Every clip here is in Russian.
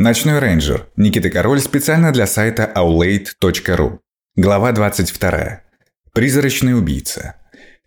Ночной рейнджер. Никита Король специально для сайта aulade.ru. Глава 22. Призрачный убийца.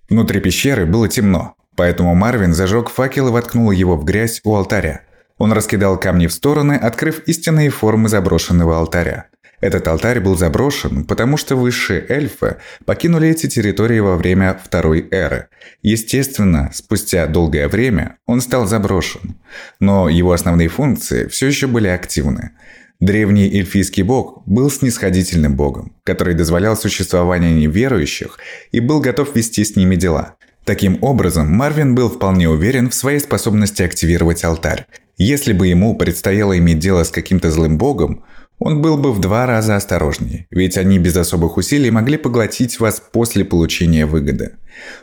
Внутри пещеры было темно, поэтому Марвин зажег факел и воткнул его в грязь у алтаря. Он раскидал камни в стороны, открыв истинные формы заброшенного алтаря. Этот алтарь был заброшен, потому что высшие эльфы покинули эти территории во время Второй Эры. Естественно, спустя долгое время он стал заброшен. Но его основные функции все еще были активны. Древний эльфийский бог был снисходительным богом, который дозволял существование неверующих и был готов вести с ними дела. Таким образом, Марвин был вполне уверен в своей способности активировать алтарь. Если бы ему предстояло иметь дело с каким-то злым богом, он был бы в два раза осторожнее, ведь они без особых усилий могли поглотить вас после получения выгоды.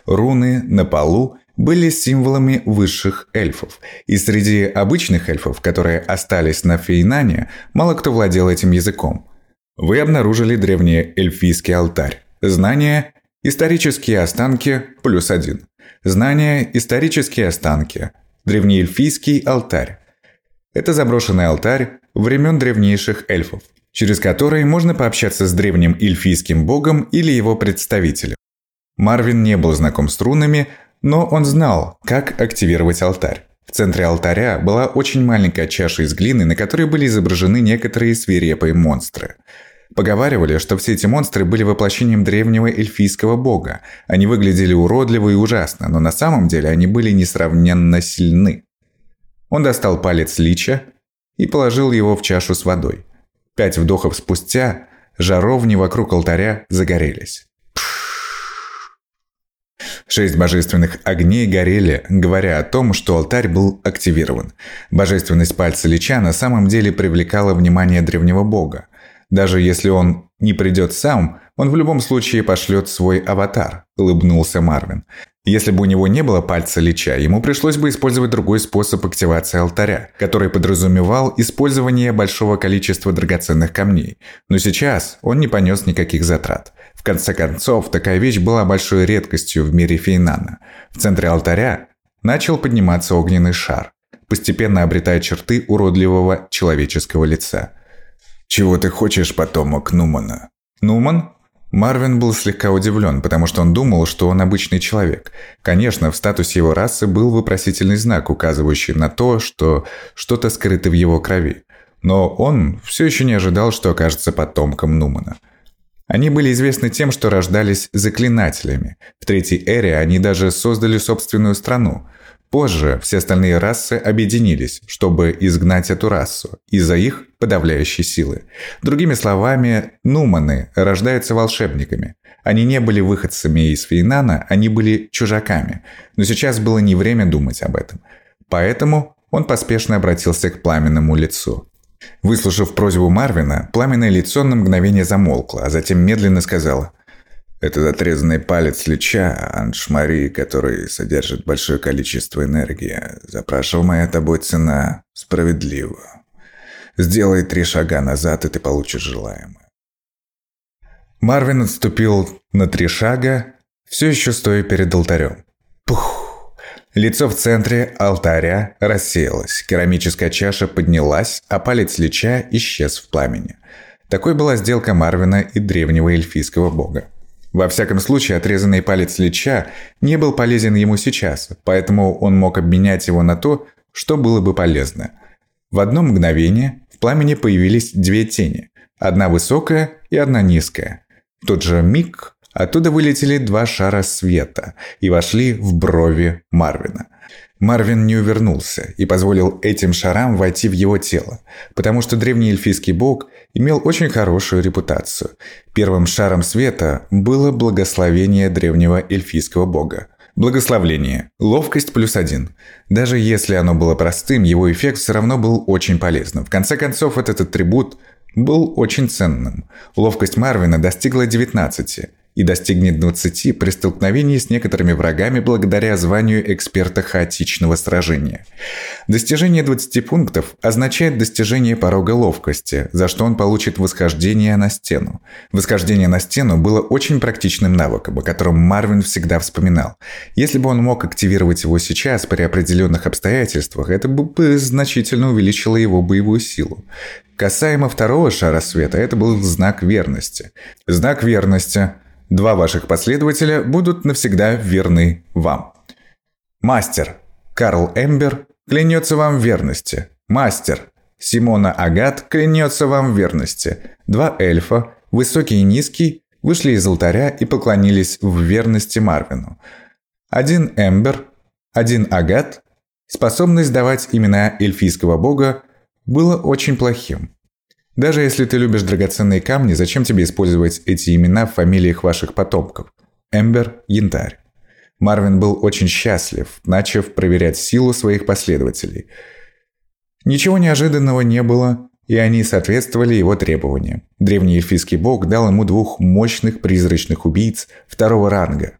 Руны на полу были символами высших эльфов, и среди обычных эльфов, которые остались на Фейнане, мало кто владел этим языком. Вы обнаружили древний эльфийский алтарь. Знания – исторические останки плюс один. Знания – исторические останки. Древнеэльфийский алтарь. Это заброшенный алтарь, времен древнейших эльфов, через которые можно пообщаться с древним эльфийским богом или его представителем. Марвин не был знаком с рунами, но он знал, как активировать алтарь. В центре алтаря была очень маленькая чаша из глины, на которой были изображены некоторые свирепые монстры. Поговаривали, что все эти монстры были воплощением древнего эльфийского бога. Они выглядели уродливо и ужасно, но на самом деле они были несравненно сильны. Он достал палец лича, и положил его в чашу с водой. Пять вдохов спустя жаровни вокруг алтаря загорелись. Шесть божественных огней горели, говоря о том, что алтарь был активирован. Божественность пальца Лича на самом деле привлекала внимание древнего бога. Даже если он не придет сам, он в любом случае пошлет свой аватар, улыбнулся Марвин. Если бы у него не было пальца Лича, ему пришлось бы использовать другой способ активации алтаря, который подразумевал использование большого количества драгоценных камней. Но сейчас он не понес никаких затрат. В конце концов, такая вещь была большой редкостью в мире Фейнана. В центре алтаря начал подниматься огненный шар, постепенно обретая черты уродливого человеческого лица. «Чего ты хочешь, потомок Нумана?» «Нуман?» Марвин был слегка удивлен, потому что он думал, что он обычный человек. Конечно, в статусе его расы был вопросительный знак, указывающий на то, что что-то скрыто в его крови. Но он все еще не ожидал, что окажется потомком Нумана. Они были известны тем, что рождались заклинателями. В Третьей Эре они даже создали собственную страну – Позже все остальные расы объединились, чтобы изгнать эту расу из-за их подавляющей силы. Другими словами, нуманы рождаются волшебниками. Они не были выходцами из Фейнана, они были чужаками. Но сейчас было не время думать об этом. Поэтому он поспешно обратился к пламенному лицу. Выслушав просьбу Марвина, пламенное лицо на мгновение замолкло, а затем медленно сказала этот отрезанный палец Лича, Аншмари, который содержит большое количество энергии, запрашиваемая тобой цена справедлива. Сделай три шага назад, и ты получишь желаемое. Марвин отступил на три шага, все еще стоя перед алтарем. Пух! Лицо в центре алтаря рассеялось, керамическая чаша поднялась, а палец Лича исчез в пламени. Такой была сделка Марвина и древнего эльфийского бога. Во всяком случае, отрезанный палец Лича не был полезен ему сейчас, поэтому он мог обменять его на то, что было бы полезно. В одно мгновение в пламени появились две тени. Одна высокая и одна низкая. В тот же миг оттуда вылетели два шара света и вошли в брови Марвина. Марвин не увернулся и позволил этим шарам войти в его тело, потому что древний эльфийский бог имел очень хорошую репутацию. Первым шаром света было благословение древнего эльфийского бога. Благословление. Ловкость плюс один. Даже если оно было простым, его эффект все равно был очень полезным. В конце концов, этот атрибут был очень ценным. Ловкость Марвина достигла 19. И достигнет 20 при столкновении с некоторыми врагами благодаря званию эксперта хаотичного сражения. Достижение 20 пунктов означает достижение порога ловкости, за что он получит восхождение на стену. Восхождение на стену было очень практичным навыком, о котором Марвин всегда вспоминал. Если бы он мог активировать его сейчас при определенных обстоятельствах, это бы значительно увеличило его боевую силу. Касаемо второго шара света, это был знак верности. Знак верности – Два ваших последователя будут навсегда верны вам. Мастер Карл Эмбер клянется вам верности. Мастер Симона Агат клянется вам верности. Два эльфа, высокий и низкий, вышли из алтаря и поклонились в верности Марвину. Один Эмбер, один Агат, способность давать имена эльфийского бога, было очень плохим. Даже если ты любишь драгоценные камни, зачем тебе использовать эти имена в фамилиях ваших потомков? Эмбер – янтарь. Марвин был очень счастлив, начав проверять силу своих последователей. Ничего неожиданного не было, и они соответствовали его требованиям. Древний эльфийский бог дал ему двух мощных призрачных убийц второго ранга.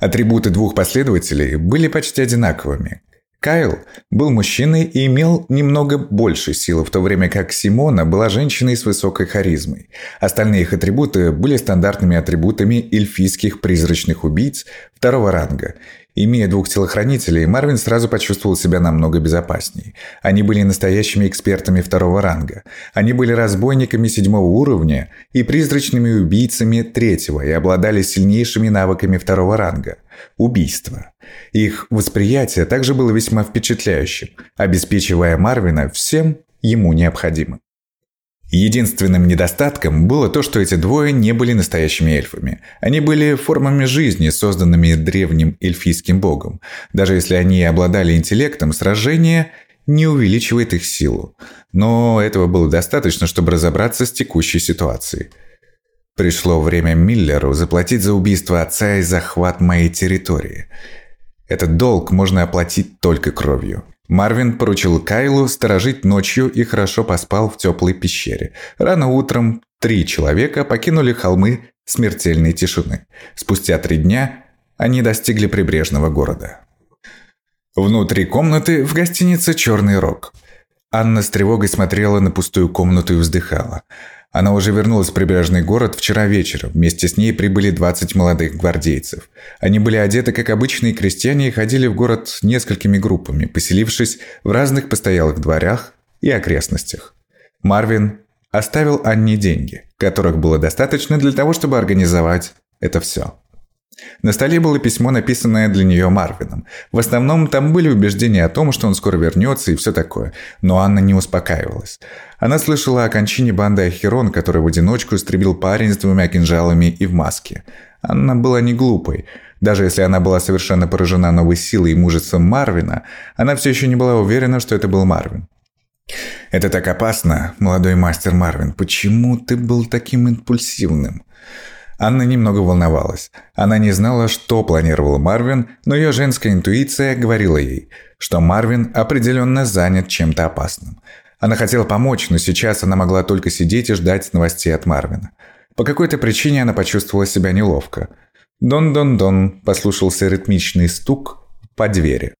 Атрибуты двух последователей были почти одинаковыми. Кайл был мужчиной и имел немного больше силы, в то время как Симона была женщиной с высокой харизмой. Остальные их атрибуты были стандартными атрибутами эльфийских призрачных убийц второго ранга Имея двух телохранителей, Марвин сразу почувствовал себя намного безопасней. Они были настоящими экспертами второго ранга. Они были разбойниками седьмого уровня и призрачными убийцами третьего и обладали сильнейшими навыками второго ранга – убийства. Их восприятие также было весьма впечатляющим, обеспечивая Марвина всем ему необходимым. Единственным недостатком было то, что эти двое не были настоящими эльфами. Они были формами жизни, созданными древним эльфийским богом. Даже если они обладали интеллектом, сражение не увеличивает их силу. Но этого было достаточно, чтобы разобраться с текущей ситуацией. Пришло время Миллеру заплатить за убийство отца и захват моей территории. Этот долг можно оплатить только кровью. Марвин поручил Кайлу сторожить ночью и хорошо поспал в теплой пещере. Рано утром три человека покинули холмы смертельной тишины. Спустя три дня они достигли прибрежного города. Внутри комнаты в гостинице «Черный рог». Анна с тревогой смотрела на пустую комнату и вздыхала. Она уже вернулась в прибрежный город вчера вечером. Вместе с ней прибыли 20 молодых гвардейцев. Они были одеты как обычные крестьяне и ходили в город несколькими группами, поселившись в разных постоялых дворях и окрестностях. Марвин оставил Анне деньги, которых было достаточно для того, чтобы организовать это все. На столе было письмо, написанное для нее Марвином. В основном там были убеждения о том, что он скоро вернется и все такое. Но Анна не успокаивалась. Она слышала о кончине банды Ахерон, который в одиночку истребил парень с двумя кинжалами и в маске. Анна была не глупой. Даже если она была совершенно поражена новой силой и мужеством Марвина, она все еще не была уверена, что это был Марвин. «Это так опасно, молодой мастер Марвин. Почему ты был таким импульсивным?» Анна немного волновалась. Она не знала, что планировал Марвин, но ее женская интуиция говорила ей, что Марвин определенно занят чем-то опасным. Она хотела помочь, но сейчас она могла только сидеть и ждать новостей от Марвина. По какой-то причине она почувствовала себя неловко. «Дон-дон-дон» послушался ритмичный стук по двери.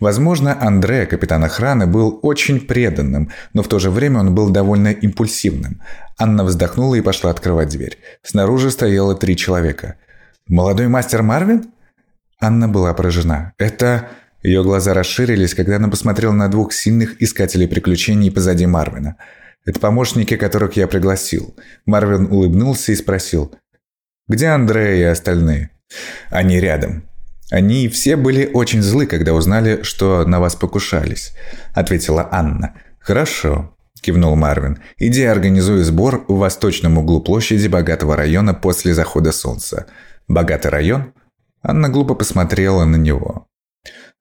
Возможно, Андре, капитан охраны, был очень преданным, но в то же время он был довольно импульсивным. Анна вздохнула и пошла открывать дверь. Снаружи стояло три человека. «Молодой мастер Марвин?» Анна была поражена. «Это...» Ее глаза расширились, когда она посмотрела на двух сильных искателей приключений позади Марвина. «Это помощники, которых я пригласил». Марвин улыбнулся и спросил. «Где Андре и остальные?» «Они рядом», «Они все были очень злы, когда узнали, что на вас покушались», — ответила Анна. «Хорошо», — кивнул Марвин. «Иди организуй сбор в восточном углу площади богатого района после захода солнца». «Богатый район?» Анна глупо посмотрела на него.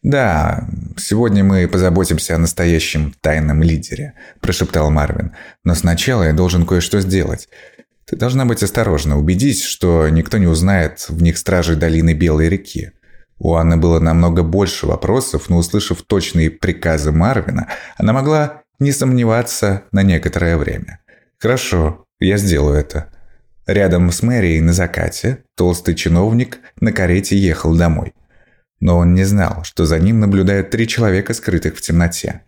«Да, сегодня мы позаботимся о настоящем тайном лидере», – прошептал Марвин. «Но сначала я должен кое-что сделать. Ты должна быть осторожна, убедись, что никто не узнает в них стражей долины Белой реки. У Анны было намного больше вопросов, но услышав точные приказы Марвина, она могла не сомневаться на некоторое время. «Хорошо, я сделаю это». Рядом с мэрией на закате толстый чиновник на карете ехал домой. Но он не знал, что за ним наблюдают три человека, скрытых в темноте.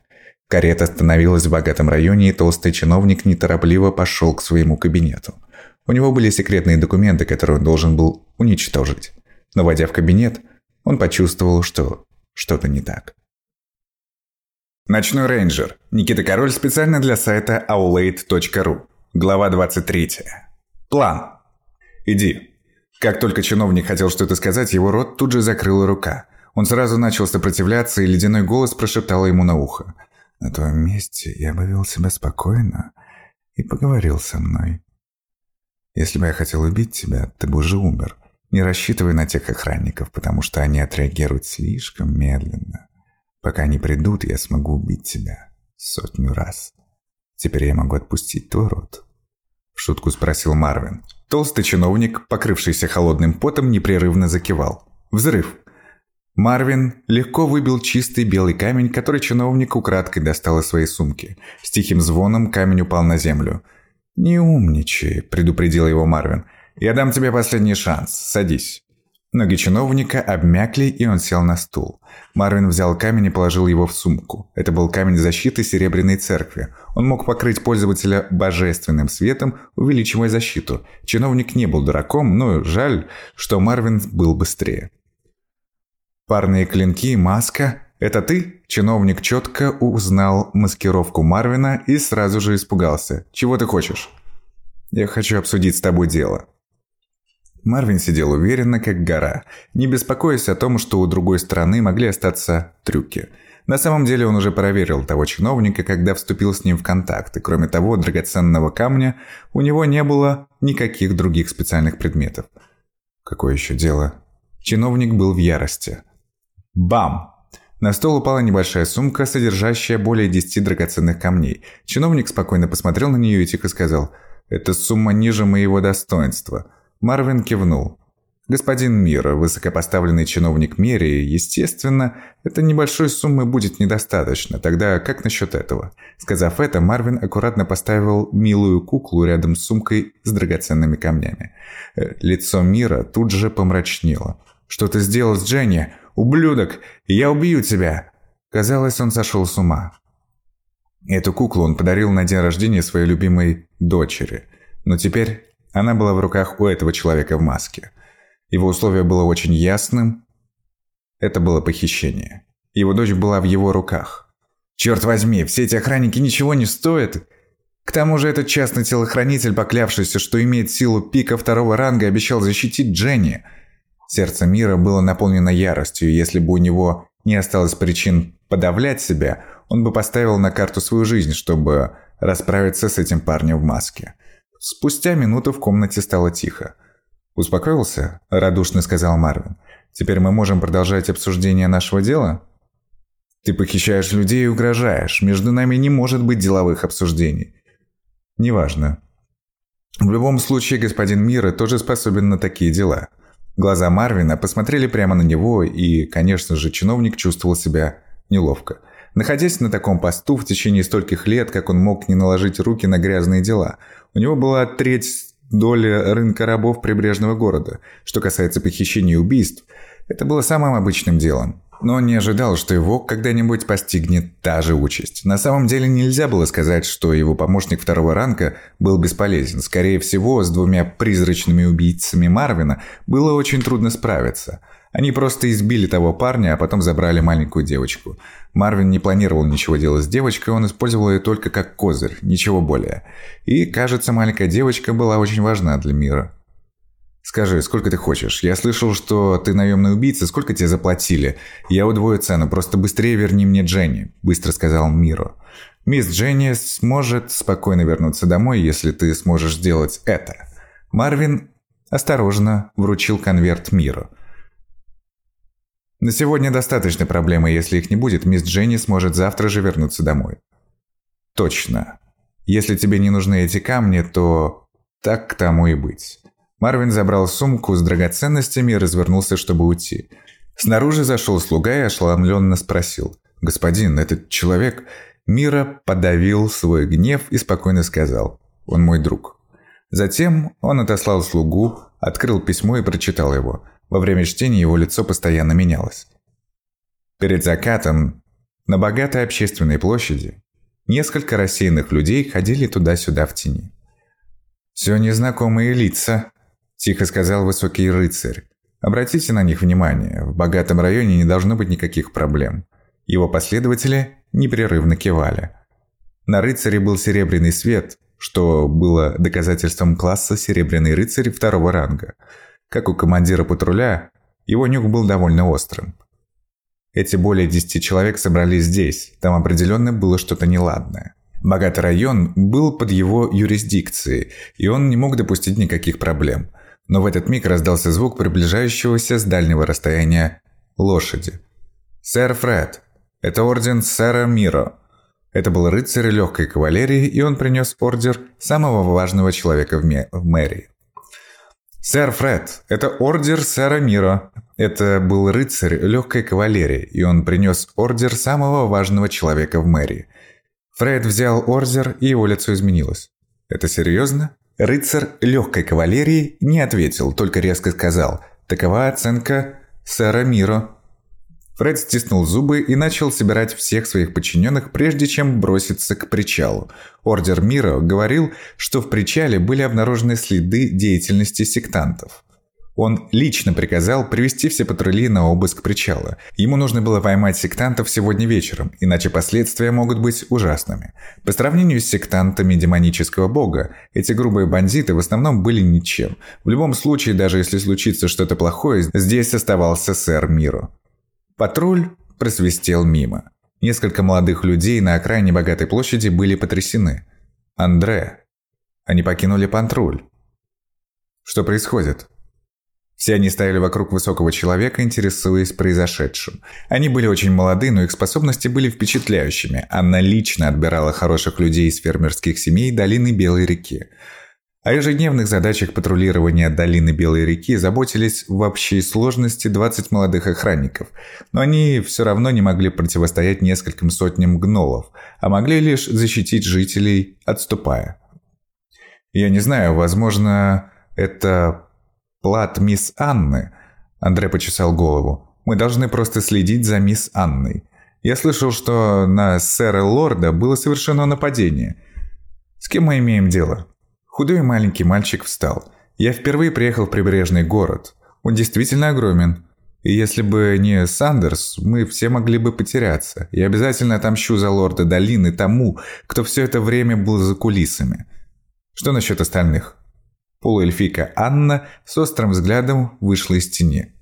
Карета остановилась в богатом районе, и толстый чиновник неторопливо пошел к своему кабинету. У него были секретные документы, которые он должен был уничтожить. Но войдя в кабинет, он почувствовал, что что-то не так. Ночной рейнджер. Никита Король специально для сайта aulade.ru. Глава 23. План. Иди. Как только чиновник хотел что-то сказать, его рот тут же закрыла рука. Он сразу начал сопротивляться, и ледяной голос прошептал ему на ухо. «На твоем месте я бы вел себя спокойно и поговорил со мной. Если бы я хотел убить тебя, ты бы уже умер. Не рассчитывай на тех охранников, потому что они отреагируют слишком медленно. Пока они придут, я смогу убить тебя сотню раз. Теперь я могу отпустить твой рот. В шутку спросил Марвин. Толстый чиновник, покрывшийся холодным потом, непрерывно закивал. Взрыв. Марвин легко выбил чистый белый камень, который чиновник украдкой достал из своей сумки. С тихим звоном камень упал на землю. «Не умничай», – предупредил его Марвин. «Я дам тебе последний шанс. Садись». Ноги чиновника обмякли, и он сел на стул. Марвин взял камень и положил его в сумку. Это был камень защиты Серебряной Церкви. Он мог покрыть пользователя божественным светом, увеличивая защиту. Чиновник не был дураком, но жаль, что Марвин был быстрее. Парные клинки, маска – это ты? Чиновник четко узнал маскировку Марвина и сразу же испугался. Чего ты хочешь? Я хочу обсудить с тобой дело. Марвин сидел уверенно, как гора, не беспокоясь о том, что у другой стороны могли остаться трюки. На самом деле он уже проверил того чиновника, когда вступил с ним в контакт, и кроме того драгоценного камня у него не было никаких других специальных предметов. Какое еще дело? Чиновник был в ярости. Бам! На стол упала небольшая сумка, содержащая более 10 драгоценных камней. Чиновник спокойно посмотрел на нее и тихо сказал «Это сумма ниже моего достоинства». Марвин кивнул. Господин Мира, высокопоставленный чиновник мерии, естественно, этой небольшой суммы будет недостаточно. Тогда как насчет этого? Сказав это, Марвин аккуратно поставил милую куклу рядом с сумкой с драгоценными камнями. Э, лицо Мира тут же помрачнело. «Что ты сделал с Дженни? Ублюдок! Я убью тебя!» Казалось, он сошел с ума. Эту куклу он подарил на день рождения своей любимой дочери. Но теперь она была в руках у этого человека в маске. Его условие было очень ясным. Это было похищение. Его дочь была в его руках. Черт возьми, все эти охранники ничего не стоят. К тому же этот частный телохранитель, поклявшийся, что имеет силу пика второго ранга, обещал защитить Дженни. Сердце мира было наполнено яростью, и если бы у него не осталось причин подавлять себя, он бы поставил на карту свою жизнь, чтобы расправиться с этим парнем в маске. Спустя минуту в комнате стало тихо. «Успокоился?» – радушно сказал Марвин. «Теперь мы можем продолжать обсуждение нашего дела?» «Ты похищаешь людей и угрожаешь. Между нами не может быть деловых обсуждений». «Неважно. В любом случае, господин Мира тоже способен на такие дела». Глаза Марвина посмотрели прямо на него, и, конечно же, чиновник чувствовал себя неловко – Находясь на таком посту в течение стольких лет, как он мог не наложить руки на грязные дела, у него была треть доли рынка рабов прибрежного города. Что касается похищений и убийств, это было самым обычным делом. Но он не ожидал, что его когда-нибудь постигнет та же участь. На самом деле нельзя было сказать, что его помощник второго ранга был бесполезен. Скорее всего, с двумя призрачными убийцами Марвина было очень трудно справиться – они просто избили того парня, а потом забрали маленькую девочку. Марвин не планировал ничего делать с девочкой, он использовал ее только как козырь, ничего более. И, кажется, маленькая девочка была очень важна для мира. «Скажи, сколько ты хочешь? Я слышал, что ты наемный убийца. Сколько тебе заплатили? Я удвою цену. Просто быстрее верни мне Дженни», – быстро сказал Миро. «Мисс Дженни сможет спокойно вернуться домой, если ты сможешь сделать это». Марвин осторожно вручил конверт Миру. На сегодня достаточно проблемы, если их не будет, мисс Дженни сможет завтра же вернуться домой. Точно. Если тебе не нужны эти камни, то так к тому и быть. Марвин забрал сумку с драгоценностями и развернулся, чтобы уйти. Снаружи зашел слуга и ошеломленно спросил. «Господин, этот человек...» Мира подавил свой гнев и спокойно сказал. «Он мой друг». Затем он отослал слугу, открыл письмо и прочитал его. Во время чтения его лицо постоянно менялось. Перед закатом на богатой общественной площади несколько рассеянных людей ходили туда-сюда в тени. «Все незнакомые лица», – тихо сказал высокий рыцарь. «Обратите на них внимание, в богатом районе не должно быть никаких проблем». Его последователи непрерывно кивали. На рыцаре был серебряный свет, что было доказательством класса «Серебряный рыцарь» второго ранга. Как у командира патруля, его нюх был довольно острым. Эти более десяти человек собрались здесь, там определенно было что-то неладное. Богатый район был под его юрисдикцией, и он не мог допустить никаких проблем. Но в этот миг раздался звук приближающегося с дальнего расстояния лошади. «Сэр Фред, это орден сэра Миро». Это был рыцарь легкой кавалерии, и он принес ордер самого важного человека в, в мэрии. «Сэр Фред, это ордер сэра Миро. Это был рыцарь легкой кавалерии, и он принес ордер самого важного человека в мэрии. Фред взял ордер, и его лицо изменилось. «Это серьезно?» Рыцарь легкой кавалерии не ответил, только резко сказал «Такова оценка сэра Миро». Фред стиснул зубы и начал собирать всех своих подчиненных, прежде чем броситься к причалу. Ордер Мира говорил, что в причале были обнаружены следы деятельности сектантов. Он лично приказал привести все патрули на обыск причала. Ему нужно было поймать сектантов сегодня вечером, иначе последствия могут быть ужасными. По сравнению с сектантами демонического бога, эти грубые бандиты в основном были ничем. В любом случае, даже если случится что-то плохое, здесь оставался сэр Миро. Патруль просвистел мимо. Несколько молодых людей на окраине богатой площади были потрясены. Андре. Они покинули патруль. Что происходит? Все они стояли вокруг высокого человека, интересуясь произошедшим. Они были очень молоды, но их способности были впечатляющими. Она лично отбирала хороших людей из фермерских семей долины Белой реки. О ежедневных задачах патрулирования долины Белой реки заботились в общей сложности 20 молодых охранников, но они все равно не могли противостоять нескольким сотням гнолов, а могли лишь защитить жителей, отступая. Я не знаю, возможно, это плат мисс Анны. Андрей почесал голову. Мы должны просто следить за мисс Анной. Я слышал, что на сэра Лорда было совершено нападение. С кем мы имеем дело? Худой маленький мальчик встал. Я впервые приехал в прибрежный город. Он действительно огромен. И если бы не Сандерс, мы все могли бы потеряться. Я обязательно отомщу за лорда долины тому, кто все это время был за кулисами. Что насчет остальных? Полуэльфийка Анна с острым взглядом вышла из тени.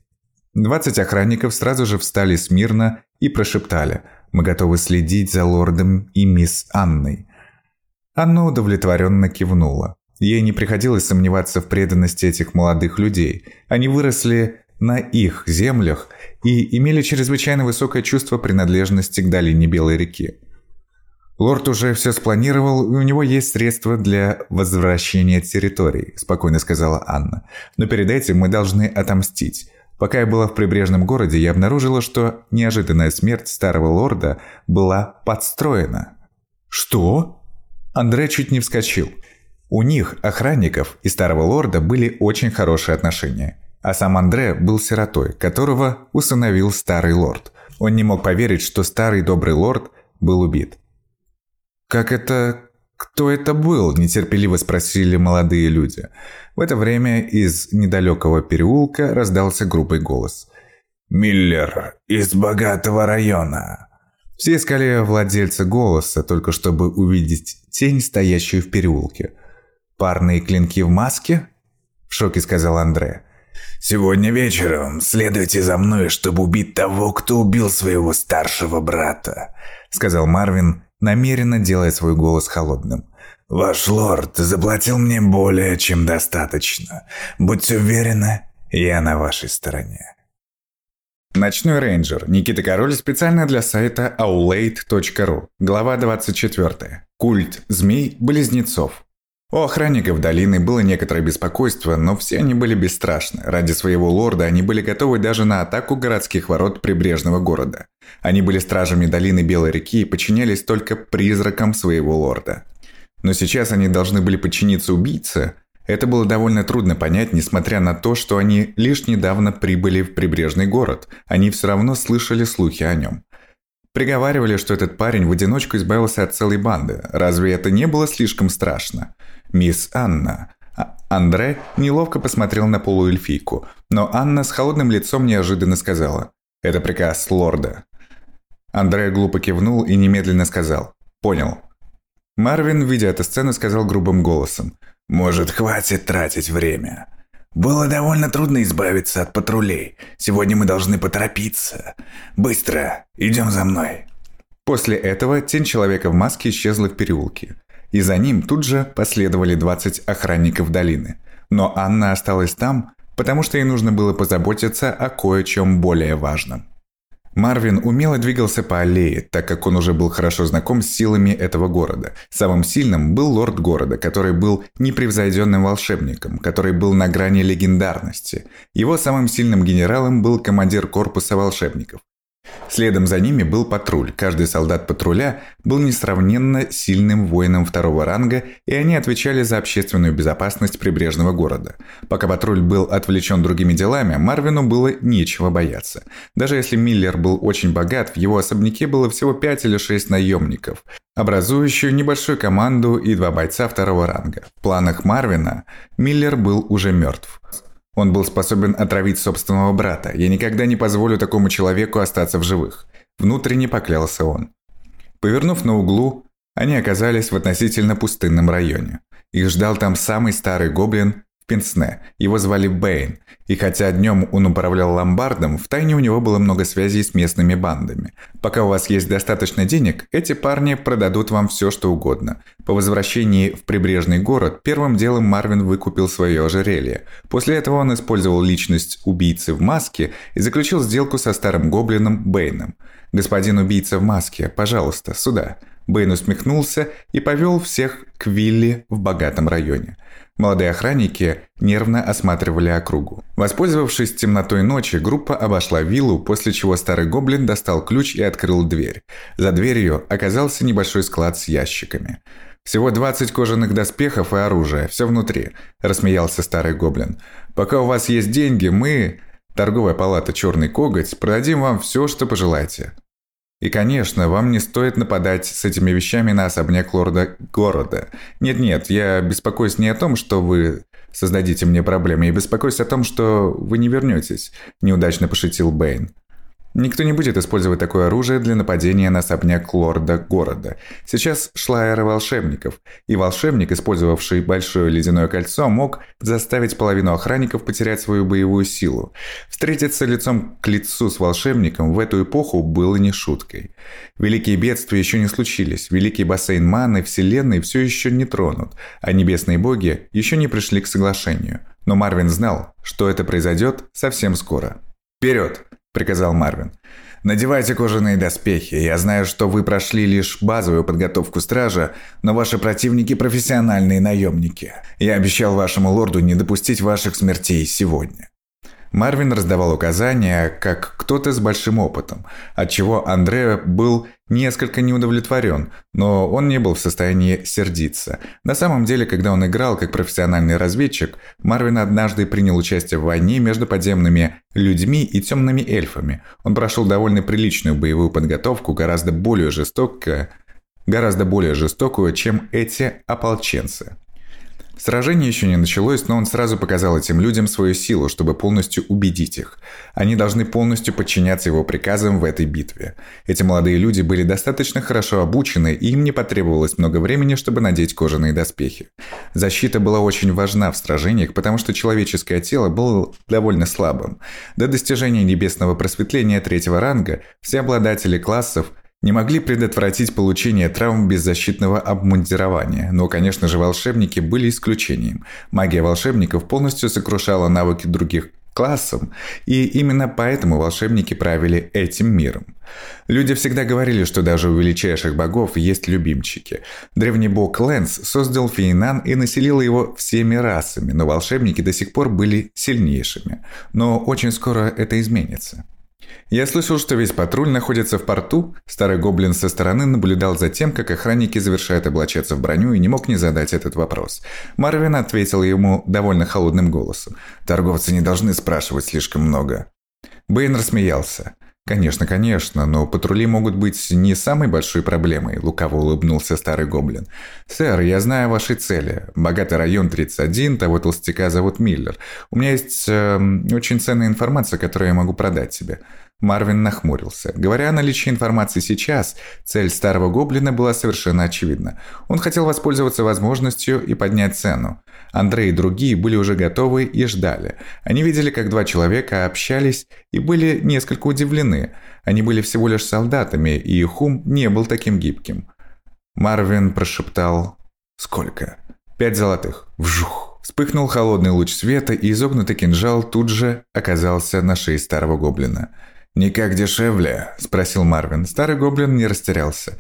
Двадцать охранников сразу же встали смирно и прошептали «Мы готовы следить за лордом и мисс Анной». Анна удовлетворенно кивнула. Ей не приходилось сомневаться в преданности этих молодых людей. Они выросли на их землях и имели чрезвычайно высокое чувство принадлежности к долине Белой реки. «Лорд уже все спланировал, и у него есть средства для возвращения территорий», – спокойно сказала Анна. «Но перед этим мы должны отомстить. Пока я была в прибрежном городе, я обнаружила, что неожиданная смерть старого лорда была подстроена». «Что?» Андрей чуть не вскочил. У них, охранников и старого лорда, были очень хорошие отношения. А сам Андре был сиротой, которого усыновил старый лорд. Он не мог поверить, что старый добрый лорд был убит. «Как это... Кто это был?» – нетерпеливо спросили молодые люди. В это время из недалекого переулка раздался грубый голос. «Миллер из богатого района». Все искали владельца голоса, только чтобы увидеть тень, стоящую в переулке. «Парные клинки в маске?» – в шоке сказал Андре. «Сегодня вечером следуйте за мной, чтобы убить того, кто убил своего старшего брата», – сказал Марвин, намеренно делая свой голос холодным. «Ваш лорд заплатил мне более чем достаточно. Будьте уверены, я на вашей стороне». Ночной рейнджер. Никита Король специально для сайта aulade.ru. Глава 24. Культ змей-близнецов. У охранников долины было некоторое беспокойство, но все они были бесстрашны. Ради своего лорда они были готовы даже на атаку городских ворот прибрежного города. Они были стражами долины Белой реки и подчинялись только призракам своего лорда. Но сейчас они должны были подчиниться убийце. Это было довольно трудно понять, несмотря на то, что они лишь недавно прибыли в прибрежный город. Они все равно слышали слухи о нем. Приговаривали, что этот парень в одиночку избавился от целой банды. Разве это не было слишком страшно? Мисс Анна. А Андре неловко посмотрел на полуэльфийку, но Анна с холодным лицом неожиданно сказала. «Это приказ лорда». Андре глупо кивнул и немедленно сказал. «Понял». Марвин, видя эту сцену, сказал грубым голосом. «Может, хватит тратить время? Было довольно трудно избавиться от патрулей. Сегодня мы должны поторопиться. Быстро, идем за мной». После этого тень человека в маске исчезла в переулке. И за ним тут же последовали 20 охранников долины. Но Анна осталась там, потому что ей нужно было позаботиться о кое-чем более важном. Марвин умело двигался по аллее, так как он уже был хорошо знаком с силами этого города. Самым сильным был лорд города, который был непревзойденным волшебником, который был на грани легендарности. Его самым сильным генералом был командир корпуса волшебников. Следом за ними был патруль. Каждый солдат патруля был несравненно сильным воином второго ранга, и они отвечали за общественную безопасность прибрежного города. Пока патруль был отвлечен другими делами, Марвину было нечего бояться. Даже если Миллер был очень богат, в его особняке было всего 5 или 6 наемников, образующую небольшую команду и два бойца второго ранга. В планах Марвина Миллер был уже мертв. Он был способен отравить собственного брата. Я никогда не позволю такому человеку остаться в живых. Внутренне поклялся он. Повернув на углу, они оказались в относительно пустынном районе. Их ждал там самый старый гоблин Пенсне. Его звали Бэйн, и хотя днем он управлял ломбардом, в тайне у него было много связей с местными бандами. Пока у вас есть достаточно денег, эти парни продадут вам все, что угодно. По возвращении в прибрежный город первым делом Марвин выкупил свое ожерелье. После этого он использовал личность убийцы в маске и заключил сделку со старым гоблином Бэйном. «Господин убийца в маске, пожалуйста, сюда». Бэйн усмехнулся и повел всех к вилле в богатом районе. Молодые охранники нервно осматривали округу. Воспользовавшись темнотой ночи, группа обошла виллу, после чего старый гоблин достал ключ и открыл дверь. За дверью оказался небольшой склад с ящиками. «Всего 20 кожаных доспехов и оружия, все внутри», – рассмеялся старый гоблин. «Пока у вас есть деньги, мы, торговая палата «Черный коготь», продадим вам все, что пожелаете. И, конечно, вам не стоит нападать с этими вещами на особняк лорда города. Нет-нет, я беспокоюсь не о том, что вы создадите мне проблемы, я беспокоюсь о том, что вы не вернетесь», – неудачно пошутил Бэйн. Никто не будет использовать такое оружие для нападения на особняк лорда города. Сейчас шла эра волшебников, и волшебник, использовавший большое ледяное кольцо, мог заставить половину охранников потерять свою боевую силу. Встретиться лицом к лицу с волшебником в эту эпоху было не шуткой. Великие бедствия еще не случились, великий бассейн маны Вселенной все еще не тронут, а небесные боги еще не пришли к соглашению. Но Марвин знал, что это произойдет совсем скоро. «Вперед!» – приказал Марвин. «Надевайте кожаные доспехи. Я знаю, что вы прошли лишь базовую подготовку стража, но ваши противники – профессиональные наемники. Я обещал вашему лорду не допустить ваших смертей сегодня». Марвин раздавал указания, как кто-то с большим опытом, отчего Андре был несколько неудовлетворен, но он не был в состоянии сердиться. На самом деле, когда он играл как профессиональный разведчик, Марвин однажды принял участие в войне между подземными людьми и темными эльфами. Он прошел довольно приличную боевую подготовку, гораздо более жестокую, гораздо более жестокую, чем эти ополченцы. Сражение еще не началось, но он сразу показал этим людям свою силу, чтобы полностью убедить их. Они должны полностью подчиняться его приказам в этой битве. Эти молодые люди были достаточно хорошо обучены, и им не потребовалось много времени, чтобы надеть кожаные доспехи. Защита была очень важна в сражениях, потому что человеческое тело было довольно слабым. До достижения небесного просветления третьего ранга все обладатели классов не могли предотвратить получение травм без защитного обмундирования, но, конечно же, волшебники были исключением. Магия волшебников полностью сокрушала навыки других классов, и именно поэтому волшебники правили этим миром. Люди всегда говорили, что даже у величайших богов есть любимчики. Древний бог Лэнс создал Фейнан и населил его всеми расами, но волшебники до сих пор были сильнейшими. Но очень скоро это изменится. Я слышал, что весь патруль находится в порту. Старый гоблин со стороны наблюдал за тем, как охранники завершают облачаться в броню и не мог не задать этот вопрос. Марвин ответил ему довольно холодным голосом. «Торговцы не должны спрашивать слишком много». Бэйн рассмеялся. «Конечно, конечно, но патрули могут быть не самой большой проблемой», – лукаво улыбнулся старый гоблин. «Сэр, я знаю ваши цели. Богатый район 31, того толстяка зовут Миллер. У меня есть э, очень ценная информация, которую я могу продать тебе. Марвин нахмурился. Говоря о наличии информации сейчас, цель старого гоблина была совершенно очевидна. Он хотел воспользоваться возможностью и поднять цену. Андрей и другие были уже готовы и ждали. Они видели, как два человека общались и были несколько удивлены. Они были всего лишь солдатами, и их ум не был таким гибким. Марвин прошептал «Сколько?» «Пять золотых». Вжух! Вспыхнул холодный луч света, и изогнутый кинжал тут же оказался на шее старого гоблина. «Никак дешевле?» – спросил Марвин. Старый гоблин не растерялся.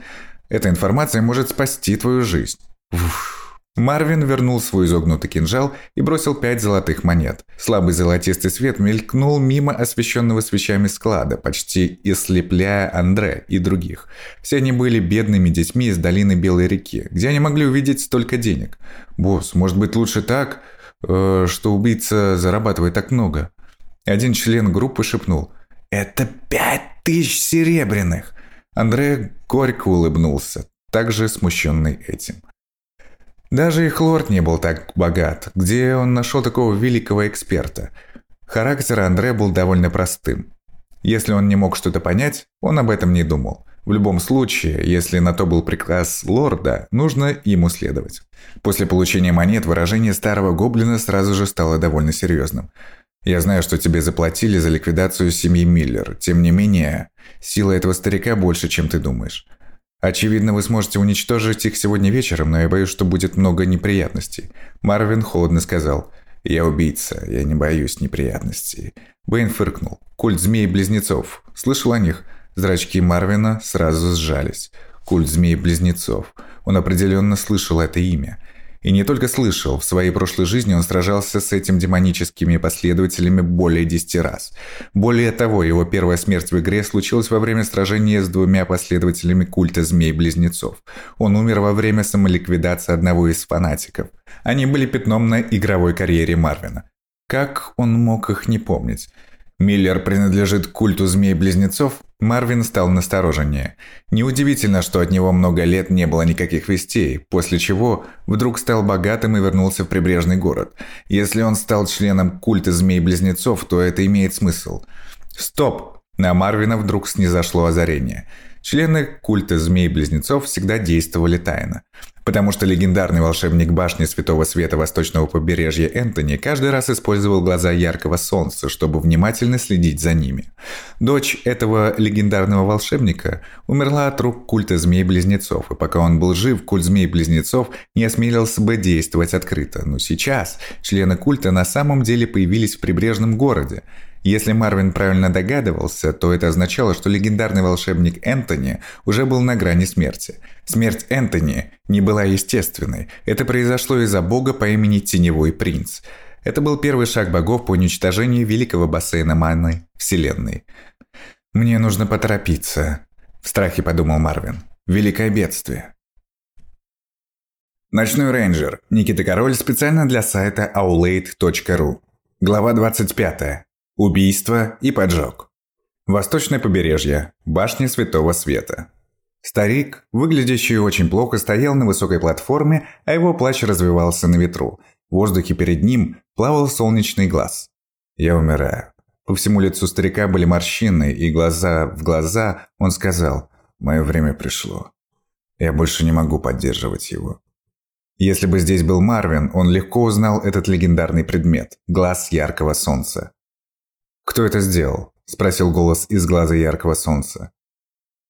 «Эта информация может спасти твою жизнь». Уф. Марвин вернул свой изогнутый кинжал и бросил пять золотых монет. Слабый золотистый свет мелькнул мимо освещенного свечами склада, почти ослепляя Андре и других. Все они были бедными детьми из долины Белой реки, где они могли увидеть столько денег. «Босс, может быть лучше так, э, что убийца зарабатывает так много?» Один член группы шепнул – «Это пять тысяч серебряных!» Андре горько улыбнулся, также смущенный этим. Даже их лорд не был так богат, где он нашел такого великого эксперта. Характер Андре был довольно простым. Если он не мог что-то понять, он об этом не думал. В любом случае, если на то был приказ лорда, нужно ему следовать. После получения монет выражение старого гоблина сразу же стало довольно серьезным. Я знаю, что тебе заплатили за ликвидацию семьи Миллер. Тем не менее, сила этого старика больше, чем ты думаешь. Очевидно, вы сможете уничтожить их сегодня вечером, но я боюсь, что будет много неприятностей. Марвин холодно сказал. Я убийца, я не боюсь неприятностей. Бэйн фыркнул. Культ змей-близнецов. Слышал о них? Зрачки Марвина сразу сжались. Культ змей-близнецов. Он определенно слышал это имя. И не только слышал, в своей прошлой жизни он сражался с этим демоническими последователями более десяти раз. Более того, его первая смерть в игре случилась во время сражения с двумя последователями культа змей-близнецов. Он умер во время самоликвидации одного из фанатиков. Они были пятном на игровой карьере Марвина. Как он мог их не помнить? Миллер принадлежит к культу змей-близнецов, Марвин стал настороженнее. Неудивительно, что от него много лет не было никаких вестей, после чего вдруг стал богатым и вернулся в прибрежный город. Если он стал членом культа змей-близнецов, то это имеет смысл. Стоп! На Марвина вдруг снизошло озарение – Члены культа змей-близнецов всегда действовали тайно. Потому что легендарный волшебник башни Святого Света Восточного побережья Энтони каждый раз использовал глаза яркого солнца, чтобы внимательно следить за ними. Дочь этого легендарного волшебника умерла от рук культа змей-близнецов, и пока он был жив, культ змей-близнецов не осмелился бы действовать открыто. Но сейчас члены культа на самом деле появились в прибрежном городе, если Марвин правильно догадывался, то это означало, что легендарный волшебник Энтони уже был на грани смерти. Смерть Энтони не была естественной. Это произошло из-за бога по имени Теневой Принц. Это был первый шаг богов по уничтожению великого бассейна Маны Вселенной. «Мне нужно поторопиться», – в страхе подумал Марвин. «Великое бедствие». Ночной рейнджер. Никита Король специально для сайта aulade.ru. Глава 25. Убийство и поджог. Восточное побережье. Башня Святого Света. Старик, выглядящий очень плохо, стоял на высокой платформе, а его плащ развивался на ветру. В воздухе перед ним плавал солнечный глаз. «Я умираю». По всему лицу старика были морщины, и глаза в глаза он сказал «Мое время пришло. Я больше не могу поддерживать его». Если бы здесь был Марвин, он легко узнал этот легендарный предмет – глаз яркого солнца. «Кто это сделал?» – спросил голос из глаза яркого солнца.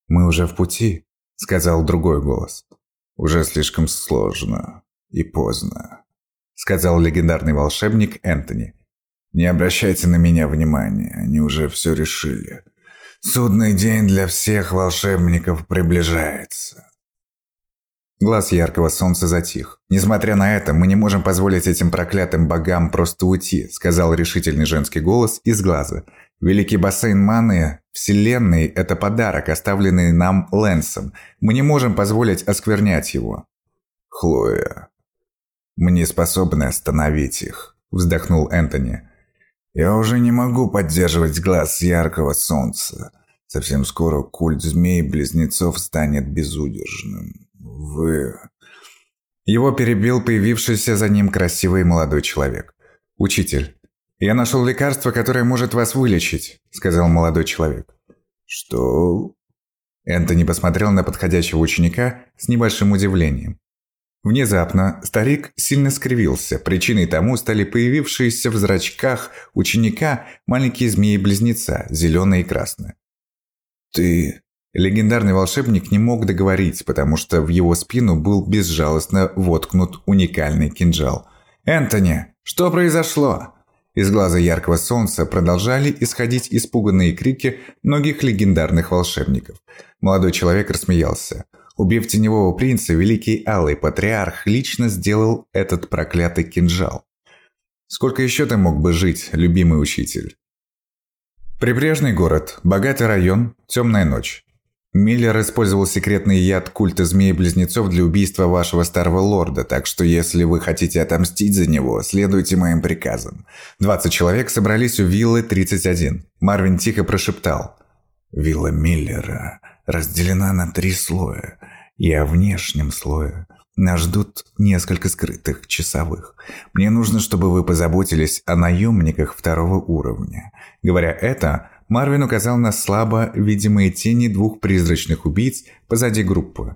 «Мы уже в пути», – сказал другой голос. «Уже слишком сложно и поздно», – сказал легендарный волшебник Энтони. «Не обращайте на меня внимания, они уже все решили. Судный день для всех волшебников приближается». Глаз яркого солнца затих. «Несмотря на это, мы не можем позволить этим проклятым богам просто уйти», сказал решительный женский голос из глаза. Великий бассейн маны Вселенной – это подарок, оставленный нам Лэнсом. Мы не можем позволить осквернять его. Хлоя. Мы не способны остановить их, вздохнул Энтони. Я уже не могу поддерживать глаз яркого солнца. Совсем скоро культ змей-близнецов станет безудержным. Вы... Его перебил появившийся за ним красивый молодой человек. «Учитель, «Я нашел лекарство, которое может вас вылечить», — сказал молодой человек. «Что?» Энтони посмотрел на подходящего ученика с небольшим удивлением. Внезапно старик сильно скривился. Причиной тому стали появившиеся в зрачках ученика маленькие змеи-близнеца, зеленые и красные. «Ты...» Легендарный волшебник не мог договорить, потому что в его спину был безжалостно воткнут уникальный кинжал. «Энтони, что произошло?» Из глаза яркого солнца продолжали исходить испуганные крики многих легендарных волшебников. Молодой человек рассмеялся. Убив теневого принца, великий Алый Патриарх лично сделал этот проклятый кинжал. Сколько еще ты мог бы жить, любимый учитель? Прибрежный город, богатый район, темная ночь. Миллер использовал секретный яд культа змеи-близнецов для убийства вашего старого лорда, так что если вы хотите отомстить за него, следуйте моим приказам. 20 человек собрались у виллы 31. Марвин тихо прошептал. «Вилла Миллера разделена на три слоя, и о внешнем слое нас ждут несколько скрытых часовых. Мне нужно, чтобы вы позаботились о наемниках второго уровня». Говоря это, Марвин указал на слабо видимые тени двух призрачных убийц позади группы.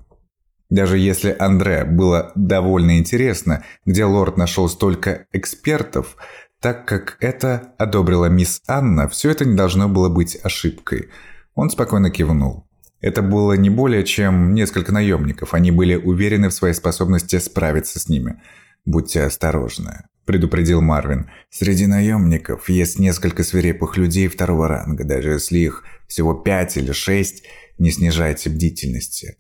Даже если Андре было довольно интересно, где лорд нашел столько экспертов, так как это одобрила мисс Анна, все это не должно было быть ошибкой. Он спокойно кивнул. Это было не более чем несколько наемников, они были уверены в своей способности справиться с ними. Будьте осторожны. – предупредил Марвин. «Среди наемников есть несколько свирепых людей второго ранга. Даже если их всего пять или шесть, не снижайте бдительности».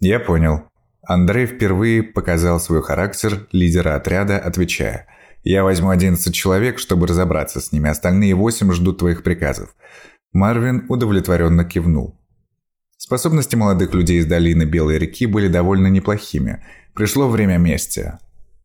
«Я понял». Андрей впервые показал свой характер лидера отряда, отвечая. «Я возьму 11 человек, чтобы разобраться с ними. Остальные восемь ждут твоих приказов». Марвин удовлетворенно кивнул. Способности молодых людей из долины Белой реки были довольно неплохими. Пришло время мести.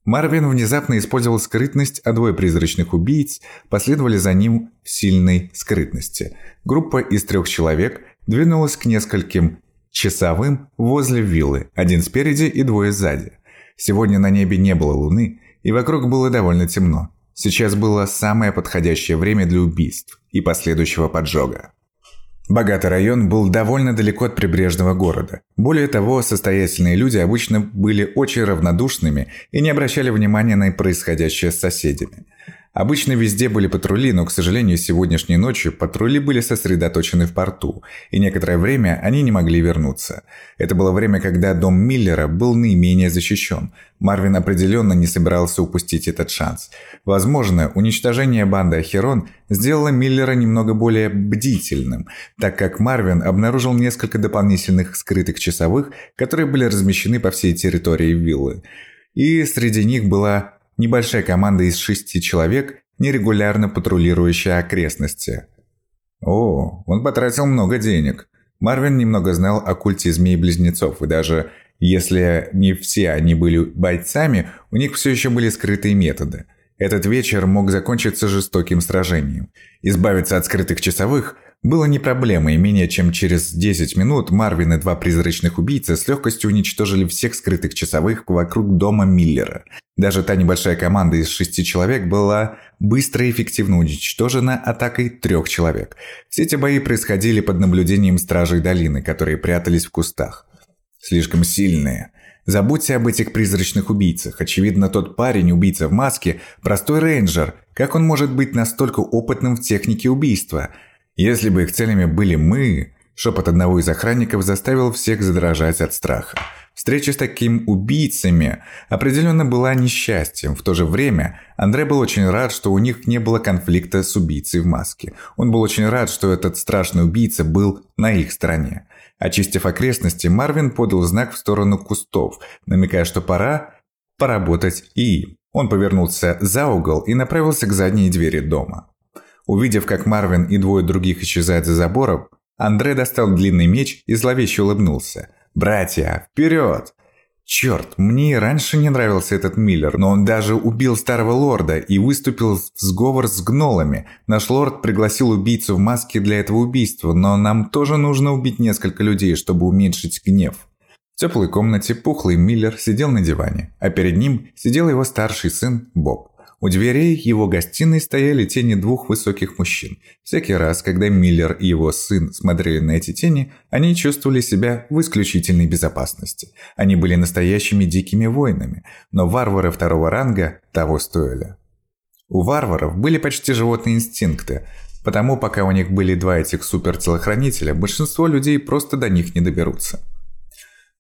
Марвин внезапно использовал скрытность, а двое призрачных убийц последовали за ним в сильной скрытности. Группа из трех человек двинулась к нескольким часовым возле виллы, один спереди и двое сзади. Сегодня на небе не было луны, и вокруг было довольно темно. Сейчас было самое подходящее время для убийств и последующего поджога. Богатый район был довольно далеко от прибрежного города. Более того, состоятельные люди обычно были очень равнодушными и не обращали внимания на происходящее с соседями. Обычно везде были патрули, но, к сожалению, сегодняшней ночью патрули были сосредоточены в порту, и некоторое время они не могли вернуться. Это было время, когда дом Миллера был наименее защищен. Марвин определенно не собирался упустить этот шанс. Возможно, уничтожение банды Ахерон сделало Миллера немного более бдительным, так как Марвин обнаружил несколько дополнительных скрытых часовых, которые были размещены по всей территории виллы. И среди них была небольшая команда из шести человек, нерегулярно патрулирующая окрестности. О, он потратил много денег. Марвин немного знал о культе змей-близнецов, и даже если не все они были бойцами, у них все еще были скрытые методы. Этот вечер мог закончиться жестоким сражением. Избавиться от скрытых часовых – было не проблемой, менее чем через 10 минут Марвин и два призрачных убийцы с легкостью уничтожили всех скрытых часовых вокруг дома Миллера. Даже та небольшая команда из шести человек была быстро и эффективно уничтожена атакой трех человек. Все эти бои происходили под наблюдением стражей долины, которые прятались в кустах. Слишком сильные. Забудьте об этих призрачных убийцах. Очевидно, тот парень, убийца в маске, простой рейнджер. Как он может быть настолько опытным в технике убийства – если бы их целями были мы, шепот одного из охранников заставил всех задрожать от страха. Встреча с таким убийцами определенно была несчастьем. В то же время Андрей был очень рад, что у них не было конфликта с убийцей в маске. Он был очень рад, что этот страшный убийца был на их стороне. Очистив окрестности, Марвин подал знак в сторону кустов, намекая, что пора поработать и им. Он повернулся за угол и направился к задней двери дома. Увидев, как Марвин и двое других исчезают за забором, Андре достал длинный меч и зловеще улыбнулся. «Братья, вперед!» Черт, мне и раньше не нравился этот Миллер, но он даже убил старого лорда и выступил в сговор с гнолами. Наш лорд пригласил убийцу в маске для этого убийства, но нам тоже нужно убить несколько людей, чтобы уменьшить гнев. В теплой комнате пухлый Миллер сидел на диване, а перед ним сидел его старший сын Боб. У дверей его гостиной стояли тени двух высоких мужчин. Всякий раз, когда Миллер и его сын смотрели на эти тени, они чувствовали себя в исключительной безопасности. Они были настоящими дикими воинами, но варвары второго ранга того стоили. У варваров были почти животные инстинкты, потому пока у них были два этих супертелохранителя, большинство людей просто до них не доберутся.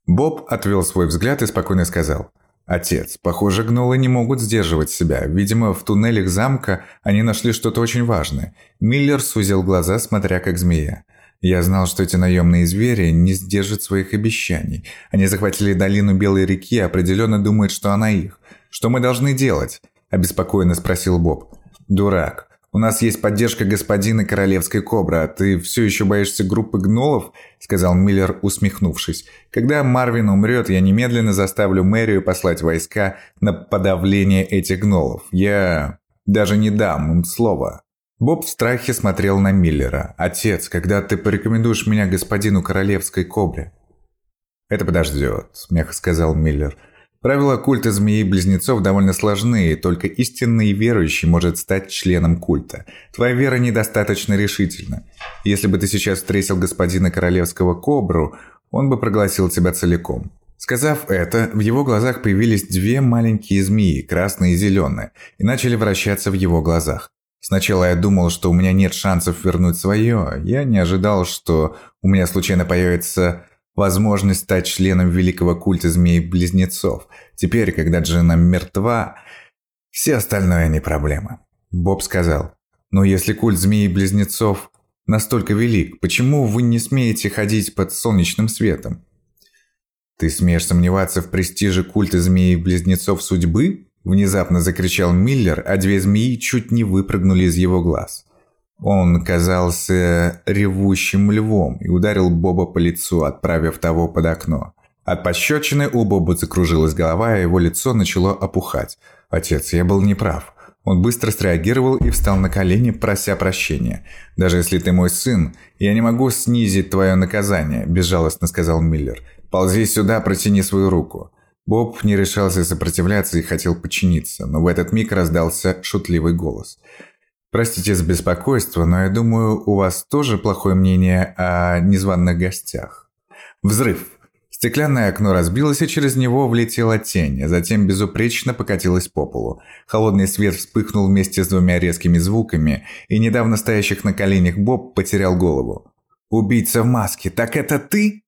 Боб отвел свой взгляд и спокойно сказал – Отец. Похоже, гнолы не могут сдерживать себя. Видимо, в туннелях замка они нашли что-то очень важное. Миллер сузил глаза, смотря как змея. Я знал, что эти наемные звери не сдержат своих обещаний. Они захватили долину Белой реки и определенно думают, что она их. Что мы должны делать? Обеспокоенно спросил Боб. Дурак. «У нас есть поддержка господина королевской кобры, а ты все еще боишься группы гнолов?» – сказал Миллер, усмехнувшись. «Когда Марвин умрет, я немедленно заставлю мэрию послать войска на подавление этих гнолов. Я даже не дам им слова». Боб в страхе смотрел на Миллера. «Отец, когда ты порекомендуешь меня господину королевской кобре?» «Это подождет», – мягко сказал Миллер. Правила культа змеи-близнецов довольно сложны, и только истинный верующий может стать членом культа. Твоя вера недостаточно решительна. Если бы ты сейчас встретил господина королевского кобру, он бы прогласил тебя целиком. Сказав это, в его глазах появились две маленькие змеи, красные и зеленые, и начали вращаться в его глазах. Сначала я думал, что у меня нет шансов вернуть свое. Я не ожидал, что у меня случайно появится возможность стать членом великого культа змей-близнецов. Теперь, когда Джина мертва, все остальное не проблема. Боб сказал, но если культ змей-близнецов настолько велик, почему вы не смеете ходить под солнечным светом? Ты смеешь сомневаться в престиже культа змеи-близнецов судьбы? Внезапно закричал Миллер, а две змеи чуть не выпрыгнули из его глаз. Он казался ревущим львом и ударил Боба по лицу, отправив того под окно. От пощечины у Боба закружилась голова, и его лицо начало опухать. «Отец, я был неправ». Он быстро среагировал и встал на колени, прося прощения. «Даже если ты мой сын, я не могу снизить твое наказание», – безжалостно сказал Миллер. «Ползи сюда, протяни свою руку». Боб не решался сопротивляться и хотел подчиниться, но в этот миг раздался шутливый голос – Простите за беспокойство, но я думаю, у вас тоже плохое мнение о незваных гостях. Взрыв. Стеклянное окно разбилось, и через него влетела тень, а затем безупречно покатилась по полу. Холодный свет вспыхнул вместе с двумя резкими звуками, и недавно стоящих на коленях Боб потерял голову. «Убийца в маске, так это ты?»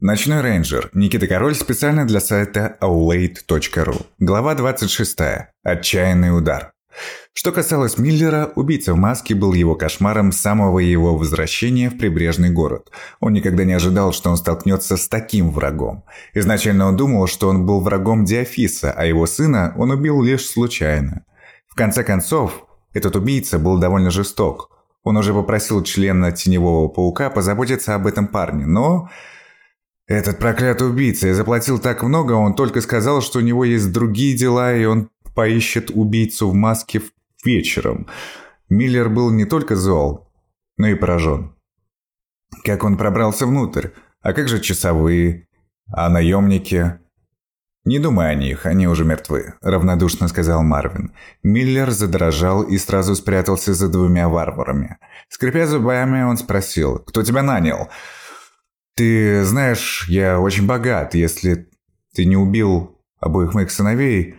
Ночной рейнджер. Никита Король специально для сайта aulade.ru. Глава 26. Отчаянный удар. Что касалось Миллера, убийца в маске был его кошмаром с самого его возвращения в прибрежный город. Он никогда не ожидал, что он столкнется с таким врагом. Изначально он думал, что он был врагом Диофиса, а его сына он убил лишь случайно. В конце концов, этот убийца был довольно жесток. Он уже попросил члена Теневого Паука позаботиться об этом парне, но... Этот проклятый убийца, я заплатил так много, он только сказал, что у него есть другие дела, и он поищет убийцу в маске вечером. Миллер был не только зол, но и поражен. Как он пробрался внутрь? А как же часовые? А наемники? «Не думай о них, они уже мертвы», – равнодушно сказал Марвин. Миллер задрожал и сразу спрятался за двумя варварами. Скрипя зубами, он спросил, «Кто тебя нанял?» «Ты знаешь, я очень богат. Если ты не убил обоих моих сыновей,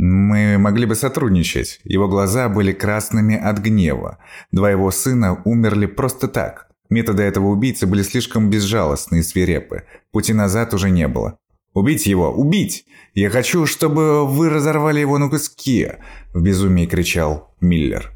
мы могли бы сотрудничать. Его глаза были красными от гнева. Два его сына умерли просто так. Методы этого убийцы были слишком безжалостны и свирепы. Пути назад уже не было. «Убить его! Убить! Я хочу, чтобы вы разорвали его на куски!» В безумии кричал Миллер.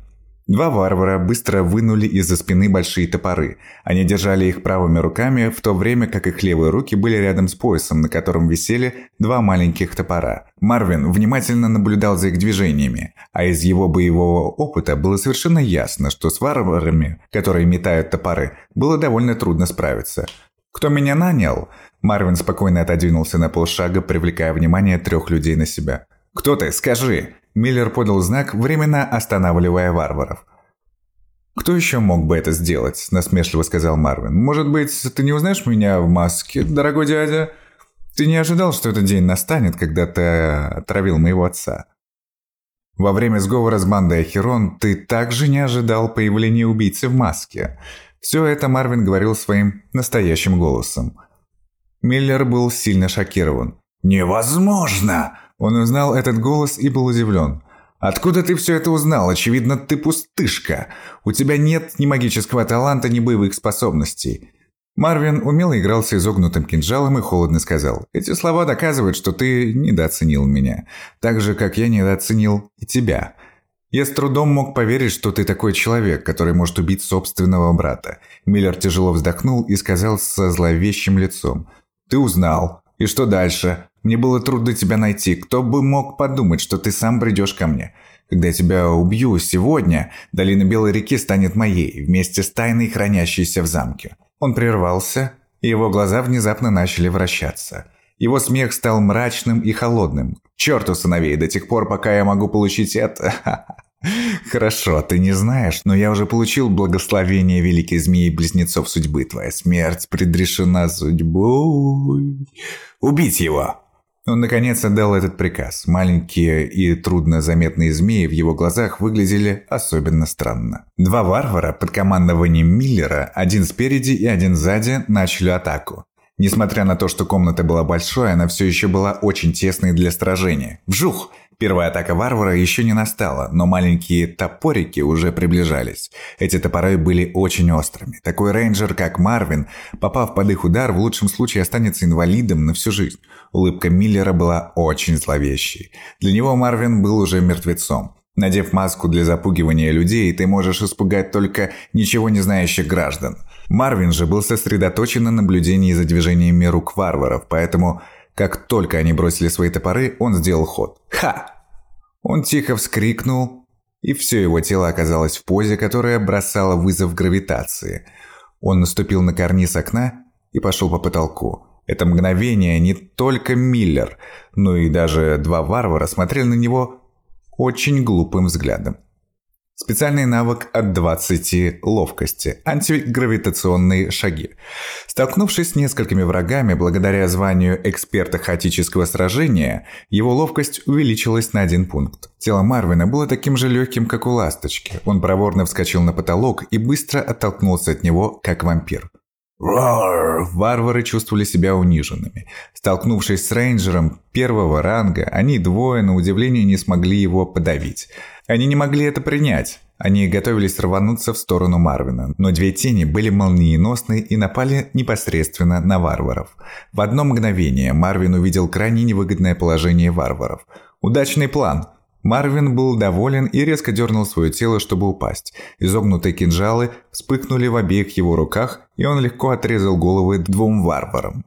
Два варвара быстро вынули из-за спины большие топоры. Они держали их правыми руками, в то время как их левые руки были рядом с поясом, на котором висели два маленьких топора. Марвин внимательно наблюдал за их движениями, а из его боевого опыта было совершенно ясно, что с варварами, которые метают топоры, было довольно трудно справиться. «Кто меня нанял?» Марвин спокойно отодвинулся на полшага, привлекая внимание трех людей на себя. «Кто ты? Скажи!» Миллер подал знак, временно останавливая варваров. «Кто еще мог бы это сделать?» – насмешливо сказал Марвин. «Может быть, ты не узнаешь меня в маске, дорогой дядя? Ты не ожидал, что этот день настанет, когда ты отравил моего отца?» Во время сговора с бандой Ахерон ты также не ожидал появления убийцы в маске. Все это Марвин говорил своим настоящим голосом. Миллер был сильно шокирован. «Невозможно!» Он узнал этот голос и был удивлен. «Откуда ты все это узнал? Очевидно, ты пустышка. У тебя нет ни магического таланта, ни боевых способностей». Марвин умело игрался изогнутым кинжалом и холодно сказал. «Эти слова доказывают, что ты недооценил меня. Так же, как я недооценил и тебя. Я с трудом мог поверить, что ты такой человек, который может убить собственного брата». Миллер тяжело вздохнул и сказал со зловещим лицом. «Ты узнал. И что дальше? Мне было трудно тебя найти. Кто бы мог подумать, что ты сам придешь ко мне? Когда я тебя убью сегодня, долина Белой реки станет моей, вместе с тайной, хранящейся в замке». Он прервался, и его глаза внезапно начали вращаться. Его смех стал мрачным и холодным. «Черту сыновей, до тех пор, пока я могу получить это...» «Хорошо, ты не знаешь, но я уже получил благословение великой змеи-близнецов судьбы. Твоя смерть предрешена судьбой. Убить его!» Он наконец отдал этот приказ. Маленькие и трудно заметные змеи в его глазах выглядели особенно странно. Два варвара под командованием Миллера, один спереди и один сзади, начали атаку. Несмотря на то, что комната была большой, она все еще была очень тесной для сражения. Вжух! Первая атака варвара еще не настала, но маленькие топорики уже приближались. Эти топоры были очень острыми. Такой рейнджер, как Марвин, попав под их удар, в лучшем случае останется инвалидом на всю жизнь. Улыбка Миллера была очень зловещей. Для него Марвин был уже мертвецом. Надев маску для запугивания людей, ты можешь испугать только ничего не знающих граждан. Марвин же был сосредоточен на наблюдении за движениями рук варваров, поэтому как только они бросили свои топоры, он сделал ход. Ха! Он тихо вскрикнул, и все его тело оказалось в позе, которая бросала вызов гравитации. Он наступил на карниз окна и пошел по потолку. Это мгновение не только Миллер, но и даже два варвара смотрели на него очень глупым взглядом. Специальный навык от 20 ловкости. Антигравитационные шаги. Столкнувшись с несколькими врагами, благодаря званию эксперта хаотического сражения, его ловкость увеличилась на один пункт. Тело Марвина было таким же легким, как у ласточки. Он проворно вскочил на потолок и быстро оттолкнулся от него, как вампир. Рор! Варвары чувствовали себя униженными. Столкнувшись с рейнджером первого ранга, они двое, на удивление, не смогли его подавить. Они не могли это принять. Они готовились рвануться в сторону Марвина, но две тени были молниеносны и напали непосредственно на варваров. В одно мгновение Марвин увидел крайне невыгодное положение варваров. Удачный план – Марвин был доволен и резко дернул свое тело, чтобы упасть. Изогнутые кинжалы вспыхнули в обеих его руках, и он легко отрезал головы двум варварам.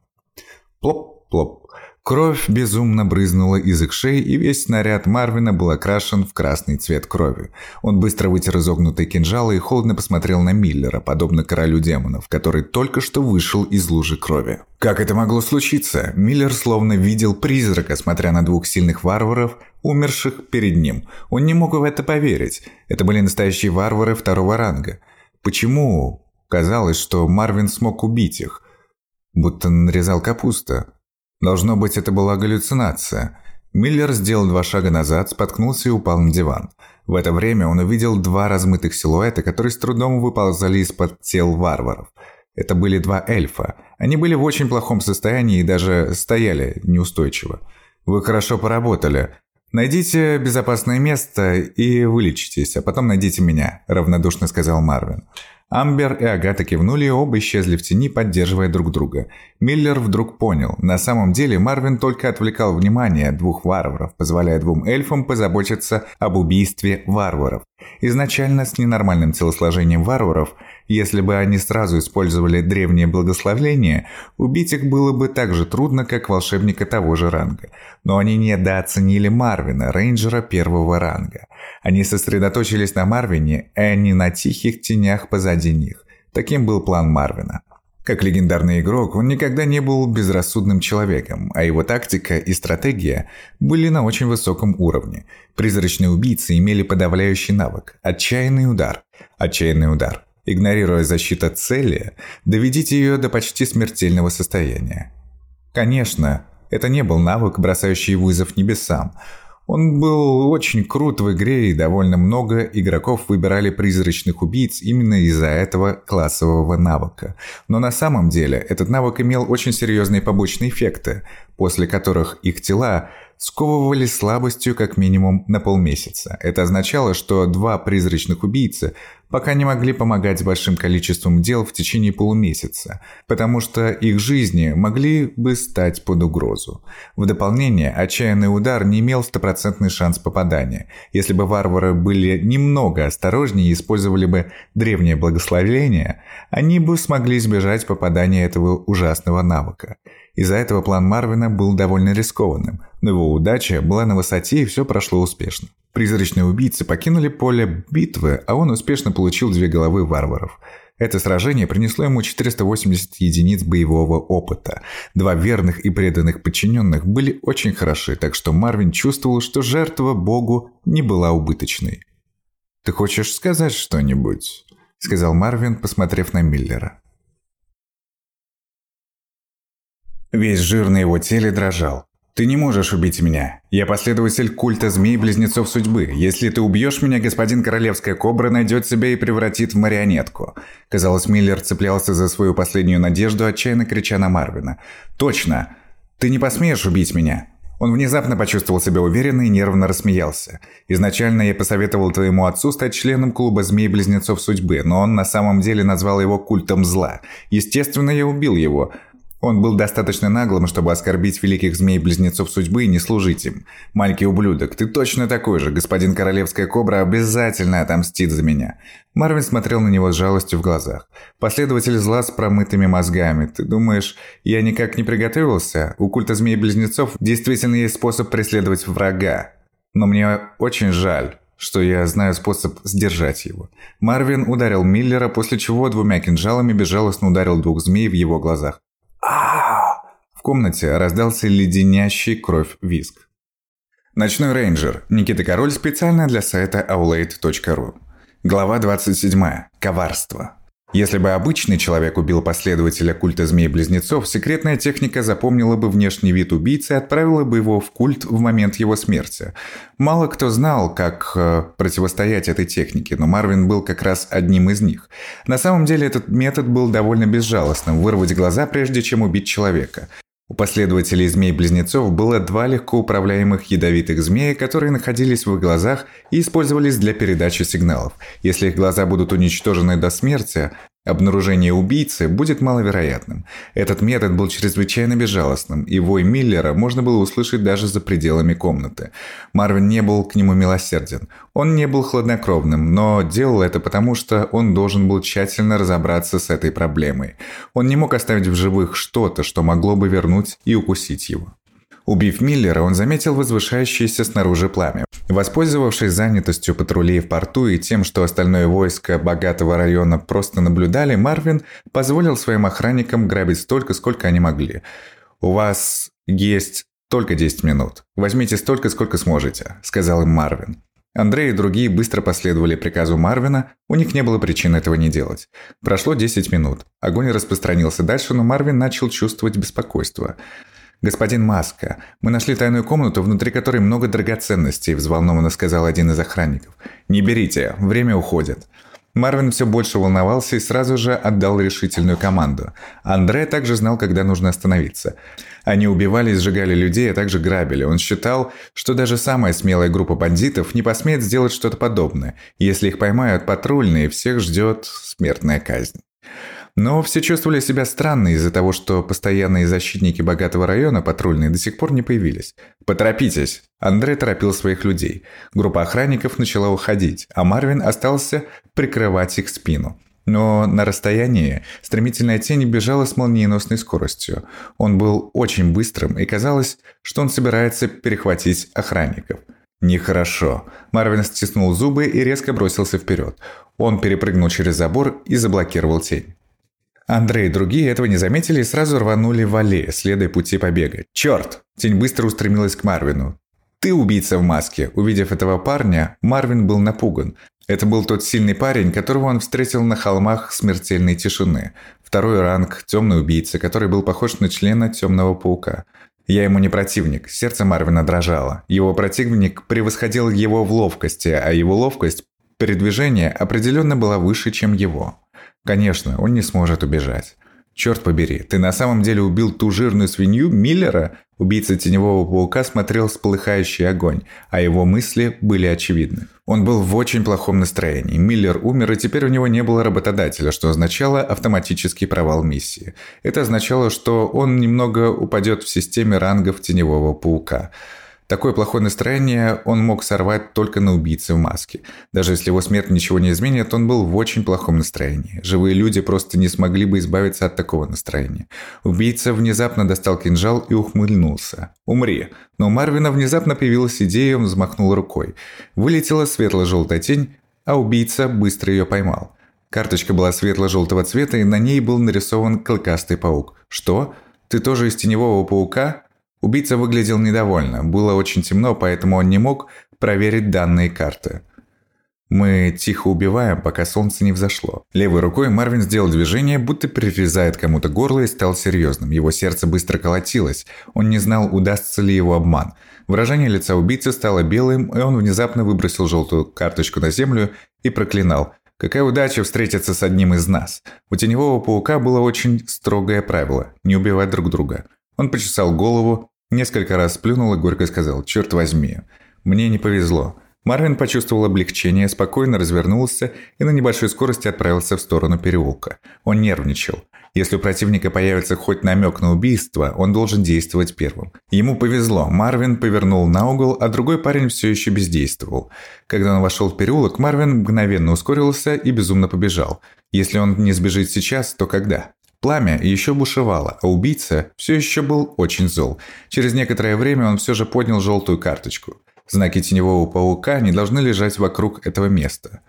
Плоп-плоп. Кровь безумно брызнула из их шеи, и весь снаряд Марвина был окрашен в красный цвет крови. Он быстро вытер изогнутые кинжалы и холодно посмотрел на Миллера, подобно королю демонов, который только что вышел из лужи крови. Как это могло случиться? Миллер словно видел призрака, смотря на двух сильных варваров, умерших перед ним. Он не мог в это поверить. Это были настоящие варвары второго ранга. Почему казалось, что Марвин смог убить их? Будто нарезал капуста. Должно быть, это была галлюцинация. Миллер сделал два шага назад, споткнулся и упал на диван. В это время он увидел два размытых силуэта, которые с трудом выползали из-под тел варваров. Это были два эльфа. Они были в очень плохом состоянии и даже стояли неустойчиво. «Вы хорошо поработали. Найдите безопасное место и вылечитесь, а потом найдите меня», – равнодушно сказал Марвин. Амбер и Агата кивнули и оба исчезли в тени, поддерживая друг друга. Миллер вдруг понял, на самом деле Марвин только отвлекал внимание двух варваров, позволяя двум эльфам позаботиться об убийстве варваров. Изначально с ненормальным телосложением варваров, если бы они сразу использовали древнее благословление, убить их было бы так же трудно, как волшебника того же ранга. Но они недооценили Марвина, рейнджера первого ранга. Они сосредоточились на Марвине, а не на тихих тенях позади них. Таким был план Марвина. Как легендарный игрок, он никогда не был безрассудным человеком, а его тактика и стратегия были на очень высоком уровне. Призрачные убийцы имели подавляющий навык – отчаянный удар. Отчаянный удар. Игнорируя защиту цели, доведите ее до почти смертельного состояния. Конечно, это не был навык, бросающий вызов небесам – он был очень крут в игре, и довольно много игроков выбирали призрачных убийц именно из-за этого классового навыка. Но на самом деле этот навык имел очень серьезные побочные эффекты, после которых их тела сковывали слабостью как минимум на полмесяца. Это означало, что два призрачных убийцы пока не могли помогать с большим количеством дел в течение полумесяца, потому что их жизни могли бы стать под угрозу. В дополнение, отчаянный удар не имел стопроцентный шанс попадания. Если бы варвары были немного осторожнее и использовали бы древнее благословение, они бы смогли избежать попадания этого ужасного навыка. Из-за этого план Марвина был довольно рискованным, но его удача была на высоте и все прошло успешно. Призрачные убийцы покинули поле битвы, а он успешно получил две головы варваров. Это сражение принесло ему 480 единиц боевого опыта. Два верных и преданных подчиненных были очень хороши, так что Марвин чувствовал, что жертва богу не была убыточной. «Ты хочешь сказать что-нибудь?» – сказал Марвин, посмотрев на Миллера. Весь жир на его теле дрожал. «Ты не можешь убить меня. Я последователь культа змей-близнецов судьбы. Если ты убьешь меня, господин Королевская Кобра найдет себя и превратит в марионетку». Казалось, Миллер цеплялся за свою последнюю надежду, отчаянно крича на Марвина. «Точно! Ты не посмеешь убить меня!» Он внезапно почувствовал себя уверенно и нервно рассмеялся. «Изначально я посоветовал твоему отцу стать членом клуба змей-близнецов судьбы, но он на самом деле назвал его культом зла. Естественно, я убил его. Он был достаточно наглым, чтобы оскорбить великих змей-близнецов судьбы и не служить им. Маленький ублюдок, ты точно такой же. Господин Королевская Кобра обязательно отомстит за меня. Марвин смотрел на него с жалостью в глазах. Последователь зла с промытыми мозгами. Ты думаешь, я никак не приготовился? У культа змей-близнецов действительно есть способ преследовать врага. Но мне очень жаль что я знаю способ сдержать его. Марвин ударил Миллера, после чего двумя кинжалами безжалостно ударил двух змей в его глазах в комнате раздался леденящий кровь визг. Ночной рейнджер. Никита Король специально для сайта aulade.ru. Глава 27. Коварство. Если бы обычный человек убил последователя культа змей-близнецов, секретная техника запомнила бы внешний вид убийцы и отправила бы его в культ в момент его смерти. Мало кто знал, как э, противостоять этой технике, но Марвин был как раз одним из них. На самом деле этот метод был довольно безжалостным – вырвать глаза, прежде чем убить человека. У последователей змей-близнецов было два легко управляемых ядовитых змея, которые находились в их глазах и использовались для передачи сигналов. Если их глаза будут уничтожены до смерти, Обнаружение убийцы будет маловероятным. Этот метод был чрезвычайно безжалостным, и вой Миллера можно было услышать даже за пределами комнаты. Марвин не был к нему милосерден. Он не был хладнокровным, но делал это потому, что он должен был тщательно разобраться с этой проблемой. Он не мог оставить в живых что-то, что могло бы вернуть и укусить его. Убив Миллера, он заметил возвышающееся снаружи пламя. Воспользовавшись занятостью патрулей в порту и тем, что остальное войско богатого района просто наблюдали, Марвин позволил своим охранникам грабить столько, сколько они могли. «У вас есть только 10 минут. Возьмите столько, сколько сможете», – сказал им Марвин. Андрей и другие быстро последовали приказу Марвина, у них не было причин этого не делать. Прошло 10 минут. Огонь распространился дальше, но Марвин начал чувствовать беспокойство. «Господин Маска, мы нашли тайную комнату, внутри которой много драгоценностей», – взволнованно сказал один из охранников. «Не берите, время уходит». Марвин все больше волновался и сразу же отдал решительную команду. Андре также знал, когда нужно остановиться. Они убивали и сжигали людей, а также грабили. Он считал, что даже самая смелая группа бандитов не посмеет сделать что-то подобное. Если их поймают патрульные, всех ждет смертная казнь. Но все чувствовали себя странно из-за того, что постоянные защитники богатого района, патрульные, до сих пор не появились. «Поторопитесь!» Андрей торопил своих людей. Группа охранников начала уходить, а Марвин остался прикрывать их спину. Но на расстоянии стремительная тень бежала с молниеносной скоростью. Он был очень быстрым, и казалось, что он собирается перехватить охранников. Нехорошо. Марвин стиснул зубы и резко бросился вперед. Он перепрыгнул через забор и заблокировал тень. Андрей и другие этого не заметили и сразу рванули в аллее, следуя пути побега. «Черт!» Тень быстро устремилась к Марвину. «Ты убийца в маске!» Увидев этого парня, Марвин был напуган. Это был тот сильный парень, которого он встретил на холмах смертельной тишины. Второй ранг – темный убийца, который был похож на члена темного паука. Я ему не противник. Сердце Марвина дрожало. Его противник превосходил его в ловкости, а его ловкость передвижения определенно была выше, чем его. Конечно, он не сможет убежать. Черт побери, ты на самом деле убил ту жирную свинью Миллера? Убийца теневого паука смотрел с полыхающий огонь, а его мысли были очевидны. Он был в очень плохом настроении. Миллер умер, и теперь у него не было работодателя, что означало автоматический провал миссии. Это означало, что он немного упадет в системе рангов теневого паука. Такое плохое настроение он мог сорвать только на убийце в маске. Даже если его смерть ничего не изменит, он был в очень плохом настроении. Живые люди просто не смогли бы избавиться от такого настроения. Убийца внезапно достал кинжал и ухмыльнулся. «Умри!» Но у Марвина внезапно появилась идея, он взмахнул рукой. Вылетела светло-желтая тень, а убийца быстро ее поймал. Карточка была светло-желтого цвета, и на ней был нарисован клыкастый паук. «Что? Ты тоже из теневого паука?» Убийца выглядел недовольно. Было очень темно, поэтому он не мог проверить данные карты. Мы тихо убиваем, пока солнце не взошло. Левой рукой Марвин сделал движение, будто прирезает кому-то горло и стал серьезным. Его сердце быстро колотилось. Он не знал, удастся ли его обман. Выражение лица убийцы стало белым, и он внезапно выбросил желтую карточку на землю и проклинал. Какая удача встретиться с одним из нас. У теневого паука было очень строгое правило – не убивать друг друга. Он почесал голову, Несколько раз сплюнул и горько сказал «Черт возьми, мне не повезло». Марвин почувствовал облегчение, спокойно развернулся и на небольшой скорости отправился в сторону переулка. Он нервничал. Если у противника появится хоть намек на убийство, он должен действовать первым. Ему повезло. Марвин повернул на угол, а другой парень все еще бездействовал. Когда он вошел в переулок, Марвин мгновенно ускорился и безумно побежал. Если он не сбежит сейчас, то когда? Пламя еще бушевало, а убийца все еще был очень зол. Через некоторое время он все же поднял желтую карточку. Знаки теневого паука не должны лежать вокруг этого места.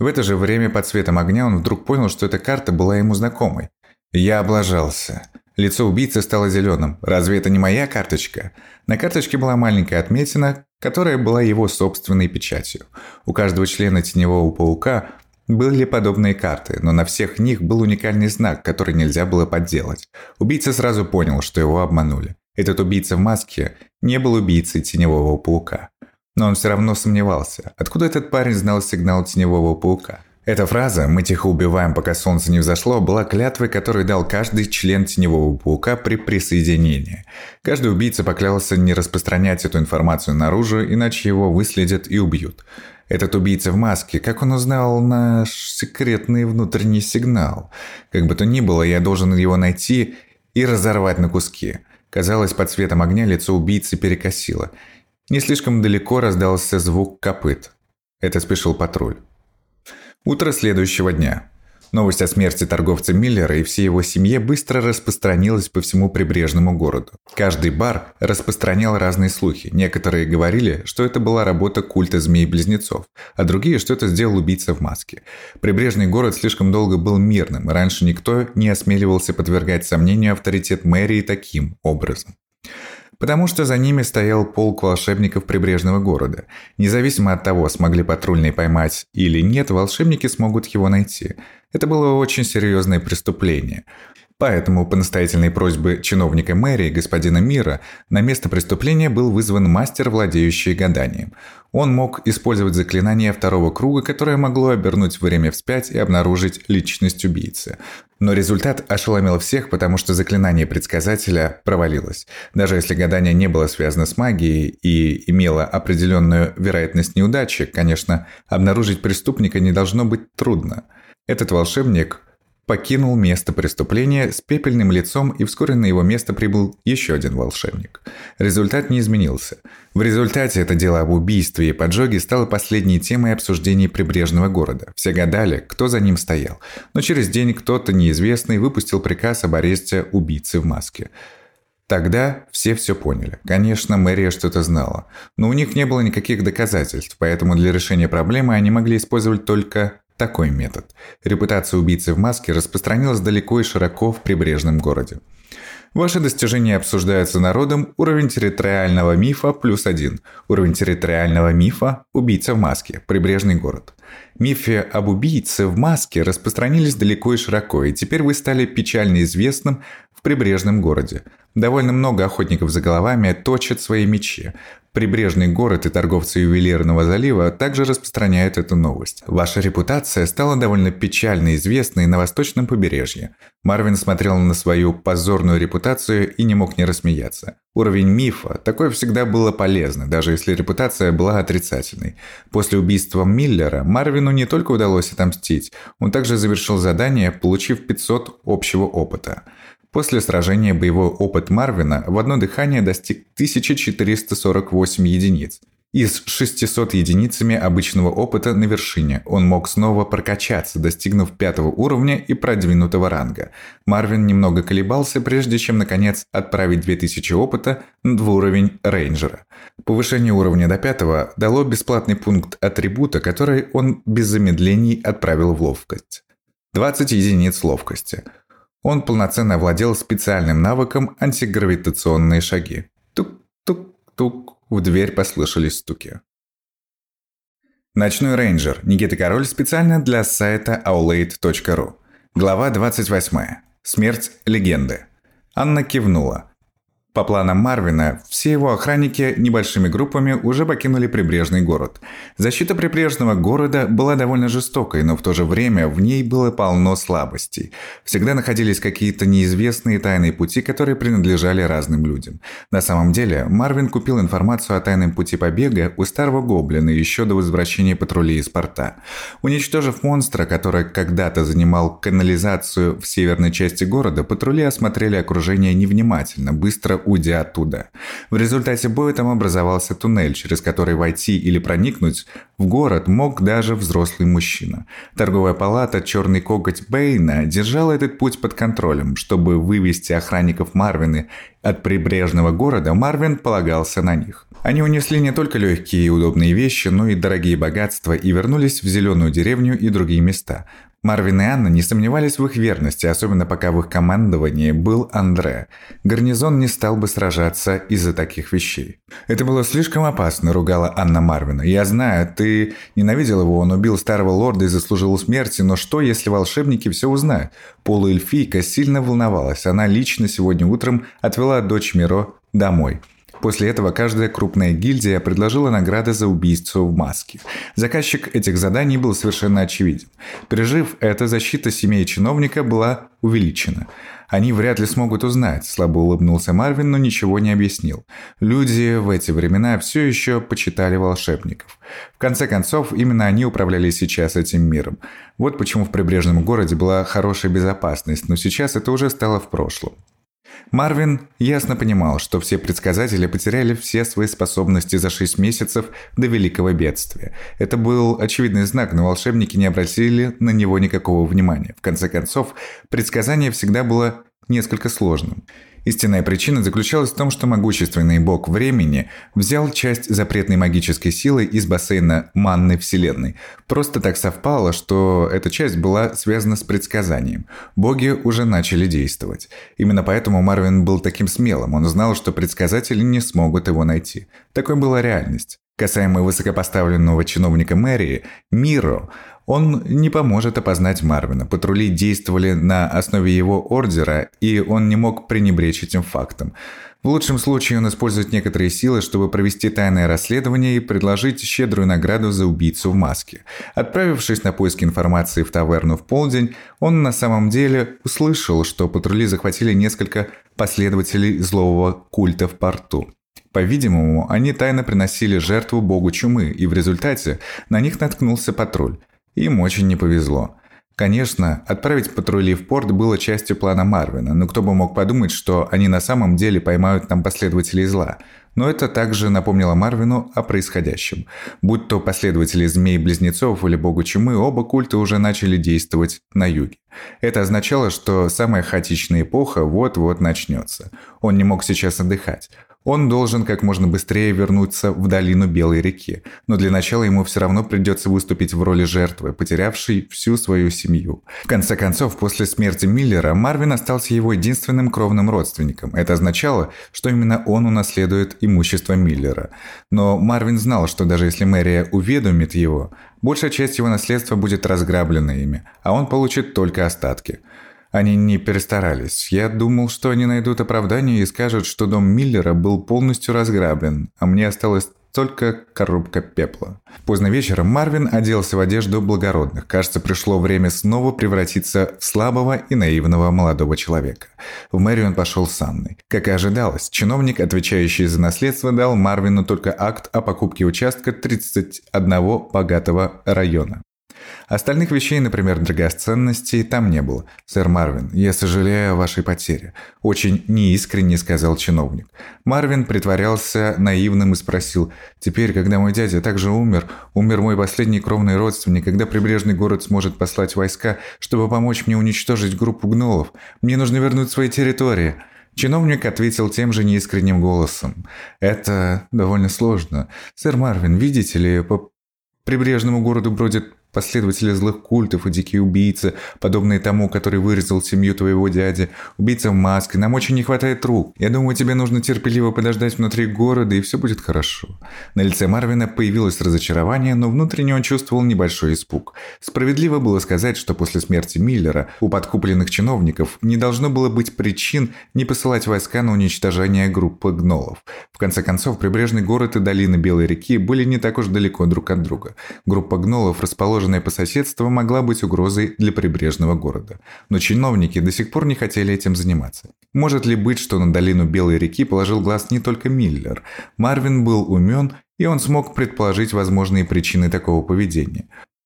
В это же время под светом огня он вдруг понял, что эта карта была ему знакомой. Я облажался. Лицо убийцы стало зеленым. Разве это не моя карточка? На карточке была маленькая отметина, которая была его собственной печатью. У каждого члена теневого паука были подобные карты, но на всех них был уникальный знак, который нельзя было подделать. Убийца сразу понял, что его обманули. Этот убийца в маске не был убийцей теневого паука. Но он все равно сомневался, откуда этот парень знал сигнал теневого паука. Эта фраза «мы тихо убиваем, пока солнце не взошло» была клятвой, которую дал каждый член Теневого Паука при присоединении. Каждый убийца поклялся не распространять эту информацию наружу, иначе его выследят и убьют. Этот убийца в маске, как он узнал наш секретный внутренний сигнал? Как бы то ни было, я должен его найти и разорвать на куски. Казалось, под светом огня лицо убийцы перекосило. Не слишком далеко раздался звук копыт. Это спешил патруль. Утро следующего дня. Новость о смерти торговца Миллера и всей его семье быстро распространилась по всему прибрежному городу. Каждый бар распространял разные слухи. Некоторые говорили, что это была работа культа змей-близнецов, а другие, что это сделал убийца в маске. Прибрежный город слишком долго был мирным, и раньше никто не осмеливался подвергать сомнению авторитет мэрии таким образом потому что за ними стоял полк волшебников прибрежного города. Независимо от того, смогли патрульные поймать или нет, волшебники смогут его найти. Это было очень серьезное преступление. Поэтому по настоятельной просьбе чиновника мэрии господина Мира на место преступления был вызван мастер, владеющий гаданием. Он мог использовать заклинание второго круга, которое могло обернуть время вспять и обнаружить личность убийцы. Но результат ошеломил всех, потому что заклинание предсказателя провалилось. Даже если гадание не было связано с магией и имело определенную вероятность неудачи, конечно, обнаружить преступника не должно быть трудно. Этот волшебник покинул место преступления с пепельным лицом, и вскоре на его место прибыл еще один волшебник. Результат не изменился. В результате это дело об убийстве и поджоге стало последней темой обсуждений прибрежного города. Все гадали, кто за ним стоял. Но через день кто-то неизвестный выпустил приказ об аресте убийцы в маске. Тогда все все поняли. Конечно, мэрия что-то знала. Но у них не было никаких доказательств, поэтому для решения проблемы они могли использовать только такой метод. Репутация убийцы в маске распространилась далеко и широко в прибрежном городе. Ваши достижения обсуждаются народом. Уровень территориального мифа плюс один. Уровень территориального мифа – убийца в маске, прибрежный город. Мифы об убийце в маске распространились далеко и широко, и теперь вы стали печально известным в прибрежном городе. Довольно много охотников за головами точат свои мечи. Прибрежный город и торговцы ювелирного залива также распространяют эту новость. Ваша репутация стала довольно печально известной на восточном побережье. Марвин смотрел на свою позорную репутацию и не мог не рассмеяться. Уровень мифа. Такое всегда было полезно, даже если репутация была отрицательной. После убийства Миллера Марвину не только удалось отомстить, он также завершил задание, получив 500 общего опыта. После сражения боевой опыт Марвина в одно дыхание достиг 1448 единиц. И с 600 единицами обычного опыта на вершине он мог снова прокачаться, достигнув пятого уровня и продвинутого ранга. Марвин немного колебался, прежде чем, наконец, отправить 2000 опыта на уровень рейнджера. Повышение уровня до пятого дало бесплатный пункт атрибута, который он без замедлений отправил в ловкость. 20 единиц ловкости – он полноценно владел специальным навыком антигравитационные шаги. Тук-тук-тук, в дверь послышались стуки. Ночной рейнджер Никита Король специально для сайта aulade.ru. Глава 28. Смерть легенды. Анна кивнула. По планам Марвина, все его охранники небольшими группами уже покинули прибрежный город. Защита прибрежного города была довольно жестокой, но в то же время в ней было полно слабостей. Всегда находились какие-то неизвестные тайные пути, которые принадлежали разным людям. На самом деле, Марвин купил информацию о тайном пути побега у старого гоблина еще до возвращения патрулей из порта. Уничтожив монстра, который когда-то занимал канализацию в северной части города, патрули осмотрели окружение невнимательно, быстро уйдя оттуда. В результате боя там образовался туннель, через который войти или проникнуть в город мог даже взрослый мужчина. Торговая палата «Черный коготь Бэйна» держала этот путь под контролем. Чтобы вывести охранников Марвины от прибрежного города, Марвин полагался на них. Они унесли не только легкие и удобные вещи, но и дорогие богатства и вернулись в зеленую деревню и другие места. Марвин и Анна не сомневались в их верности, особенно пока в их командовании был Андре. Гарнизон не стал бы сражаться из-за таких вещей. «Это было слишком опасно», – ругала Анна Марвина. «Я знаю, ты ненавидел его, он убил старого лорда и заслужил смерти, но что, если волшебники все узнают?» Полуэльфийка сильно волновалась. Она лично сегодня утром отвела дочь Миро домой. После этого каждая крупная гильдия предложила награды за убийство в маске. Заказчик этих заданий был совершенно очевиден. Пережив это, защита семей чиновника была увеличена. Они вряд ли смогут узнать, слабо улыбнулся Марвин, но ничего не объяснил. Люди в эти времена все еще почитали волшебников. В конце концов, именно они управляли сейчас этим миром. Вот почему в прибрежном городе была хорошая безопасность, но сейчас это уже стало в прошлом. Марвин ясно понимал, что все предсказатели потеряли все свои способности за 6 месяцев до великого бедствия. Это был очевидный знак, но волшебники не обратили на него никакого внимания. В конце концов, предсказание всегда было несколько сложным. Истинная причина заключалась в том, что могущественный бог времени взял часть запретной магической силы из бассейна манны Вселенной. Просто так совпало, что эта часть была связана с предсказанием. Боги уже начали действовать. Именно поэтому Марвин был таким смелым. Он знал, что предсказатели не смогут его найти. Такой была реальность. Касаемо высокопоставленного чиновника мэрии, Миро, Он не поможет опознать Марвина. Патрули действовали на основе его ордера, и он не мог пренебречь этим фактом. В лучшем случае он использует некоторые силы, чтобы провести тайное расследование и предложить щедрую награду за убийцу в маске. Отправившись на поиски информации в таверну в полдень, он на самом деле услышал, что патрули захватили несколько последователей злого культа в порту. По-видимому, они тайно приносили жертву богу чумы, и в результате на них наткнулся патруль. Им очень не повезло. Конечно, отправить патрули в порт было частью плана Марвина, но кто бы мог подумать, что они на самом деле поймают там последователей зла. Но это также напомнило Марвину о происходящем. Будь то последователи змей-близнецов или бога чумы, оба культа уже начали действовать на юге. Это означало, что самая хаотичная эпоха вот-вот начнется. Он не мог сейчас отдыхать. Он должен как можно быстрее вернуться в долину Белой реки, но для начала ему все равно придется выступить в роли жертвы, потерявшей всю свою семью. В конце концов, после смерти Миллера, Марвин остался его единственным кровным родственником. Это означало, что именно он унаследует имущество Миллера. Но Марвин знал, что даже если мэрия уведомит его, большая часть его наследства будет разграблена ими, а он получит только остатки – они не перестарались. Я думал, что они найдут оправдание и скажут, что дом Миллера был полностью разграблен, а мне осталось только коробка пепла. Поздно вечером Марвин оделся в одежду благородных. Кажется, пришло время снова превратиться в слабого и наивного молодого человека. В мэрию он пошел с Анной. Как и ожидалось, чиновник, отвечающий за наследство, дал Марвину только акт о покупке участка 31 богатого района. Остальных вещей, например, драгоценностей, там не было. Сэр Марвин, я сожалею о вашей потере. Очень неискренне сказал чиновник. Марвин притворялся наивным и спросил. Теперь, когда мой дядя также умер, умер мой последний кровный родственник, когда прибрежный город сможет послать войска, чтобы помочь мне уничтожить группу гнолов, мне нужно вернуть свои территории. Чиновник ответил тем же неискренним голосом. «Это довольно сложно. Сэр Марвин, видите ли, по прибрежному городу бродят Последователи злых культов и дикие убийцы, подобные тому, который вырезал семью твоего дяди. Убийца в маске. Нам очень не хватает рук. Я думаю, тебе нужно терпеливо подождать внутри города, и все будет хорошо». На лице Марвина появилось разочарование, но внутренне он чувствовал небольшой испуг. Справедливо было сказать, что после смерти Миллера у подкупленных чиновников не должно было быть причин не посылать войска на уничтожение группы гнолов. В конце концов, прибрежный город и долина Белой реки были не так уж далеко друг от друга. Группа гнолов расположена расположенная по соседству, могла быть угрозой для прибрежного города. Но чиновники до сих пор не хотели этим заниматься. Может ли быть, что на долину Белой реки положил глаз не только Миллер? Марвин был умен, и он смог предположить возможные причины такого поведения.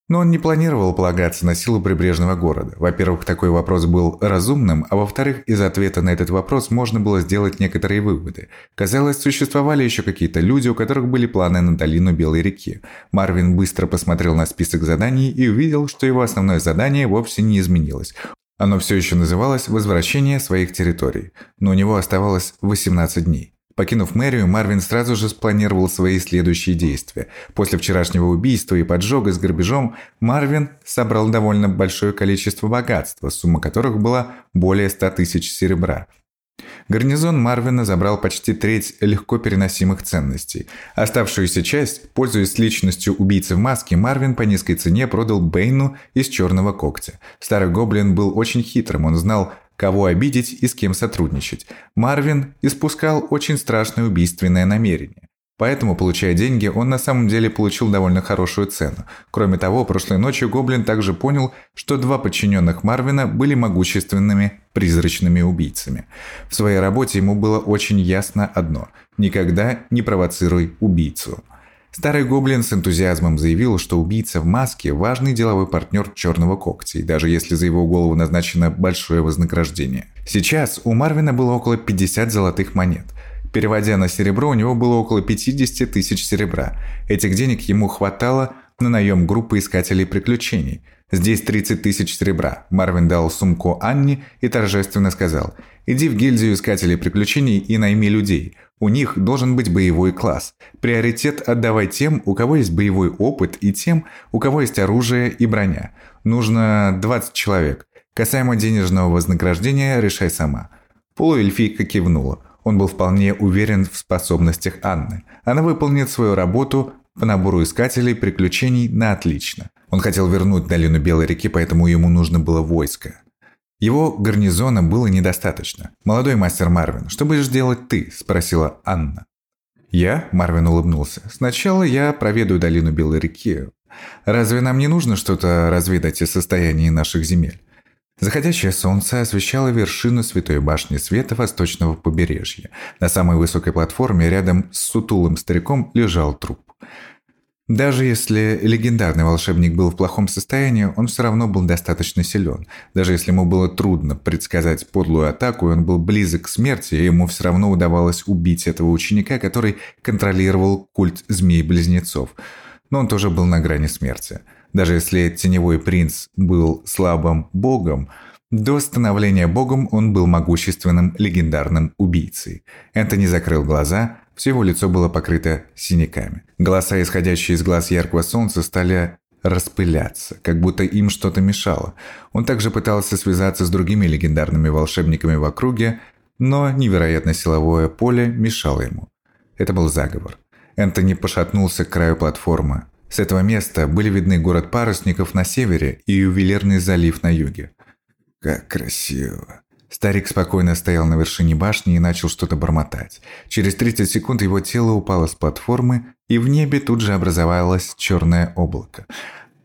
Но он не планировал полагаться на силу прибрежного города. Во-первых, такой вопрос был разумным, а во-вторых, из ответа на этот вопрос можно было сделать некоторые выводы. Казалось, существовали еще какие-то люди, у которых были планы на долину Белой реки. Марвин быстро посмотрел на список заданий и увидел, что его основное задание вовсе не изменилось. Оно все еще называлось «Возвращение своих территорий», но у него оставалось 18 дней. Покинув мэрию, Марвин сразу же спланировал свои следующие действия. После вчерашнего убийства и поджога с грабежом Марвин собрал довольно большое количество богатства, сумма которых была более 100 тысяч серебра. Гарнизон Марвина забрал почти треть легко переносимых ценностей. Оставшуюся часть, пользуясь личностью убийцы в маске, Марвин по низкой цене продал Бэйну из черного когтя. Старый гоблин был очень хитрым, он знал, кого обидеть и с кем сотрудничать. Марвин испускал очень страшное убийственное намерение. Поэтому, получая деньги, он на самом деле получил довольно хорошую цену. Кроме того, прошлой ночью Гоблин также понял, что два подчиненных Марвина были могущественными призрачными убийцами. В своей работе ему было очень ясно одно – никогда не провоцируй убийцу. Старый гоблин с энтузиазмом заявил, что убийца в маске – важный деловой партнер Черного Когтя, и даже если за его голову назначено большое вознаграждение. Сейчас у Марвина было около 50 золотых монет. Переводя на серебро, у него было около 50 тысяч серебра. Этих денег ему хватало на наем группы искателей приключений. Здесь 30 тысяч серебра. Марвин дал сумку Анне и торжественно сказал «Иди в гильдию искателей приключений и найми людей. У них должен быть боевой класс. Приоритет отдавай тем, у кого есть боевой опыт, и тем, у кого есть оружие и броня. Нужно 20 человек. Касаемо денежного вознаграждения, решай сама». Полуэльфийка кивнула. Он был вполне уверен в способностях Анны. Она выполнит свою работу по набору искателей приключений на отлично. Он хотел вернуть долину Белой реки, поэтому ему нужно было войско. Его гарнизона было недостаточно. «Молодой мастер Марвин, что будешь делать ты?» – спросила Анна. «Я?» – Марвин улыбнулся. «Сначала я проведу долину Белой реки. Разве нам не нужно что-то разведать о состоянии наших земель?» Заходящее солнце освещало вершину Святой башни Света восточного побережья. На самой высокой платформе рядом с сутулым стариком лежал труп. Даже если легендарный волшебник был в плохом состоянии, он все равно был достаточно силен. Даже если ему было трудно предсказать подлую атаку, и он был близок к смерти, ему все равно удавалось убить этого ученика, который контролировал культ змей-близнецов. Но он тоже был на грани смерти. Даже если теневой принц был слабым богом, до становления богом он был могущественным легендарным убийцей. Энтони закрыл глаза, все его лицо было покрыто синяками. Голоса, исходящие из глаз яркого солнца, стали распыляться, как будто им что-то мешало. Он также пытался связаться с другими легендарными волшебниками в округе, но невероятно силовое поле мешало ему. Это был заговор. Энтони пошатнулся к краю платформы. С этого места были видны город парусников на севере и ювелирный залив на юге. Как красиво. Старик спокойно стоял на вершине башни и начал что-то бормотать. Через 30 секунд его тело упало с платформы, и в небе тут же образовалось черное облако.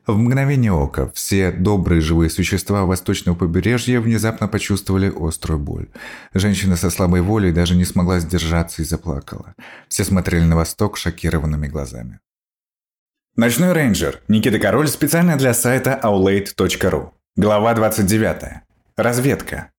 В мгновение ока все добрые живые существа восточного побережья внезапно почувствовали острую боль. Женщина со слабой волей даже не смогла сдержаться и заплакала. Все смотрели на восток шокированными глазами. Ночной рейнджер. Никита Король специально для сайта aulade.ru. Глава 29. Разведка.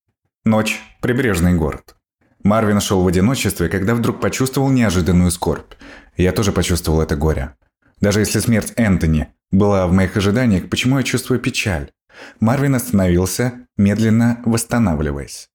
Ночь. Прибрежный город. Марвин шел в одиночестве, когда вдруг почувствовал неожиданную скорбь. Я тоже почувствовал это горе. Даже если смерть Энтони была в моих ожиданиях, почему я чувствую печаль? Марвин остановился, медленно восстанавливаясь.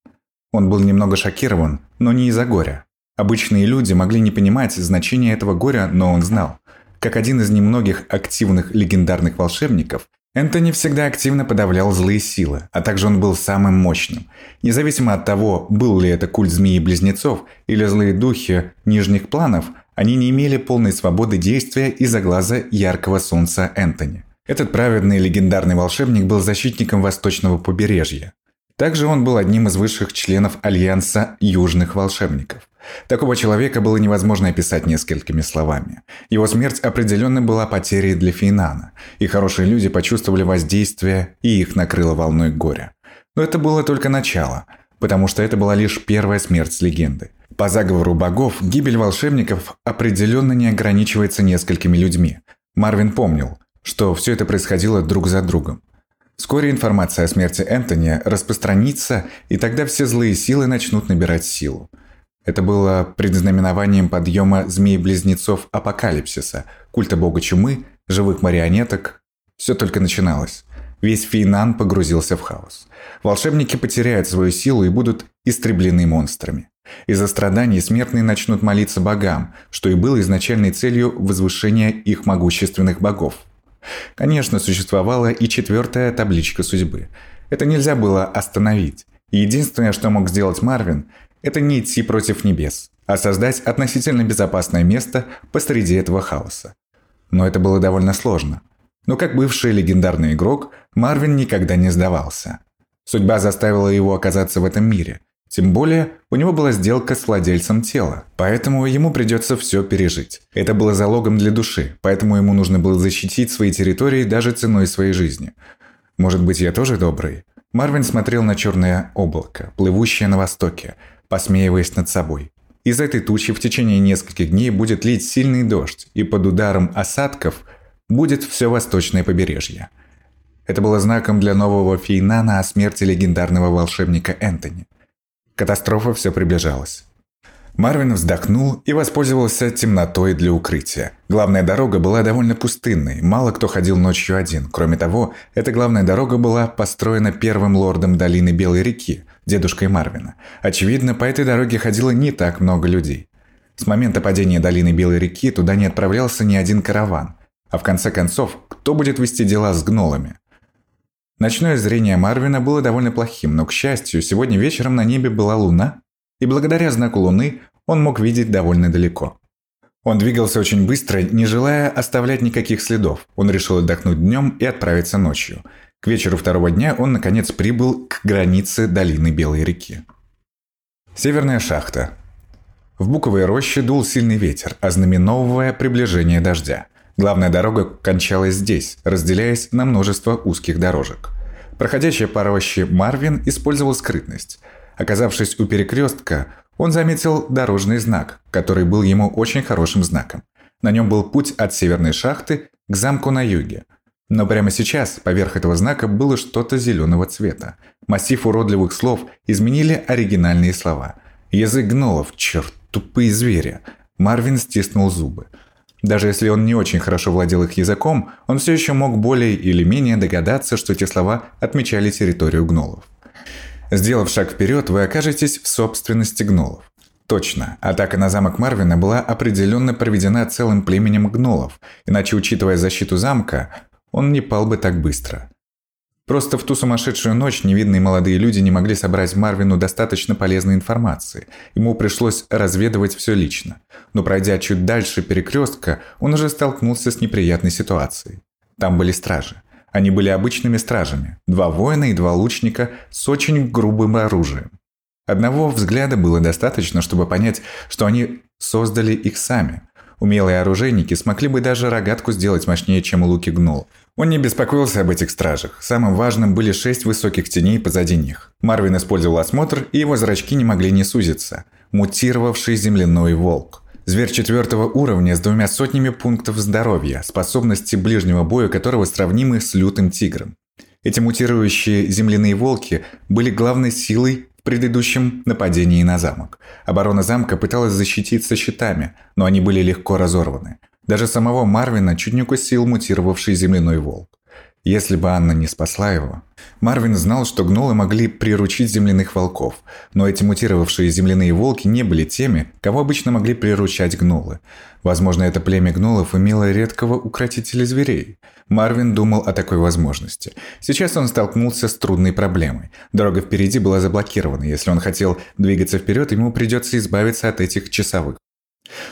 Он был немного шокирован, но не из-за горя. Обычные люди могли не понимать значения этого горя, но он знал. Как один из немногих активных легендарных волшебников, Энтони всегда активно подавлял злые силы, а также он был самым мощным. Независимо от того, был ли это культ змеи-близнецов или злые духи нижних планов, они не имели полной свободы действия из-за глаза яркого солнца Энтони. Этот праведный легендарный волшебник был защитником восточного побережья. Также он был одним из высших членов Альянса Южных Волшебников. Такого человека было невозможно описать несколькими словами. Его смерть определенно была потерей для Фейнана, и хорошие люди почувствовали воздействие, и их накрыло волной горя. Но это было только начало, потому что это была лишь первая смерть легенды. По заговору богов, гибель волшебников определенно не ограничивается несколькими людьми. Марвин помнил, что все это происходило друг за другом. Вскоре информация о смерти Энтони распространится, и тогда все злые силы начнут набирать силу. Это было предзнаменованием подъема змей-близнецов апокалипсиса, культа бога чумы, живых марионеток. Все только начиналось. Весь Фейнан погрузился в хаос. Волшебники потеряют свою силу и будут истреблены монстрами. Из-за страданий смертные начнут молиться богам, что и было изначальной целью возвышения их могущественных богов – Конечно, существовала и четвертая табличка судьбы. Это нельзя было остановить. И единственное, что мог сделать Марвин, это не идти против небес, а создать относительно безопасное место посреди этого хаоса. Но это было довольно сложно. Но как бывший легендарный игрок, Марвин никогда не сдавался. Судьба заставила его оказаться в этом мире, тем более, у него была сделка с владельцем тела, поэтому ему придется все пережить. Это было залогом для души, поэтому ему нужно было защитить свои территории даже ценой своей жизни. Может быть, я тоже добрый? Марвин смотрел на черное облако, плывущее на востоке, посмеиваясь над собой. Из этой тучи в течение нескольких дней будет лить сильный дождь, и под ударом осадков будет все восточное побережье. Это было знаком для нового Фейнана о смерти легендарного волшебника Энтони. Катастрофа все приближалась. Марвин вздохнул и воспользовался темнотой для укрытия. Главная дорога была довольно пустынной, мало кто ходил ночью один. Кроме того, эта главная дорога была построена первым лордом долины Белой реки, дедушкой Марвина. Очевидно, по этой дороге ходило не так много людей. С момента падения долины Белой реки туда не отправлялся ни один караван. А в конце концов, кто будет вести дела с гнолами? Ночное зрение Марвина было довольно плохим, но, к счастью, сегодня вечером на небе была луна, и благодаря знаку луны он мог видеть довольно далеко. Он двигался очень быстро, не желая оставлять никаких следов. Он решил отдохнуть днем и отправиться ночью. К вечеру второго дня он, наконец, прибыл к границе долины Белой реки. Северная шахта. В буковой роще дул сильный ветер, ознаменовывая приближение дождя. Главная дорога кончалась здесь, разделяясь на множество узких дорожек. Проходящий по роще Марвин использовал скрытность. Оказавшись у перекрестка, он заметил дорожный знак, который был ему очень хорошим знаком. На нем был путь от северной шахты к замку на юге. Но прямо сейчас поверх этого знака было что-то зеленого цвета. Массив уродливых слов изменили оригинальные слова. Язык гнолов, черт, тупые звери. Марвин стиснул зубы. Даже если он не очень хорошо владел их языком, он все еще мог более или менее догадаться, что эти слова отмечали территорию гнолов. Сделав шаг вперед, вы окажетесь в собственности гнолов. Точно, атака на замок Марвина была определенно проведена целым племенем гнолов, иначе, учитывая защиту замка, он не пал бы так быстро. Просто в ту сумасшедшую ночь невидные молодые люди не могли собрать Марвину достаточно полезной информации. Ему пришлось разведывать все лично. Но пройдя чуть дальше перекрестка, он уже столкнулся с неприятной ситуацией. Там были стражи. Они были обычными стражами. Два воина и два лучника с очень грубым оружием. Одного взгляда было достаточно, чтобы понять, что они создали их сами. Умелые оружейники смогли бы даже рогатку сделать мощнее, чем луки гнол. Он не беспокоился об этих стражах. Самым важным были шесть высоких теней позади них. Марвин использовал осмотр, и его зрачки не могли не сузиться. Мутировавший земляной волк. Зверь четвертого уровня с двумя сотнями пунктов здоровья, способности ближнего боя которого сравнимы с лютым тигром. Эти мутирующие земляные волки были главной силой в предыдущем нападении на замок. Оборона замка пыталась защититься щитами, но они были легко разорваны. Даже самого Марвина чуть не укусил мутировавший земляной волк. Если бы Анна не спасла его... Марвин знал, что гнолы могли приручить земляных волков, но эти мутировавшие земляные волки не были теми, кого обычно могли приручать гнолы. Возможно, это племя гнолов имело редкого укротителя зверей. Марвин думал о такой возможности. Сейчас он столкнулся с трудной проблемой. Дорога впереди была заблокирована. Если он хотел двигаться вперед, ему придется избавиться от этих часовых.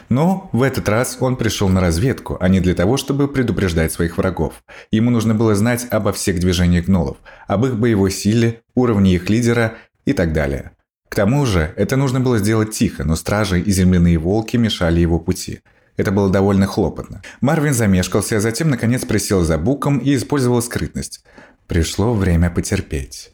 Но в этот раз он пришел на разведку, а не для того, чтобы предупреждать своих врагов. Ему нужно было знать обо всех движениях гнолов, об их боевой силе, уровне их лидера и так далее. К тому же, это нужно было сделать тихо, но стражи и земляные волки мешали его пути. Это было довольно хлопотно. Марвин замешкался, а затем наконец присел за буком и использовал скрытность. Пришло время потерпеть.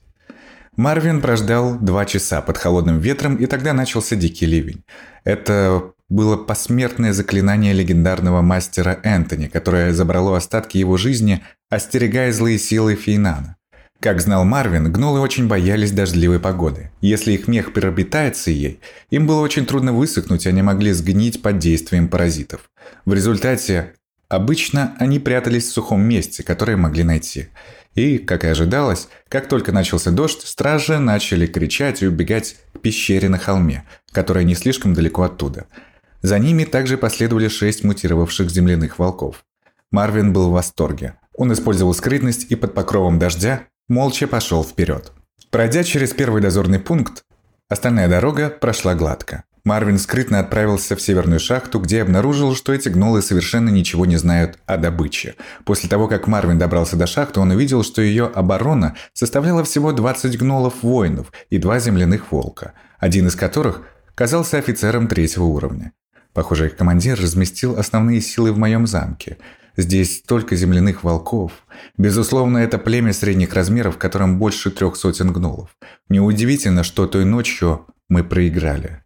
Марвин прождал два часа под холодным ветром, и тогда начался дикий ливень. Это было посмертное заклинание легендарного мастера Энтони, которое забрало остатки его жизни, остерегая злые силы Фейнана. Как знал Марвин, гнолы очень боялись дождливой погоды. Если их мех пропитается ей, им было очень трудно высохнуть, они могли сгнить под действием паразитов. В результате обычно они прятались в сухом месте, которое могли найти. И, как и ожидалось, как только начался дождь, стражи начали кричать и убегать к пещере на холме, которая не слишком далеко оттуда – за ними также последовали шесть мутировавших земляных волков. Марвин был в восторге. Он использовал скрытность и под покровом дождя молча пошел вперед. Пройдя через первый дозорный пункт, остальная дорога прошла гладко. Марвин скрытно отправился в северную шахту, где обнаружил, что эти гнолы совершенно ничего не знают о добыче. После того, как Марвин добрался до шахты, он увидел, что ее оборона составляла всего 20 гнолов-воинов и два земляных волка, один из которых казался офицером третьего уровня. Похоже, их командир разместил основные силы в моем замке. Здесь столько земляных волков. Безусловно, это племя средних размеров, в котором больше трех сотен гнолов. Неудивительно, что той ночью мы проиграли.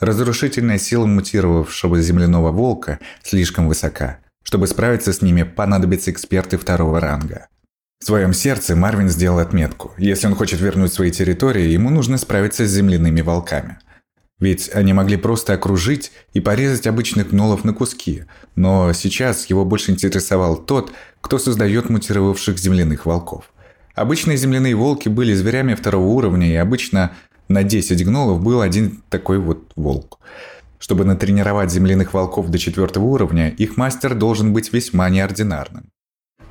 Разрушительная сила мутировавшего земляного волка слишком высока. Чтобы справиться с ними, понадобятся эксперты второго ранга. В своем сердце Марвин сделал отметку. Если он хочет вернуть свои территории, ему нужно справиться с земляными волками – ведь они могли просто окружить и порезать обычных гнолов на куски. Но сейчас его больше интересовал тот, кто создает мутировавших земляных волков. Обычные земляные волки были зверями второго уровня, и обычно на 10 гнолов был один такой вот волк. Чтобы натренировать земляных волков до четвертого уровня, их мастер должен быть весьма неординарным.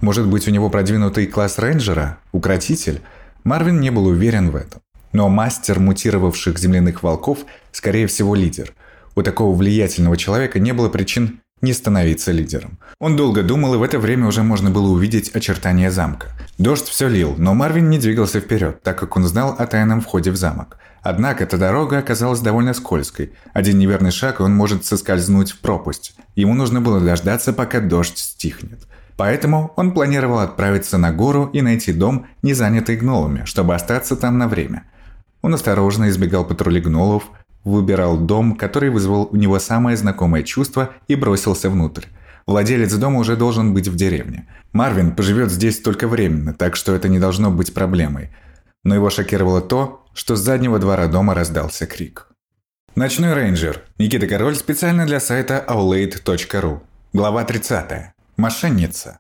Может быть, у него продвинутый класс рейнджера, укротитель? Марвин не был уверен в этом. Но мастер мутировавших земляных волков, скорее всего, лидер. У такого влиятельного человека не было причин не становиться лидером. Он долго думал, и в это время уже можно было увидеть очертания замка. Дождь все лил, но Марвин не двигался вперед, так как он знал о тайном входе в замок. Однако эта дорога оказалась довольно скользкой. Один неверный шаг, и он может соскользнуть в пропасть. Ему нужно было дождаться, пока дождь стихнет. Поэтому он планировал отправиться на гору и найти дом, не занятый гнолами, чтобы остаться там на время. Он осторожно избегал патрулей гнолов, выбирал дом, который вызвал у него самое знакомое чувство и бросился внутрь. Владелец дома уже должен быть в деревне. Марвин поживет здесь только временно, так что это не должно быть проблемой. Но его шокировало то, что с заднего двора дома раздался крик. Ночной рейнджер. Никита Король специально для сайта aulade.ru. Глава 30. Мошенница.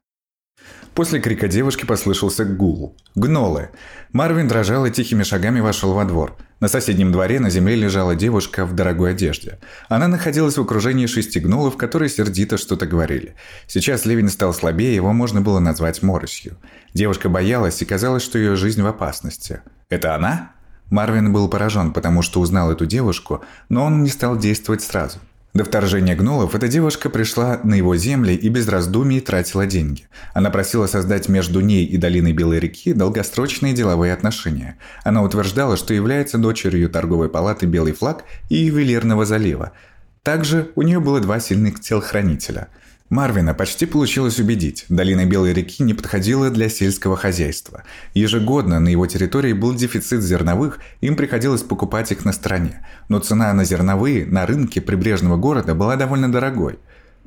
После крика девушки послышался гул. Гнолы. Марвин дрожал и тихими шагами вошел во двор. На соседнем дворе на земле лежала девушка в дорогой одежде. Она находилась в окружении шести гнолов, которые сердито что-то говорили. Сейчас ливень стал слабее, его можно было назвать моросью. Девушка боялась и казалось, что ее жизнь в опасности. «Это она?» Марвин был поражен, потому что узнал эту девушку, но он не стал действовать сразу. До вторжения гнолов эта девушка пришла на его земли и без раздумий тратила деньги. Она просила создать между ней и долиной Белой реки долгосрочные деловые отношения. Она утверждала, что является дочерью торговой палаты Белый флаг и ювелирного залива. Также у нее было два сильных телохранителя – Марвина почти получилось убедить, долина Белой реки не подходила для сельского хозяйства. Ежегодно на его территории был дефицит зерновых, им приходилось покупать их на стороне. Но цена на зерновые на рынке прибрежного города была довольно дорогой.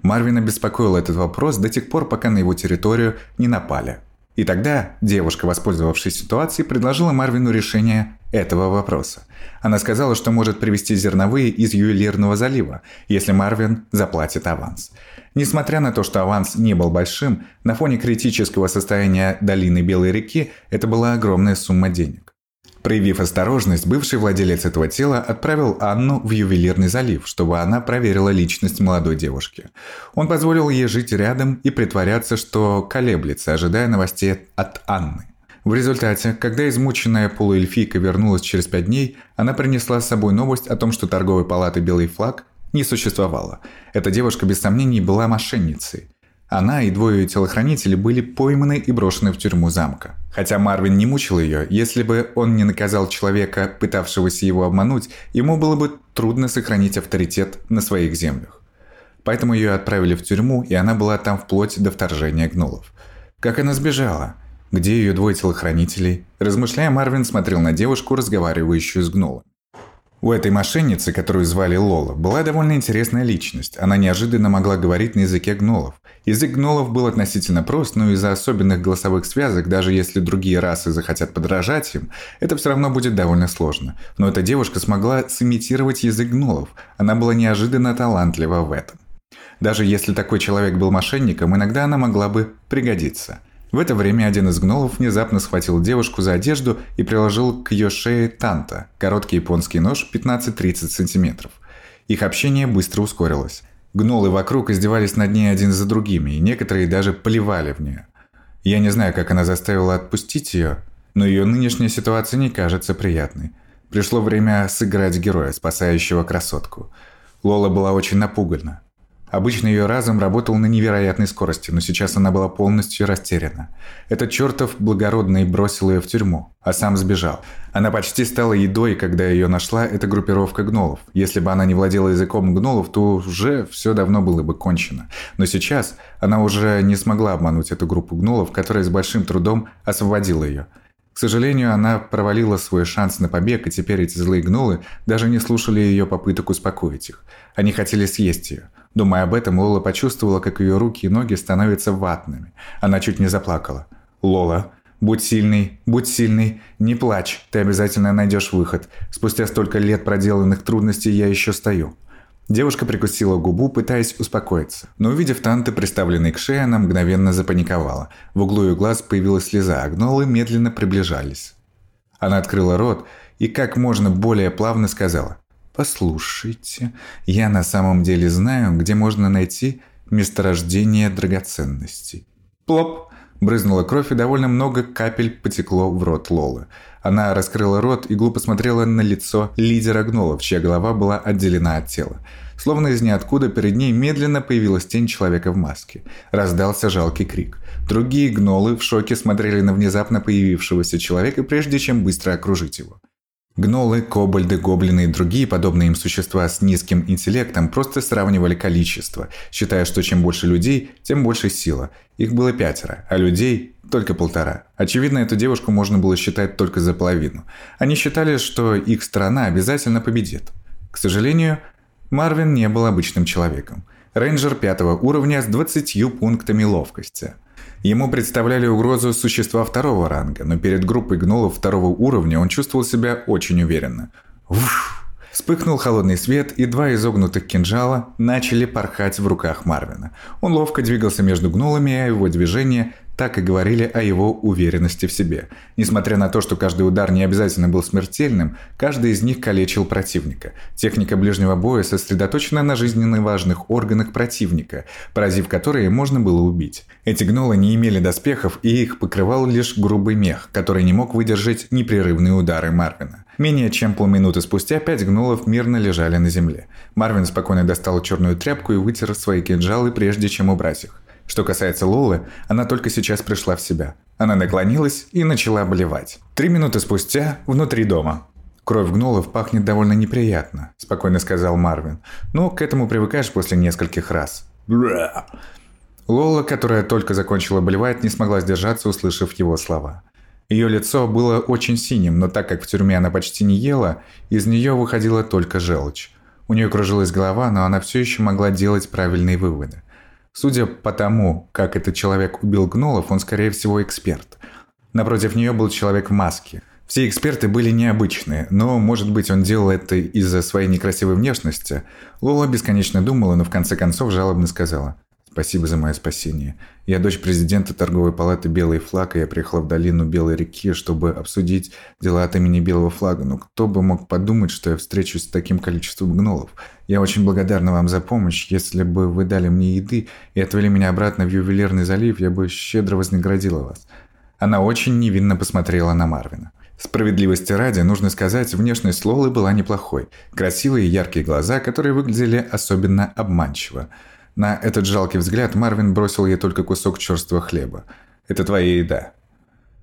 Марвина беспокоил этот вопрос до тех пор, пока на его территорию не напали. И тогда девушка, воспользовавшись ситуацией, предложила Марвину решение этого вопроса. Она сказала, что может привезти зерновые из ювелирного залива, если Марвин заплатит аванс. Несмотря на то, что аванс не был большим, на фоне критического состояния долины Белой реки это была огромная сумма денег. Проявив осторожность, бывший владелец этого тела отправил Анну в ювелирный залив, чтобы она проверила личность молодой девушки. Он позволил ей жить рядом и притворяться, что колеблется, ожидая новостей от Анны. В результате, когда измученная полуэльфийка вернулась через пять дней, она принесла с собой новость о том, что торговой палаты «Белый флаг» не существовало. Эта девушка без сомнений была мошенницей. Она и двое телохранителей были пойманы и брошены в тюрьму замка. Хотя Марвин не мучил ее, если бы он не наказал человека, пытавшегося его обмануть, ему было бы трудно сохранить авторитет на своих землях. Поэтому ее отправили в тюрьму, и она была там вплоть до вторжения гнолов. Как она сбежала? Где ее двое телохранителей? Размышляя, Марвин смотрел на девушку, разговаривающую с гнолом. У этой мошенницы, которую звали Лола, была довольно интересная личность. Она неожиданно могла говорить на языке гнолов. Язык гнолов был относительно прост, но из-за особенных голосовых связок, даже если другие расы захотят подражать им, это все равно будет довольно сложно. Но эта девушка смогла сымитировать язык гнолов. Она была неожиданно талантлива в этом. Даже если такой человек был мошенником, иногда она могла бы пригодиться – в это время один из гнолов внезапно схватил девушку за одежду и приложил к ее шее танта, короткий японский нож 15-30 сантиметров. Их общение быстро ускорилось. Гнолы вокруг издевались над ней один за другими, и некоторые даже поливали в нее. Я не знаю, как она заставила отпустить ее, но ее нынешняя ситуация не кажется приятной. Пришло время сыграть героя, спасающего красотку. Лола была очень напугана. Обычно ее разум работал на невероятной скорости, но сейчас она была полностью растеряна. Этот чертов благородный бросил ее в тюрьму, а сам сбежал. Она почти стала едой, когда ее нашла эта группировка гнолов. Если бы она не владела языком гнолов, то уже все давно было бы кончено. Но сейчас она уже не смогла обмануть эту группу гнолов, которая с большим трудом освободила ее. К сожалению, она провалила свой шанс на побег, и теперь эти злые гнолы даже не слушали ее попыток успокоить их. Они хотели съесть ее. Думая об этом, Лола почувствовала, как ее руки и ноги становятся ватными. Она чуть не заплакала. «Лола, будь сильный, будь сильный, не плачь, ты обязательно найдешь выход. Спустя столько лет проделанных трудностей я еще стою». Девушка прикусила губу, пытаясь успокоиться. Но увидев танты, приставленные к шее, она мгновенно запаниковала. В углу ее глаз появилась слеза, а гнолы медленно приближались. Она открыла рот и как можно более плавно сказала «Послушайте, я на самом деле знаю, где можно найти месторождение драгоценностей». Плоп! Брызнула кровь, и довольно много капель потекло в рот Лолы. Она раскрыла рот и глупо смотрела на лицо лидера гнолов, чья голова была отделена от тела. Словно из ниоткуда перед ней медленно появилась тень человека в маске. Раздался жалкий крик. Другие гнолы в шоке смотрели на внезапно появившегося человека, прежде чем быстро окружить его. Гнолы, кобальды, гоблины и другие подобные им существа с низким интеллектом просто сравнивали количество, считая, что чем больше людей, тем больше сила. Их было пятеро, а людей только полтора. Очевидно, эту девушку можно было считать только за половину. Они считали, что их страна обязательно победит. К сожалению, Марвин не был обычным человеком. Рейнджер пятого уровня с 20 пунктами ловкости – Ему представляли угрозу существа второго ранга, но перед группой гнолов второго уровня он чувствовал себя очень уверенно. Уф! Вспыхнул холодный свет, и два изогнутых кинжала начали порхать в руках Марвина. Он ловко двигался между гнолами, а его движения так и говорили о его уверенности в себе. Несмотря на то, что каждый удар не обязательно был смертельным, каждый из них калечил противника. Техника ближнего боя сосредоточена на жизненно важных органах противника, поразив которые можно было убить. Эти гнолы не имели доспехов, и их покрывал лишь грубый мех, который не мог выдержать непрерывные удары Марвина. Менее чем полминуты спустя пять гнолов мирно лежали на земле. Марвин спокойно достал черную тряпку и вытер свои кинжалы, прежде чем убрать их. Что касается Лолы, она только сейчас пришла в себя. Она наклонилась и начала блевать. Три минуты спустя, внутри дома. «Кровь гнолов пахнет довольно неприятно», – спокойно сказал Марвин. «Но к этому привыкаешь после нескольких раз». Бля. Лола, которая только закончила блевать, не смогла сдержаться, услышав его слова. Ее лицо было очень синим, но так как в тюрьме она почти не ела, из нее выходила только желчь. У нее кружилась голова, но она все еще могла делать правильные выводы. Судя по тому, как этот человек убил гнолов, он, скорее всего, эксперт. Напротив нее был человек в маске. Все эксперты были необычные, но, может быть, он делал это из-за своей некрасивой внешности. Лола бесконечно думала, но в конце концов жалобно сказала – Спасибо за мое спасение. Я дочь президента торговой палаты «Белый флаг», и я приехала в долину Белой реки, чтобы обсудить дела от имени Белого флага. Но кто бы мог подумать, что я встречусь с таким количеством гнолов? Я очень благодарна вам за помощь. Если бы вы дали мне еды и отвели меня обратно в ювелирный залив, я бы щедро вознаградила вас. Она очень невинно посмотрела на Марвина. Справедливости ради, нужно сказать, внешность Лолы была неплохой. Красивые яркие глаза, которые выглядели особенно обманчиво – на этот жалкий взгляд Марвин бросил ей только кусок черствого хлеба. «Это твоя еда».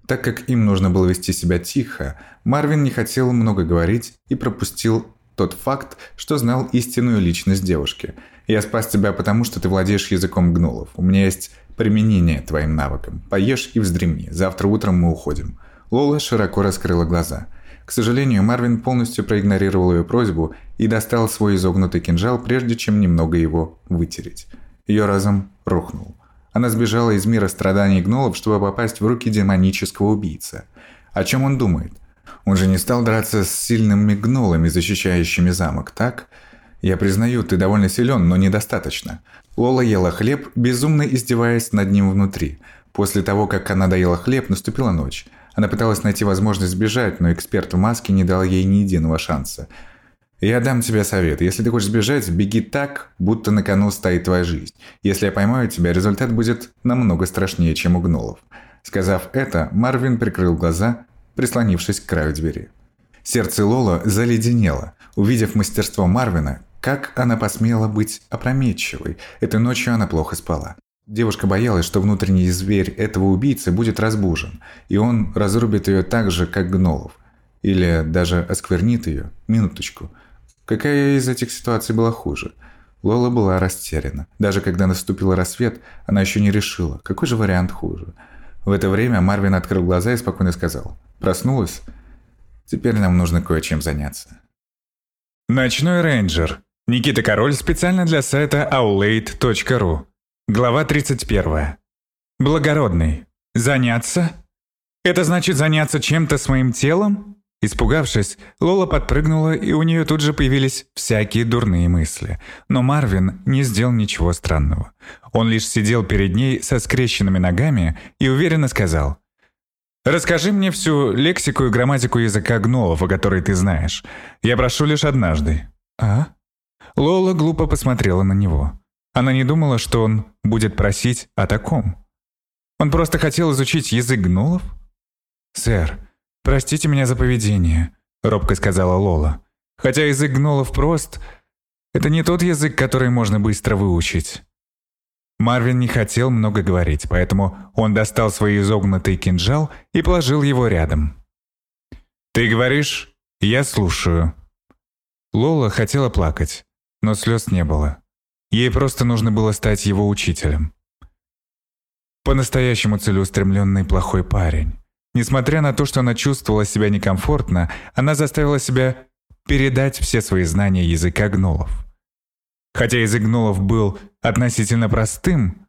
Так как им нужно было вести себя тихо, Марвин не хотел много говорить и пропустил тот факт, что знал истинную личность девушки. «Я спас тебя потому, что ты владеешь языком гнулов. У меня есть применение твоим навыкам. Поешь и вздремни. Завтра утром мы уходим». Лола широко раскрыла глаза. К сожалению, Марвин полностью проигнорировал ее просьбу и достал свой изогнутый кинжал, прежде чем немного его вытереть. Ее разум рухнул. Она сбежала из мира страданий гнолов, чтобы попасть в руки демонического убийцы. О чем он думает? Он же не стал драться с сильными гнолами, защищающими замок, так? Я признаю, ты довольно силен, но недостаточно. Лола ела хлеб, безумно издеваясь над ним внутри. После того, как она доела хлеб, наступила ночь. Она пыталась найти возможность сбежать, но эксперт в маске не дал ей ни единого шанса. «Я дам тебе совет. Если ты хочешь сбежать, беги так, будто на кону стоит твоя жизнь. Если я поймаю тебя, результат будет намного страшнее, чем у гнолов». Сказав это, Марвин прикрыл глаза, прислонившись к краю двери. Сердце Лола заледенело, увидев мастерство Марвина, как она посмела быть опрометчивой. Этой ночью она плохо спала. Девушка боялась, что внутренний зверь этого убийцы будет разбужен, и он разрубит ее так же, как гнолов. Или даже осквернит ее. Минуточку. Какая из этих ситуаций была хуже? Лола была растеряна. Даже когда наступил рассвет, она еще не решила, какой же вариант хуже. В это время Марвин открыл глаза и спокойно сказал. «Проснулась? Теперь нам нужно кое-чем заняться». Ночной рейнджер. Никита Король специально для сайта aulade.ru Глава 31. Благородный. Заняться? Это значит заняться чем-то своим телом? Испугавшись, Лола подпрыгнула, и у нее тут же появились всякие дурные мысли. Но Марвин не сделал ничего странного. Он лишь сидел перед ней со скрещенными ногами и уверенно сказал «Расскажи мне всю лексику и грамматику языка гнолов, о которой ты знаешь. Я прошу лишь однажды». «А?» Лола глупо посмотрела на него. Она не думала, что он будет просить о таком. Он просто хотел изучить язык гнулов? «Сэр, простите меня за поведение», — робко сказала Лола. «Хотя язык гнулов прост, это не тот язык, который можно быстро выучить». Марвин не хотел много говорить, поэтому он достал свой изогнутый кинжал и положил его рядом. «Ты говоришь, я слушаю». Лола хотела плакать, но слез не было. Ей просто нужно было стать его учителем. По-настоящему целеустремленный плохой парень. Несмотря на то, что она чувствовала себя некомфортно, она заставила себя передать все свои знания языка гнолов. Хотя язык гнолов был относительно простым,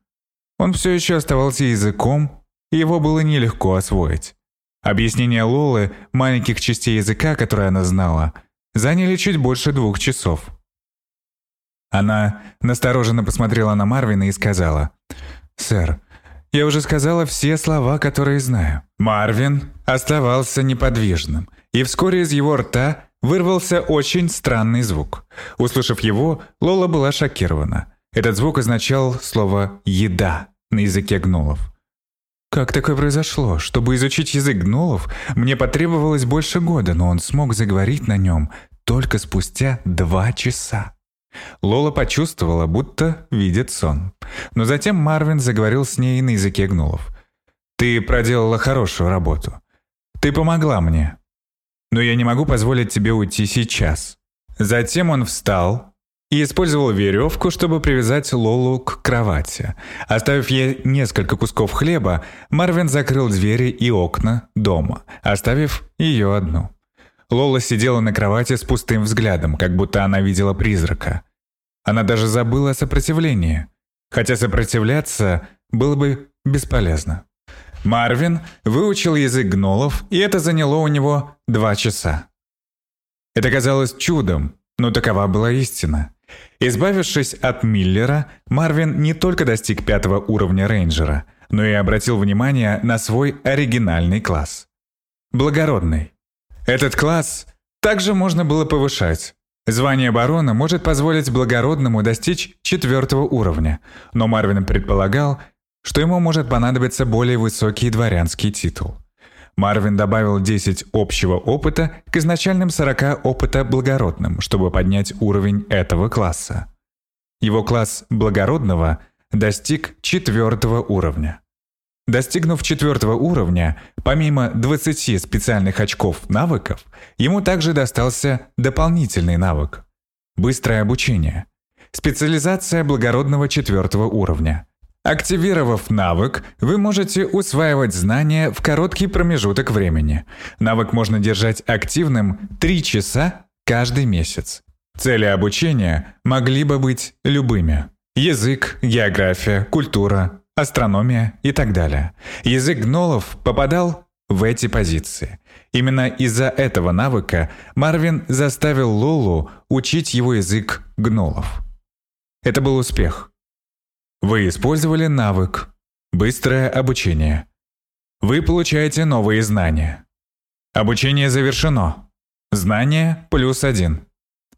он все еще оставался языком, и его было нелегко освоить. Объяснения Лолы маленьких частей языка, которые она знала, заняли чуть больше двух часов. Она настороженно посмотрела на Марвина и сказала, «Сэр, я уже сказала все слова, которые знаю». Марвин оставался неподвижным, и вскоре из его рта вырвался очень странный звук. Услышав его, Лола была шокирована. Этот звук означал слово «еда» на языке гнолов. Как такое произошло? Чтобы изучить язык гнолов, мне потребовалось больше года, но он смог заговорить на нем только спустя два часа. Лола почувствовала, будто видит сон. Но затем Марвин заговорил с ней на языке гнолов. «Ты проделала хорошую работу. Ты помогла мне. Но я не могу позволить тебе уйти сейчас». Затем он встал и использовал веревку, чтобы привязать Лолу к кровати. Оставив ей несколько кусков хлеба, Марвин закрыл двери и окна дома, оставив ее одну. Лола сидела на кровати с пустым взглядом, как будто она видела призрака. Она даже забыла о сопротивлении, хотя сопротивляться было бы бесполезно. Марвин выучил язык гнолов, и это заняло у него два часа. Это казалось чудом, но такова была истина. Избавившись от Миллера, Марвин не только достиг пятого уровня рейнджера, но и обратил внимание на свой оригинальный класс. Благородный. Этот класс также можно было повышать. Звание барона может позволить благородному достичь четвертого уровня, но Марвин предполагал, что ему может понадобиться более высокий дворянский титул. Марвин добавил 10 общего опыта к изначальным 40 опыта благородным, чтобы поднять уровень этого класса. Его класс благородного достиг четвертого уровня. Достигнув четвертого уровня, помимо 20 специальных очков навыков, ему также достался дополнительный навык – быстрое обучение. Специализация благородного четвертого уровня. Активировав навык, вы можете усваивать знания в короткий промежуток времени. Навык можно держать активным 3 часа каждый месяц. Цели обучения могли бы быть любыми. Язык, география, культура, астрономия и так далее. Язык гнолов попадал в эти позиции. Именно из-за этого навыка Марвин заставил Лолу учить его язык гнолов. Это был успех. Вы использовали навык «Быстрое обучение». Вы получаете новые знания. Обучение завершено. Знание плюс один.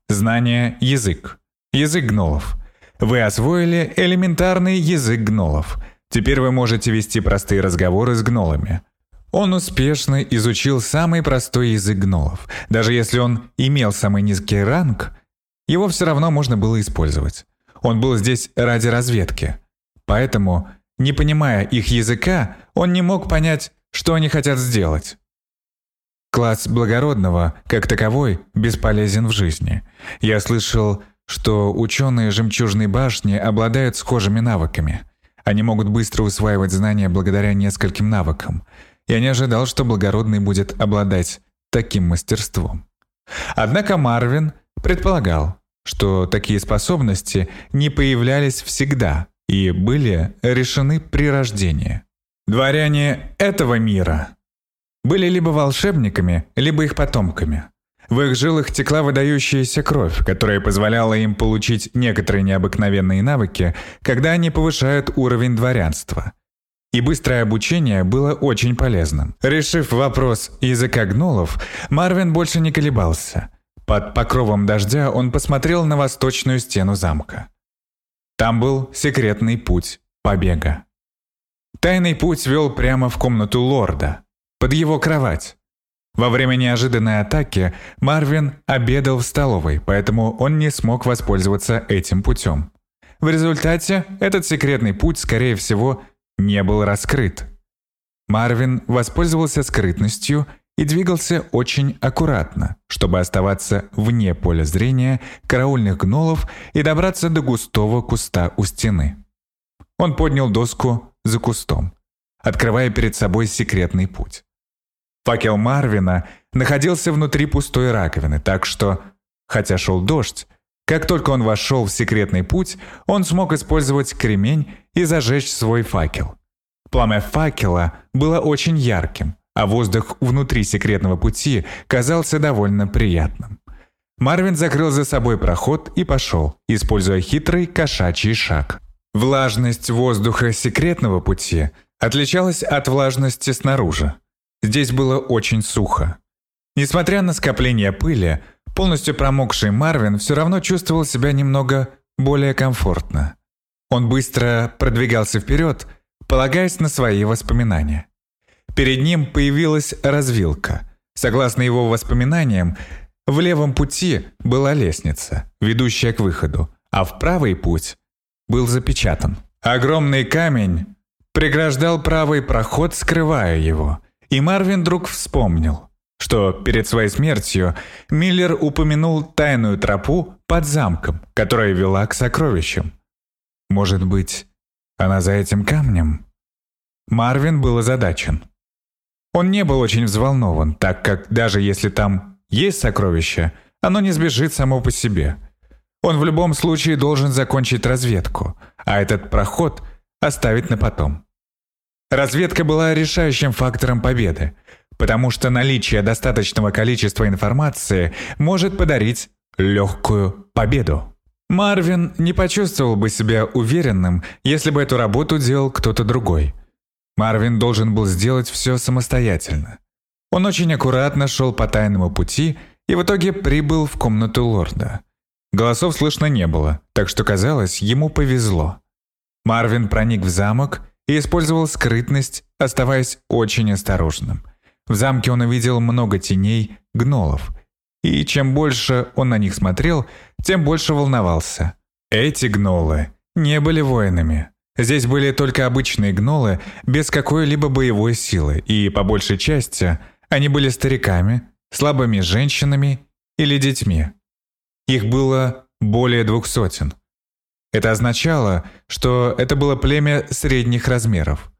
Знание язык. Язык гнолов. Вы освоили элементарный язык гнолов. Теперь вы можете вести простые разговоры с гнолами. Он успешно изучил самый простой язык гнолов. Даже если он имел самый низкий ранг, его все равно можно было использовать. Он был здесь ради разведки. Поэтому, не понимая их языка, он не мог понять, что они хотят сделать. Класс благородного, как таковой, бесполезен в жизни. Я слышал что ученые Жемчужной башни обладают схожими навыками. Они могут быстро усваивать знания благодаря нескольким навыкам. Я не ожидал, что Благородный будет обладать таким мастерством. Однако Марвин предполагал, что такие способности не появлялись всегда и были решены при рождении. Дворяне этого мира были либо волшебниками, либо их потомками. В их жилах текла выдающаяся кровь, которая позволяла им получить некоторые необыкновенные навыки, когда они повышают уровень дворянства. И быстрое обучение было очень полезным. Решив вопрос языка гнолов, Марвин больше не колебался. Под покровом дождя он посмотрел на восточную стену замка. Там был секретный путь побега. Тайный путь вел прямо в комнату лорда, под его кровать. Во время неожиданной атаки Марвин обедал в столовой, поэтому он не смог воспользоваться этим путем. В результате этот секретный путь, скорее всего, не был раскрыт. Марвин воспользовался скрытностью и двигался очень аккуратно, чтобы оставаться вне поля зрения караульных гнолов и добраться до густого куста у стены. Он поднял доску за кустом, открывая перед собой секретный путь. Факел Марвина находился внутри пустой раковины, так что, хотя шел дождь, как только он вошел в секретный путь, он смог использовать кремень и зажечь свой факел. Пламя факела было очень ярким, а воздух внутри секретного пути казался довольно приятным. Марвин закрыл за собой проход и пошел, используя хитрый кошачий шаг. Влажность воздуха секретного пути отличалась от влажности снаружи. Здесь было очень сухо. Несмотря на скопление пыли, полностью промокший Марвин все равно чувствовал себя немного более комфортно. Он быстро продвигался вперед, полагаясь на свои воспоминания. Перед ним появилась развилка. Согласно его воспоминаниям, в левом пути была лестница, ведущая к выходу, а в правый путь был запечатан. Огромный камень преграждал правый проход, скрывая его – и Марвин вдруг вспомнил, что перед своей смертью Миллер упомянул тайную тропу под замком, которая вела к сокровищам. Может быть, она за этим камнем? Марвин был озадачен. Он не был очень взволнован, так как даже если там есть сокровище, оно не сбежит само по себе. Он в любом случае должен закончить разведку, а этот проход оставить на потом. Разведка была решающим фактором победы, потому что наличие достаточного количества информации может подарить легкую победу. Марвин не почувствовал бы себя уверенным, если бы эту работу делал кто-то другой. Марвин должен был сделать все самостоятельно. Он очень аккуратно шел по тайному пути и в итоге прибыл в комнату лорда. Голосов слышно не было, так что казалось, ему повезло. Марвин проник в замок и использовал скрытность, оставаясь очень осторожным. В замке он увидел много теней, гнолов. И чем больше он на них смотрел, тем больше волновался. Эти гнолы не были воинами. Здесь были только обычные гнолы без какой-либо боевой силы, и по большей части они были стариками, слабыми женщинами или детьми. Их было более двух сотен. Это означало, что это было племя средних размеров.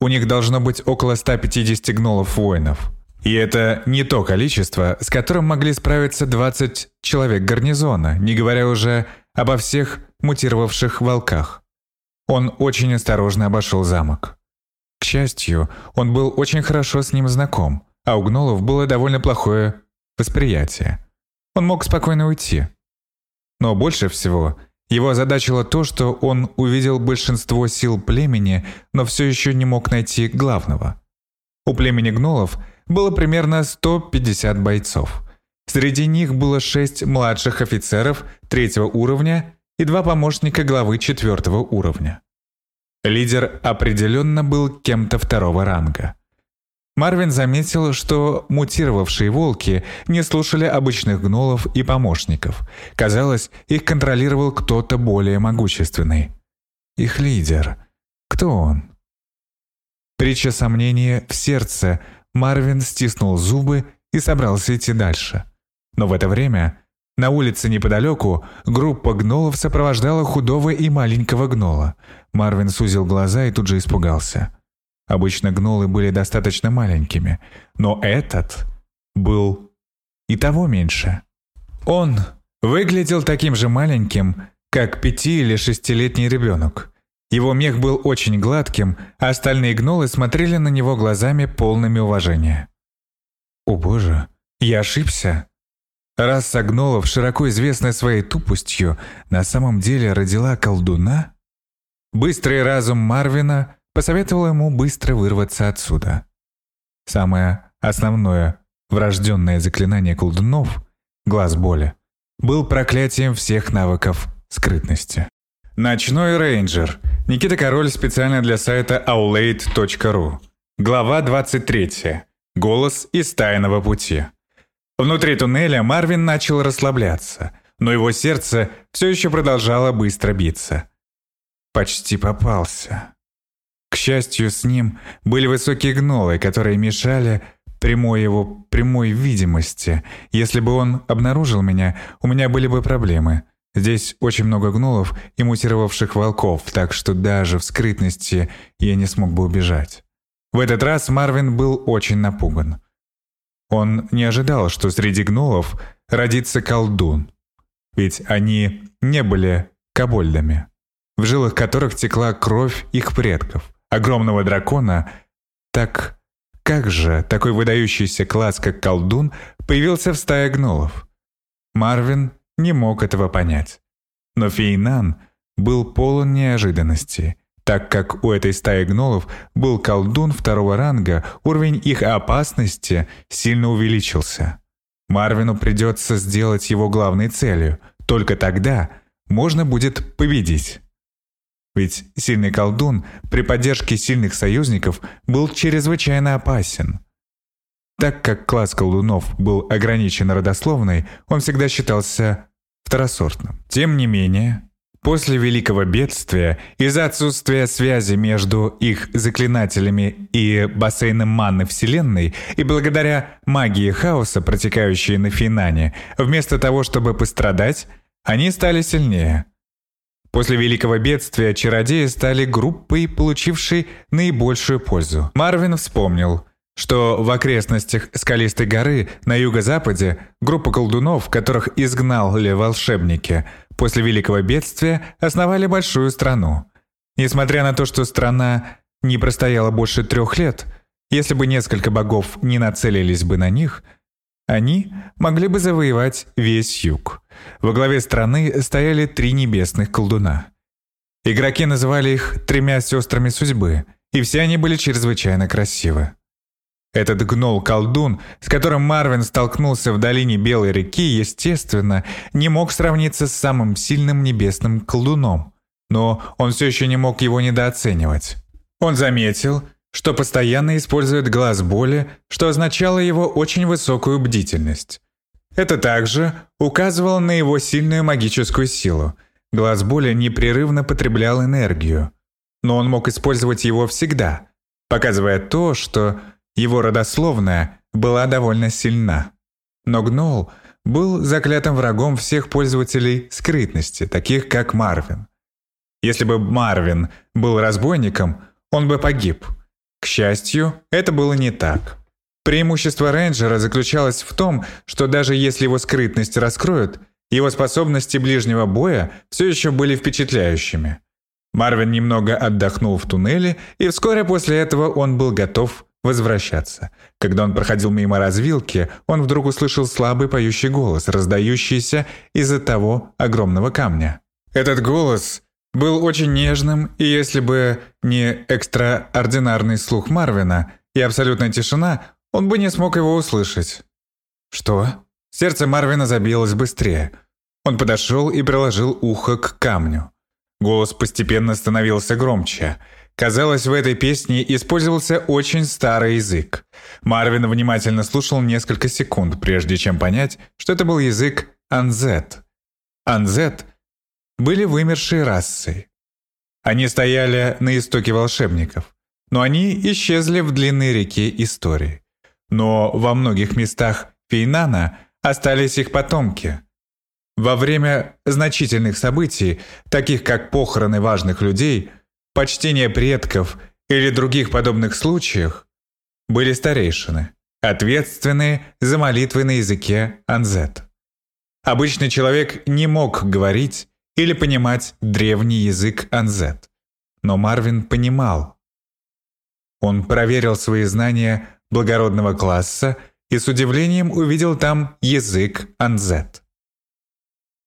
У них должно быть около 150 гнолов-воинов. И это не то количество, с которым могли справиться 20 человек гарнизона, не говоря уже обо всех мутировавших волках. Он очень осторожно обошел замок. К счастью, он был очень хорошо с ним знаком, а у гнолов было довольно плохое восприятие. Он мог спокойно уйти. Но больше всего его озадачило то, что он увидел большинство сил племени, но все еще не мог найти главного. У племени гнолов было примерно 150 бойцов. Среди них было шесть младших офицеров третьего уровня и два помощника главы четвертого уровня. Лидер определенно был кем-то второго ранга. Марвин заметил, что мутировавшие волки не слушали обычных гнолов и помощников. Казалось, их контролировал кто-то более могущественный. Их лидер. Кто он? Притча сомнения в сердце, Марвин стиснул зубы и собрался идти дальше. Но в это время на улице неподалеку группа гнолов сопровождала худого и маленького гнола. Марвин сузил глаза и тут же испугался. Обычно гнолы были достаточно маленькими, но этот был и того меньше. Он выглядел таким же маленьким, как пяти- или шестилетний ребенок. Его мех был очень гладким, а остальные гнолы смотрели на него глазами полными уважения. «О боже, я ошибся!» Раса гнолов, широко известная своей тупостью, на самом деле родила колдуна? Быстрый разум Марвина посоветовал ему быстро вырваться отсюда. Самое основное врожденное заклинание колдунов — глаз боли — был проклятием всех навыков скрытности. Ночной рейнджер. Никита Король специально для сайта aulade.ru. Глава 23. Голос из тайного пути. Внутри туннеля Марвин начал расслабляться, но его сердце все еще продолжало быстро биться. Почти попался. К счастью, с ним были высокие гнолы, которые мешали прямой его прямой видимости. Если бы он обнаружил меня, у меня были бы проблемы. Здесь очень много гнолов и мутировавших волков, так что даже в скрытности я не смог бы убежать. В этот раз Марвин был очень напуган. Он не ожидал, что среди гнолов родится колдун. Ведь они не были кобольдами, в жилах которых текла кровь их предков, огромного дракона. Так как же такой выдающийся класс, как колдун, появился в стае гнолов? Марвин не мог этого понять. Но Фейнан был полон неожиданностей. Так как у этой стаи гнолов был колдун второго ранга, уровень их опасности сильно увеличился. Марвину придется сделать его главной целью. Только тогда можно будет победить. Ведь сильный колдун при поддержке сильных союзников был чрезвычайно опасен. Так как класс колдунов был ограничен родословной, он всегда считался второсортным. Тем не менее, после Великого Бедствия, из-за отсутствия связи между их заклинателями и бассейном манны Вселенной, и благодаря магии хаоса, протекающей на Финане, вместо того, чтобы пострадать, они стали сильнее. После Великого Бедствия чародеи стали группой, получившей наибольшую пользу. Марвин вспомнил, что в окрестностях Скалистой горы на юго-западе группа колдунов, которых изгнали волшебники, после Великого Бедствия основали большую страну. Несмотря на то, что страна не простояла больше трех лет, если бы несколько богов не нацелились бы на них, они могли бы завоевать весь юг. Во главе страны стояли три небесных колдуна. Игроки называли их «тремя сестрами судьбы», и все они были чрезвычайно красивы. Этот гнол-колдун, с которым Марвин столкнулся в долине Белой реки, естественно, не мог сравниться с самым сильным небесным колдуном, но он все еще не мог его недооценивать. Он заметил, что постоянно использует глаз боли, что означало его очень высокую бдительность. Это также указывало на его сильную магическую силу. Глаз боли непрерывно потреблял энергию, но он мог использовать его всегда, показывая то, что его родословная была довольно сильна. Но Гнол был заклятым врагом всех пользователей скрытности, таких как Марвин. Если бы Марвин был разбойником, он бы погиб. К счастью, это было не так. Преимущество рейнджера заключалось в том, что даже если его скрытность раскроют, его способности ближнего боя все еще были впечатляющими. Марвин немного отдохнул в туннеле, и вскоре после этого он был готов возвращаться. Когда он проходил мимо развилки, он вдруг услышал слабый поющий голос, раздающийся из-за того огромного камня. Этот голос был очень нежным, и если бы не экстраординарный слух Марвина и абсолютная тишина, он бы не смог его услышать. Что? Сердце Марвина забилось быстрее. Он подошел и приложил ухо к камню. Голос постепенно становился громче. Казалось, в этой песне использовался очень старый язык. Марвин внимательно слушал несколько секунд, прежде чем понять, что это был язык анзет. Анзет были вымершие расой. Они стояли на истоке волшебников, но они исчезли в длинной реке истории. Но во многих местах Фейнана остались их потомки. Во время значительных событий, таких как похороны важных людей – почтение предков или других подобных случаях, были старейшины, ответственные за молитвы на языке анзет. Обычный человек не мог говорить или понимать древний язык анзет, но Марвин понимал. Он проверил свои знания благородного класса и с удивлением увидел там язык анзет.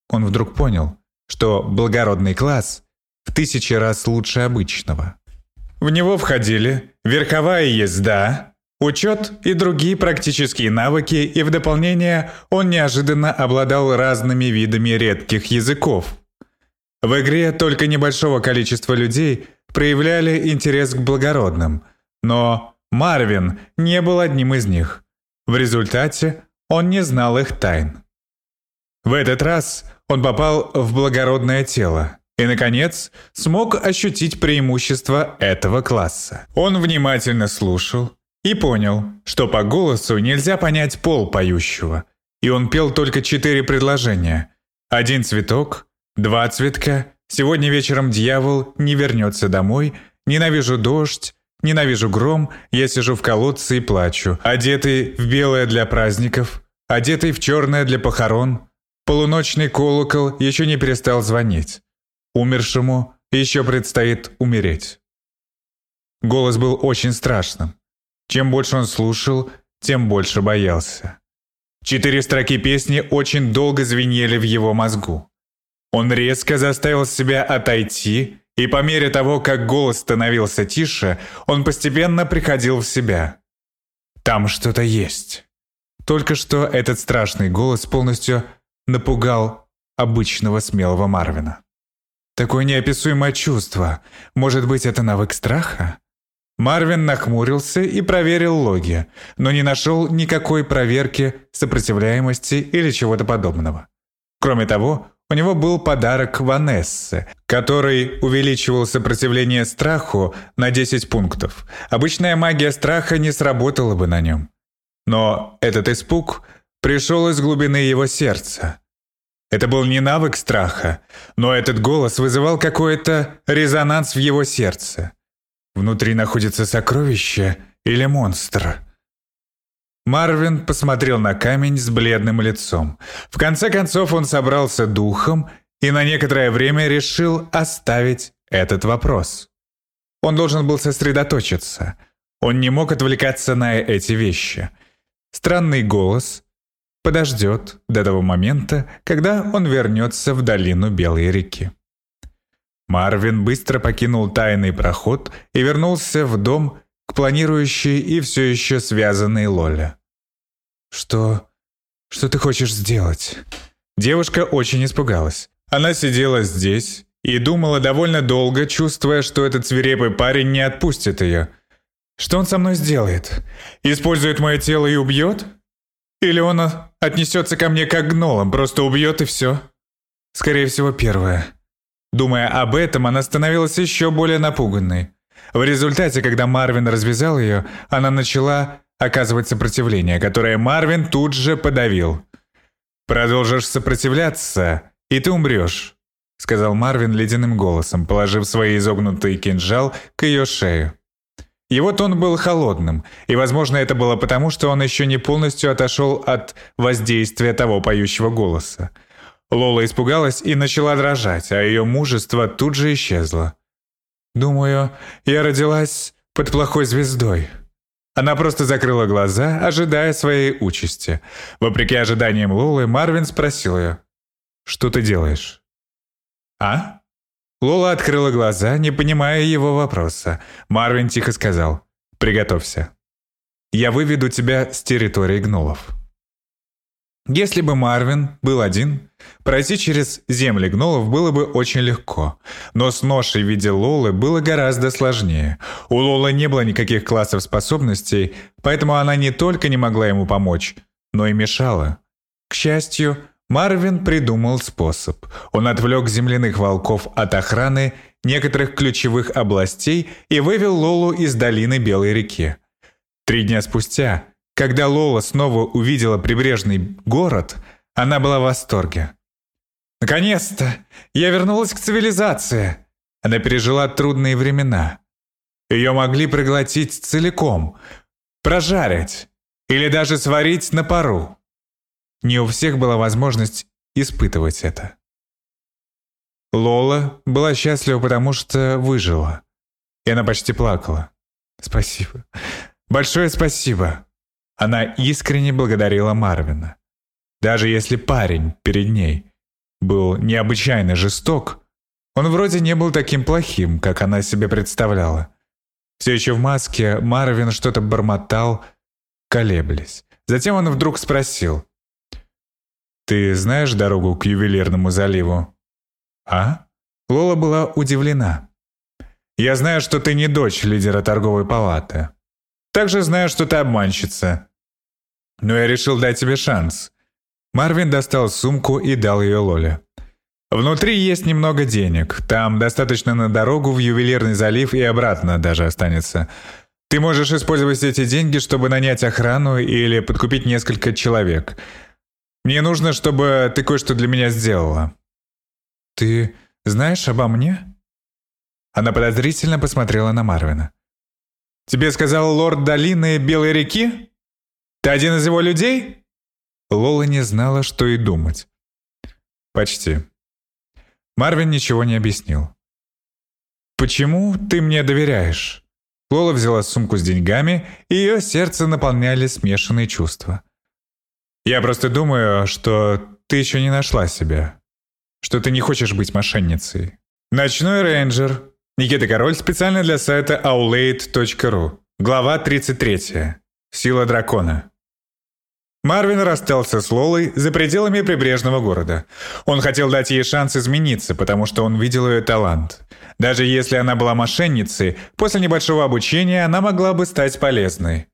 Он вдруг понял, что благородный класс в тысячи раз лучше обычного. В него входили верховая езда, учет и другие практические навыки, и в дополнение он неожиданно обладал разными видами редких языков. В игре только небольшого количества людей проявляли интерес к благородным, но Марвин не был одним из них. В результате он не знал их тайн. В этот раз он попал в благородное тело и, наконец, смог ощутить преимущество этого класса. Он внимательно слушал и понял, что по голосу нельзя понять пол поющего, и он пел только четыре предложения. Один цветок, два цветка, сегодня вечером дьявол не вернется домой, ненавижу дождь, Ненавижу гром, я сижу в колодце и плачу, одетый в белое для праздников, одетый в черное для похорон. Полуночный колокол еще не перестал звонить. Умершему еще предстоит умереть. Голос был очень страшным. Чем больше он слушал, тем больше боялся. Четыре строки песни очень долго звенели в его мозгу. Он резко заставил себя отойти и по мере того, как голос становился тише, он постепенно приходил в себя. Там что-то есть. Только что этот страшный голос полностью напугал обычного смелого Марвина. Такое неописуемое чувство. Может быть, это навык страха? Марвин нахмурился и проверил логи, но не нашел никакой проверки сопротивляемости или чего-то подобного. Кроме того, у него был подарок Ванессы, который увеличивал сопротивление страху на 10 пунктов. Обычная магия страха не сработала бы на нем. Но этот испуг пришел из глубины его сердца. Это был не навык страха, но этот голос вызывал какой-то резонанс в его сердце. Внутри находится сокровище или монстр – Марвин посмотрел на камень с бледным лицом. В конце концов он собрался духом и на некоторое время решил оставить этот вопрос. Он должен был сосредоточиться. Он не мог отвлекаться на эти вещи. Странный голос подождет до того момента, когда он вернется в долину Белой реки. Марвин быстро покинул тайный проход и вернулся в дом к планирующей и все еще связанной Лоле. «Что... что ты хочешь сделать?» Девушка очень испугалась. Она сидела здесь и думала довольно долго, чувствуя, что этот свирепый парень не отпустит ее. «Что он со мной сделает? Использует мое тело и убьет? Или он отнесется ко мне как гнолом, просто убьет и все?» Скорее всего, первое. Думая об этом, она становилась еще более напуганной. В результате, когда Марвин развязал ее, она начала оказывать сопротивление, которое Марвин тут же подавил. «Продолжишь сопротивляться, и ты умрешь», — сказал Марвин ледяным голосом, положив свой изогнутый кинжал к ее шею. Его тон был холодным, и, возможно, это было потому, что он еще не полностью отошел от воздействия того поющего голоса. Лола испугалась и начала дрожать, а ее мужество тут же исчезло. Думаю, я родилась под плохой звездой. Она просто закрыла глаза, ожидая своей участи. Вопреки ожиданиям Лолы, Марвин спросил ее. «Что ты делаешь?» «А?» Лола открыла глаза, не понимая его вопроса. Марвин тихо сказал. «Приготовься. Я выведу тебя с территории гнолов». Если бы Марвин был один, пройти через земли гнолов было бы очень легко. Но с ношей в виде Лолы было гораздо сложнее. У Лолы не было никаких классов способностей, поэтому она не только не могла ему помочь, но и мешала. К счастью, Марвин придумал способ. Он отвлек земляных волков от охраны некоторых ключевых областей и вывел Лолу из долины Белой реки. Три дня спустя когда Лола снова увидела прибрежный город, она была в восторге. «Наконец-то! Я вернулась к цивилизации!» Она пережила трудные времена. Ее могли проглотить целиком, прожарить или даже сварить на пару. Не у всех была возможность испытывать это. Лола была счастлива, потому что выжила. И она почти плакала. «Спасибо. Большое спасибо!» Она искренне благодарила Марвина. Даже если парень перед ней был необычайно жесток, он вроде не был таким плохим, как она себе представляла. Все еще в маске Марвин что-то бормотал, колеблясь. Затем он вдруг спросил. «Ты знаешь дорогу к ювелирному заливу?» «А?» Лола была удивлена. «Я знаю, что ты не дочь лидера торговой палаты. Также знаю, что ты обманщица. Но я решил дать тебе шанс». Марвин достал сумку и дал ее Лоле. «Внутри есть немного денег. Там достаточно на дорогу в ювелирный залив и обратно даже останется. Ты можешь использовать эти деньги, чтобы нанять охрану или подкупить несколько человек. Мне нужно, чтобы ты кое-что для меня сделала». «Ты знаешь обо мне?» Она подозрительно посмотрела на Марвина. «Тебе сказал лорд долины Белой реки? Ты один из его людей?» Лола не знала, что и думать. «Почти». Марвин ничего не объяснил. «Почему ты мне доверяешь?» Лола взяла сумку с деньгами, и ее сердце наполняли смешанные чувства. «Я просто думаю, что ты еще не нашла себя что ты не хочешь быть мошенницей. Ночной рейнджер. Никита Король специально для сайта aulade.ru. Глава 33. Сила дракона. Марвин расстался с Лолой за пределами прибрежного города. Он хотел дать ей шанс измениться, потому что он видел ее талант. Даже если она была мошенницей, после небольшого обучения она могла бы стать полезной.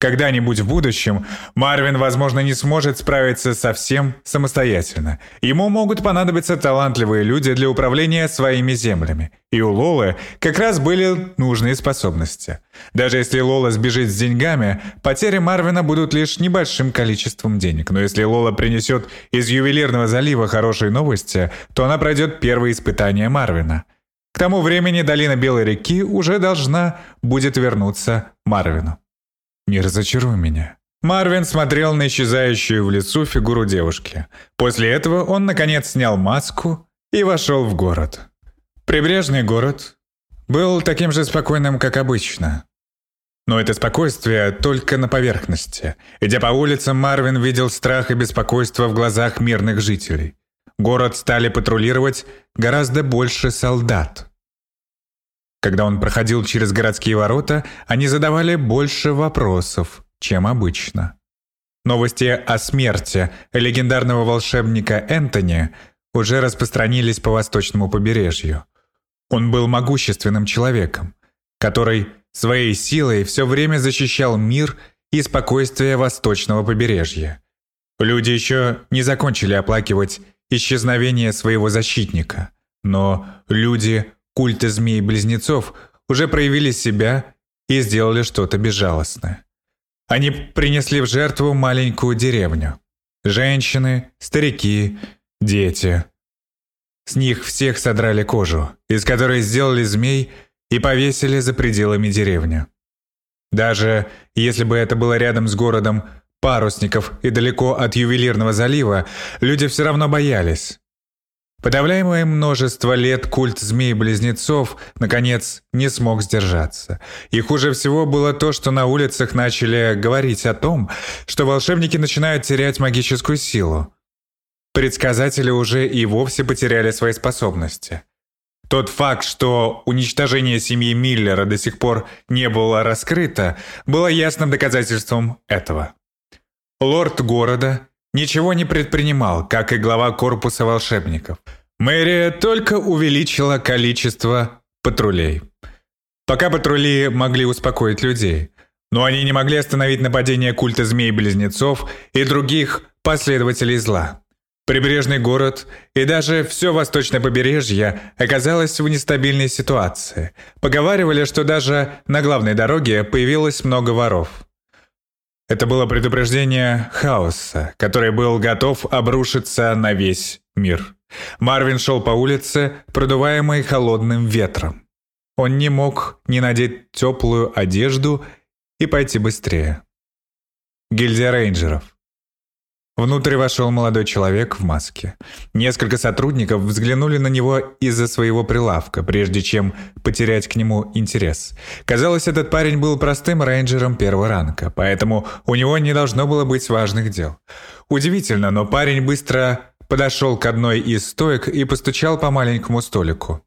Когда-нибудь в будущем Марвин, возможно, не сможет справиться со всем самостоятельно. Ему могут понадобиться талантливые люди для управления своими землями. И у Лолы как раз были нужные способности. Даже если Лола сбежит с деньгами, потери Марвина будут лишь небольшим количеством денег. Но если Лола принесет из ювелирного залива хорошие новости, то она пройдет первые испытания Марвина. К тому времени долина Белой реки уже должна будет вернуться Марвину. Не разочаруй меня». Марвин смотрел на исчезающую в лесу фигуру девушки. После этого он, наконец, снял маску и вошел в город. Прибрежный город был таким же спокойным, как обычно. Но это спокойствие только на поверхности. Идя по улицам, Марвин видел страх и беспокойство в глазах мирных жителей. Город стали патрулировать гораздо больше солдат. Когда он проходил через городские ворота, они задавали больше вопросов, чем обычно. Новости о смерти легендарного волшебника Энтони уже распространились по восточному побережью. Он был могущественным человеком, который своей силой все время защищал мир и спокойствие восточного побережья. Люди еще не закончили оплакивать исчезновение своего защитника, но люди культы змей-близнецов уже проявили себя и сделали что-то безжалостное. Они принесли в жертву маленькую деревню. Женщины, старики, дети. С них всех содрали кожу, из которой сделали змей и повесили за пределами деревни. Даже если бы это было рядом с городом парусников и далеко от ювелирного залива, люди все равно боялись. Подавляемое множество лет культ змей-близнецов, наконец, не смог сдержаться. И хуже всего было то, что на улицах начали говорить о том, что волшебники начинают терять магическую силу. Предсказатели уже и вовсе потеряли свои способности. Тот факт, что уничтожение семьи Миллера до сих пор не было раскрыто, было ясным доказательством этого. Лорд города, ничего не предпринимал, как и глава корпуса волшебников. Мэрия только увеличила количество патрулей. Пока патрули могли успокоить людей, но они не могли остановить нападение культа змей-близнецов и других последователей зла. Прибрежный город и даже все восточное побережье оказалось в нестабильной ситуации. Поговаривали, что даже на главной дороге появилось много воров. Это было предупреждение хаоса, который был готов обрушиться на весь мир. Марвин шел по улице, продуваемой холодным ветром. Он не мог не надеть теплую одежду и пойти быстрее. Гильдия рейнджеров. Внутрь вошел молодой человек в маске. Несколько сотрудников взглянули на него из-за своего прилавка, прежде чем потерять к нему интерес. Казалось, этот парень был простым рейнджером первого ранга, поэтому у него не должно было быть важных дел. Удивительно, но парень быстро подошел к одной из стоек и постучал по маленькому столику.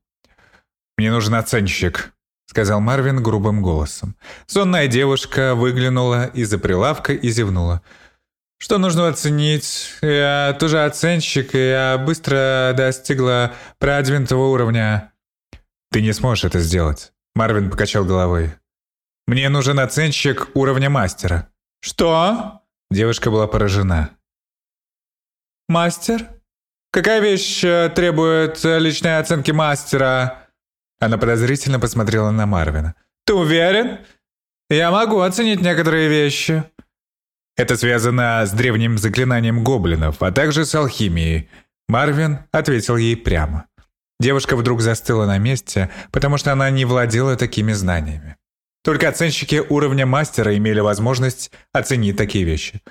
«Мне нужен оценщик», — сказал Марвин грубым голосом. Сонная девушка выглянула из-за прилавка и зевнула. Что нужно оценить? Я тоже оценщик, и я быстро достигла продвинутого уровня. Ты не сможешь это сделать. Марвин покачал головой. Мне нужен оценщик уровня мастера. Что? Девушка была поражена. Мастер? Какая вещь э, требует э, личной оценки мастера? Она подозрительно посмотрела на Марвина. Ты уверен? Я могу оценить некоторые вещи. Это связано с древним заклинанием гоблинов, а также с алхимией. Марвин ответил ей прямо. Девушка вдруг застыла на месте, потому что она не владела такими знаниями. Только оценщики уровня мастера имели возможность оценить такие вещи.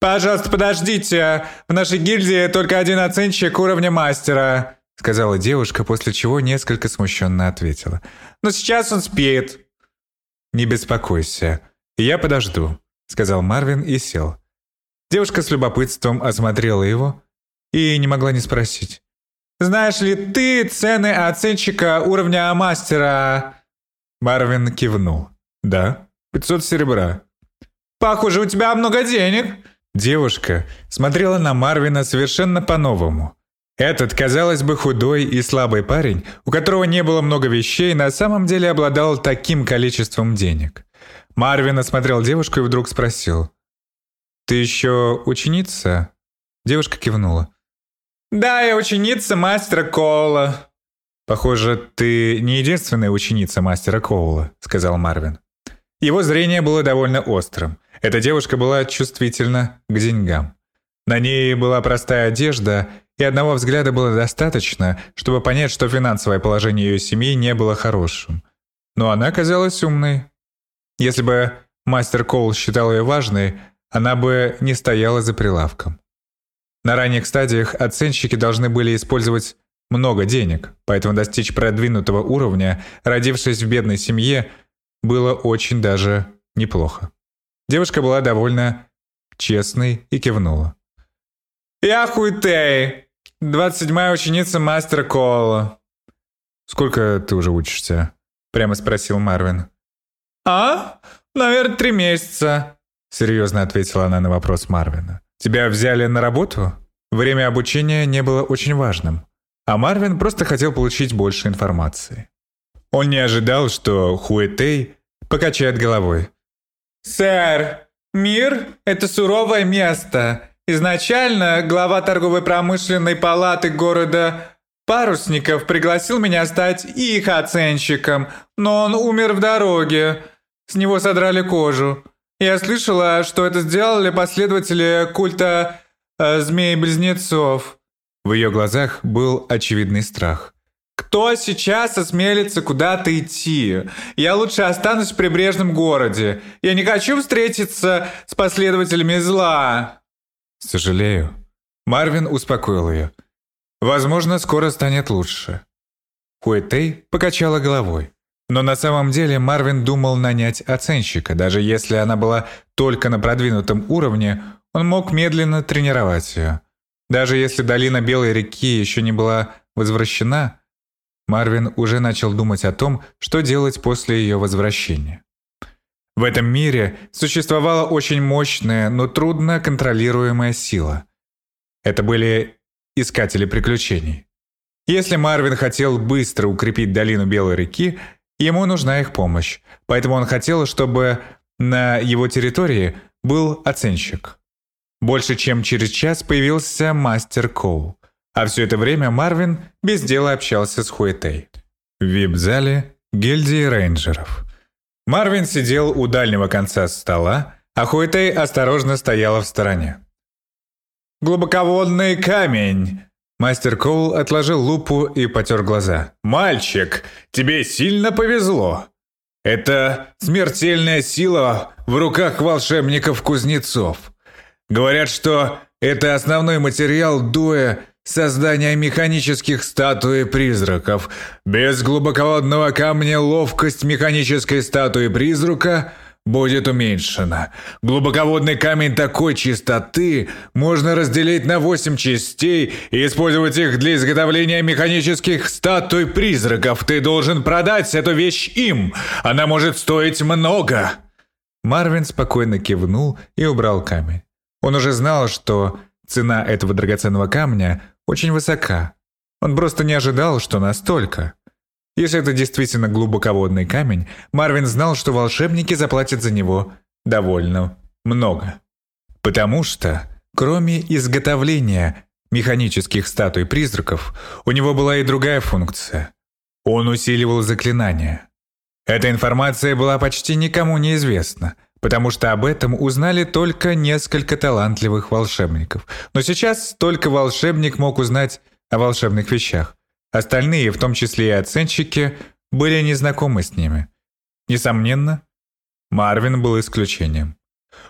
«Пожалуйста, подождите! В нашей гильдии только один оценщик уровня мастера», сказала девушка, после чего несколько смущенно ответила. «Но сейчас он спит». «Не беспокойся, я подожду», сказал Марвин и сел. Девушка с любопытством осмотрела его и не могла не спросить. «Знаешь ли ты цены оценщика уровня мастера?» Марвин кивнул. «Да, 500 серебра». «Похоже, у тебя много денег». Девушка смотрела на Марвина совершенно по-новому. Этот, казалось бы, худой и слабый парень, у которого не было много вещей, на самом деле обладал таким количеством денег. Марвин осмотрел девушку и вдруг спросил. «Ты еще ученица?» Девушка кивнула. «Да, я ученица мастера Коула». «Похоже, ты не единственная ученица мастера Коула», — сказал Марвин. Его зрение было довольно острым. Эта девушка была чувствительна к деньгам. На ней была простая одежда, и одного взгляда было достаточно, чтобы понять, что финансовое положение ее семьи не было хорошим. Но она казалась умной, если бы мастер Коул считал ее важной, она бы не стояла за прилавком. На ранних стадиях оценщики должны были использовать много денег, поэтому достичь продвинутого уровня, родившись в бедной семье, было очень даже неплохо. Девушка была довольно честной и кивнула. «Я Хуйтей, 27-я ученица мастера Коула». «Сколько ты уже учишься?» – прямо спросил Марвин. «А? Наверное, три месяца», — серьезно ответила она на вопрос Марвина. «Тебя взяли на работу?» Время обучения не было очень важным, а Марвин просто хотел получить больше информации. Он не ожидал, что Хуэтей покачает головой. «Сэр, мир — это суровое место. Изначально глава торговой промышленной палаты города Парусников пригласил меня стать их оценщиком, но он умер в дороге. С него содрали кожу. Я слышала, что это сделали последователи культа э, змей-близнецов. В ее глазах был очевидный страх. Кто сейчас осмелится куда-то идти? Я лучше останусь в прибрежном городе. Я не хочу встретиться с последователями зла. Сожалею. Марвин успокоил ее. Возможно, скоро станет лучше. Хуэтей покачала головой. Но на самом деле Марвин думал нанять оценщика, даже если она была только на продвинутом уровне, он мог медленно тренировать ее. Даже если долина Белой реки еще не была возвращена, Марвин уже начал думать о том, что делать после ее возвращения. В этом мире существовала очень мощная, но трудно контролируемая сила. Это были искатели приключений. Если Марвин хотел быстро укрепить долину Белой реки, Ему нужна их помощь, поэтому он хотел, чтобы на его территории был оценщик. Больше чем через час появился мастер Коул, а все это время Марвин без дела общался с Хуэтей. В вип-зале гильдии рейнджеров. Марвин сидел у дальнего конца стола, а Хуэтей осторожно стояла в стороне. «Глубоководный камень!» Мастер Коул отложил лупу и потер глаза. «Мальчик, тебе сильно повезло. Это смертельная сила в руках волшебников-кузнецов. Говорят, что это основной материал дуя создания механических статуи призраков. Без глубоководного камня ловкость механической статуи призрака – будет уменьшена. Глубоководный камень такой чистоты можно разделить на 8 частей и использовать их для изготовления механических статуй призраков. Ты должен продать эту вещь им. Она может стоить много. Марвин спокойно кивнул и убрал камень. Он уже знал, что цена этого драгоценного камня очень высока. Он просто не ожидал, что настолько. Если это действительно глубоководный камень, Марвин знал, что волшебники заплатят за него довольно много. Потому что, кроме изготовления механических статуй призраков, у него была и другая функция. Он усиливал заклинания. Эта информация была почти никому неизвестна, потому что об этом узнали только несколько талантливых волшебников. Но сейчас только волшебник мог узнать о волшебных вещах. Остальные, в том числе и оценщики, были незнакомы с ними. Несомненно, Марвин был исключением.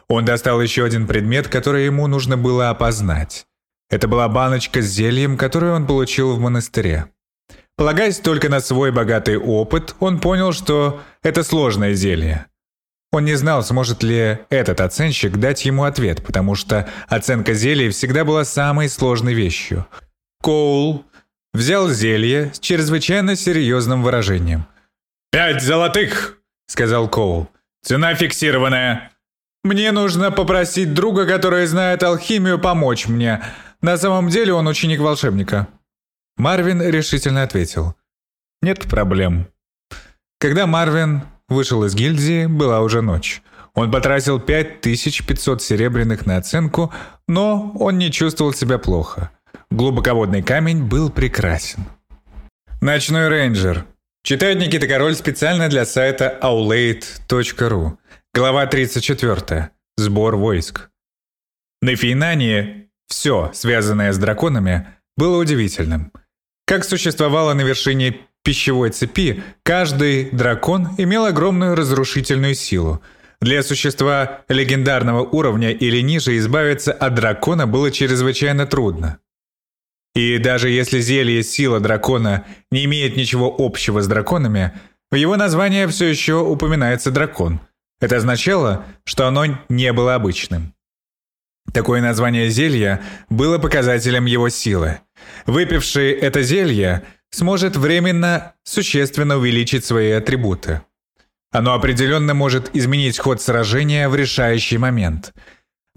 Он достал еще один предмет, который ему нужно было опознать. Это была баночка с зельем, которую он получил в монастыре. Полагаясь только на свой богатый опыт, он понял, что это сложное зелье. Он не знал, сможет ли этот оценщик дать ему ответ, потому что оценка зелий всегда была самой сложной вещью. Коул взял зелье с чрезвычайно серьезным выражением. «Пять золотых!» — сказал Коул. «Цена фиксированная. Мне нужно попросить друга, который знает алхимию, помочь мне. На самом деле он ученик волшебника». Марвин решительно ответил. «Нет проблем». Когда Марвин вышел из гильдии, была уже ночь. Он потратил 5500 серебряных на оценку, но он не чувствовал себя плохо. Глубоководный камень был прекрасен. Ночной рейнджер. Читает Никита Король специально для сайта aulade.ru. Глава 34. Сбор войск. На Фейнане все, связанное с драконами, было удивительным. Как существовало на вершине пищевой цепи, каждый дракон имел огромную разрушительную силу. Для существа легендарного уровня или ниже избавиться от дракона было чрезвычайно трудно. И даже если зелье «Сила дракона» не имеет ничего общего с драконами, в его названии все еще упоминается дракон. Это означало, что оно не было обычным. Такое название зелья было показателем его силы. Выпивший это зелье сможет временно существенно увеличить свои атрибуты. Оно определенно может изменить ход сражения в решающий момент –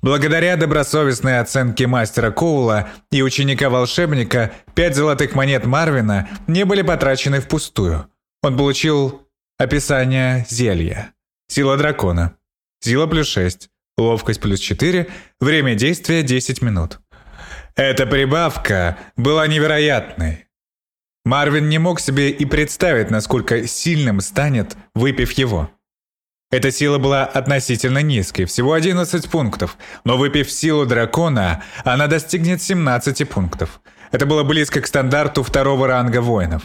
Благодаря добросовестной оценке мастера Коула и ученика-волшебника, пять золотых монет Марвина не были потрачены впустую. Он получил описание зелья. Сила дракона. Сила плюс 6. Ловкость плюс 4. Время действия 10 минут. Эта прибавка была невероятной. Марвин не мог себе и представить, насколько сильным станет, выпив его. Эта сила была относительно низкой, всего 11 пунктов, но выпив силу дракона, она достигнет 17 пунктов. Это было близко к стандарту второго ранга воинов.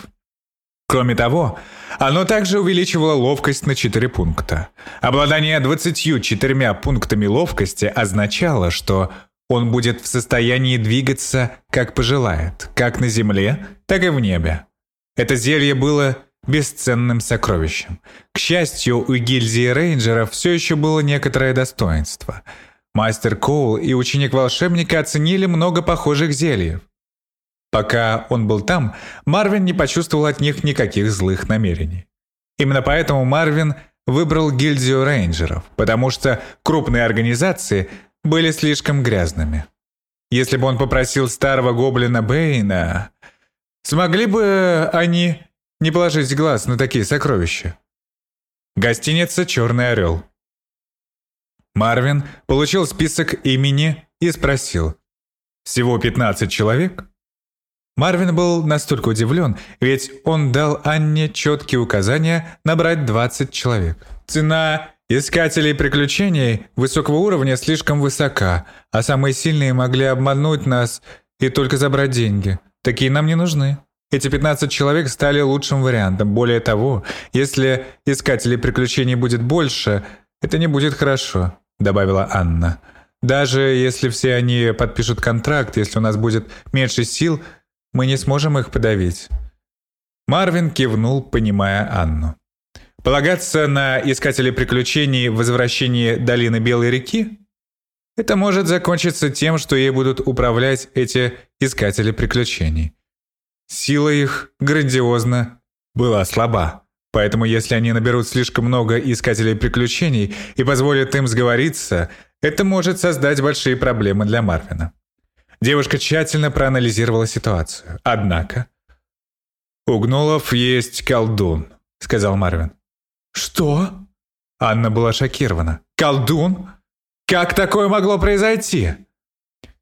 Кроме того, оно также увеличивало ловкость на 4 пункта. Обладание 24 пунктами ловкости означало, что он будет в состоянии двигаться как пожелает, как на земле, так и в небе. Это зелье было бесценным сокровищем. К счастью, у гильдии рейнджеров все еще было некоторое достоинство. Мастер Коул и ученик волшебника оценили много похожих зельев. Пока он был там, Марвин не почувствовал от них никаких злых намерений. Именно поэтому Марвин выбрал гильдию рейнджеров, потому что крупные организации были слишком грязными. Если бы он попросил старого гоблина Бэйна, смогли бы они не положить глаз на такие сокровища. Гостиница «Черный орел». Марвин получил список имени и спросил. «Всего 15 человек?» Марвин был настолько удивлен, ведь он дал Анне четкие указания набрать 20 человек. Цена искателей приключений высокого уровня слишком высока, а самые сильные могли обмануть нас и только забрать деньги. Такие нам не нужны. Эти 15 человек стали лучшим вариантом. Более того, если искателей приключений будет больше, это не будет хорошо, добавила Анна. Даже если все они подпишут контракт, если у нас будет меньше сил, мы не сможем их подавить. Марвин кивнул, понимая Анну. Полагаться на искателей приключений в возвращении долины Белой реки? Это может закончиться тем, что ей будут управлять эти искатели приключений. Сила их грандиозно была слаба. Поэтому если они наберут слишком много искателей приключений и позволят им сговориться, Это может создать большие проблемы для Марвина. Девушка тщательно проанализировала ситуацию. Однако... «У гнолов есть колдун», — сказал Марвин. «Что?» Анна была шокирована. «Колдун? Как такое могло произойти?»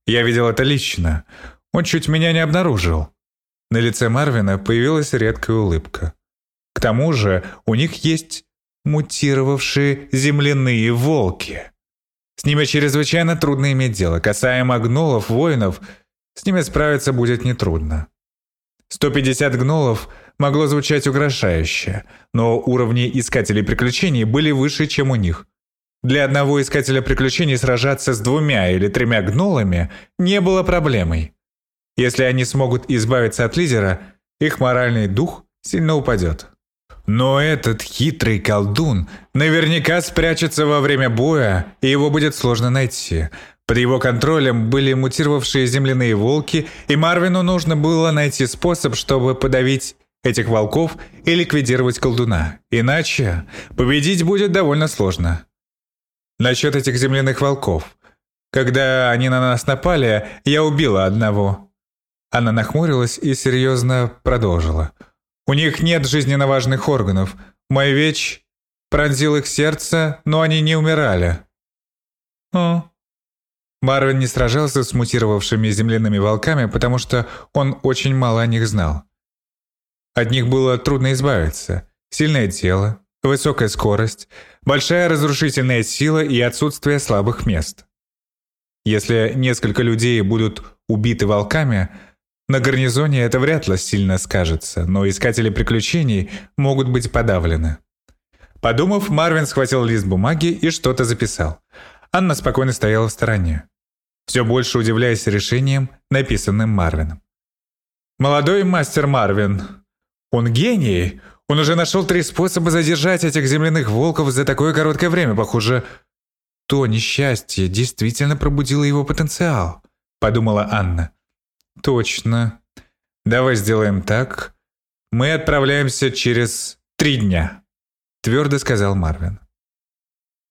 «Я видел это лично. Он чуть меня не обнаружил». На лице Марвина появилась редкая улыбка. К тому же у них есть мутировавшие земляные волки. С ними чрезвычайно трудно иметь дело. Касаемо гнолов, воинов, с ними справиться будет нетрудно. 150 гнолов могло звучать угрожающе, но уровни искателей приключений были выше, чем у них. Для одного искателя приключений сражаться с двумя или тремя гнолами не было проблемой. Если они смогут избавиться от лидера, их моральный дух сильно упадет. Но этот хитрый колдун наверняка спрячется во время боя, и его будет сложно найти. Под его контролем были мутировавшие земляные волки, и Марвину нужно было найти способ, чтобы подавить этих волков и ликвидировать колдуна. Иначе победить будет довольно сложно. Насчет этих земляных волков. Когда они на нас напали, я убила одного. Она нахмурилась и серьезно продолжила. У них нет жизненно важных органов. Мой веч пронзил их сердце, но они не умирали. О. Марвин не сражался с мутировавшими земляными волками, потому что он очень мало о них знал. От них было трудно избавиться. Сильное тело, высокая скорость, большая разрушительная сила и отсутствие слабых мест. Если несколько людей будут убиты волками, на гарнизоне это вряд ли сильно скажется, но искатели приключений могут быть подавлены. Подумав, Марвин схватил лист бумаги и что-то записал. Анна спокойно стояла в стороне, все больше удивляясь решением, написанным Марвином. «Молодой мастер Марвин. Он гений. Он уже нашел три способа задержать этих земляных волков за такое короткое время. Похоже, то несчастье действительно пробудило его потенциал», — подумала Анна. Точно. Давай сделаем так. Мы отправляемся через три дня, твердо сказал Марвин.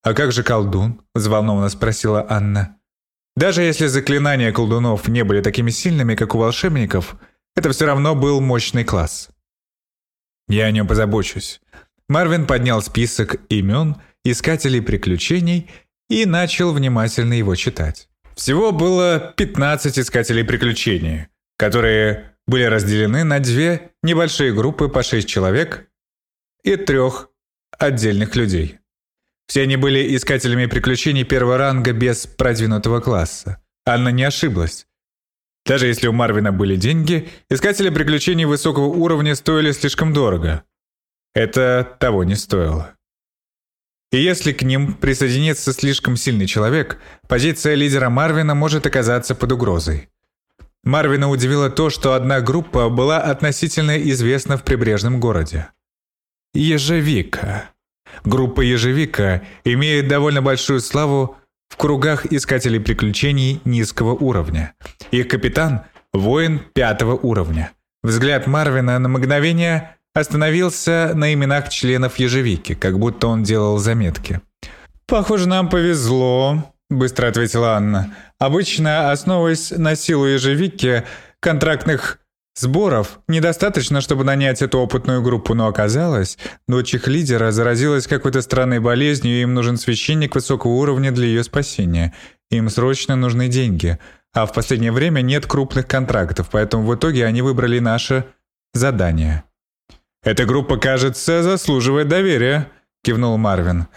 А как же колдун? взволнованно спросила Анна. Даже если заклинания колдунов не были такими сильными, как у волшебников, это все равно был мощный класс. Я о нем позабочусь. Марвин поднял список имен искателей приключений и начал внимательно его читать. Всего было 15 искателей приключений, которые были разделены на две небольшие группы по 6 человек и трех отдельных людей. Все они были искателями приключений первого ранга без продвинутого класса. Анна не ошиблась. Даже если у Марвина были деньги, искатели приключений высокого уровня стоили слишком дорого. Это того не стоило. И если к ним присоединится слишком сильный человек, позиция лидера Марвина может оказаться под угрозой. Марвина удивило то, что одна группа была относительно известна в прибрежном городе. Ежевика. Группа Ежевика имеет довольно большую славу в кругах искателей приключений низкого уровня. Их капитан – воин пятого уровня. Взгляд Марвина на мгновение остановился на именах членов ежевики, как будто он делал заметки. «Похоже, нам повезло», – быстро ответила Анна. «Обычно, основываясь на силу ежевики, контрактных сборов недостаточно, чтобы нанять эту опытную группу, но оказалось, дочь их лидера заразилась какой-то странной болезнью, и им нужен священник высокого уровня для ее спасения. Им срочно нужны деньги. А в последнее время нет крупных контрактов, поэтому в итоге они выбрали наше задание». «Эта группа, кажется, заслуживает доверия», — кивнул Марвин.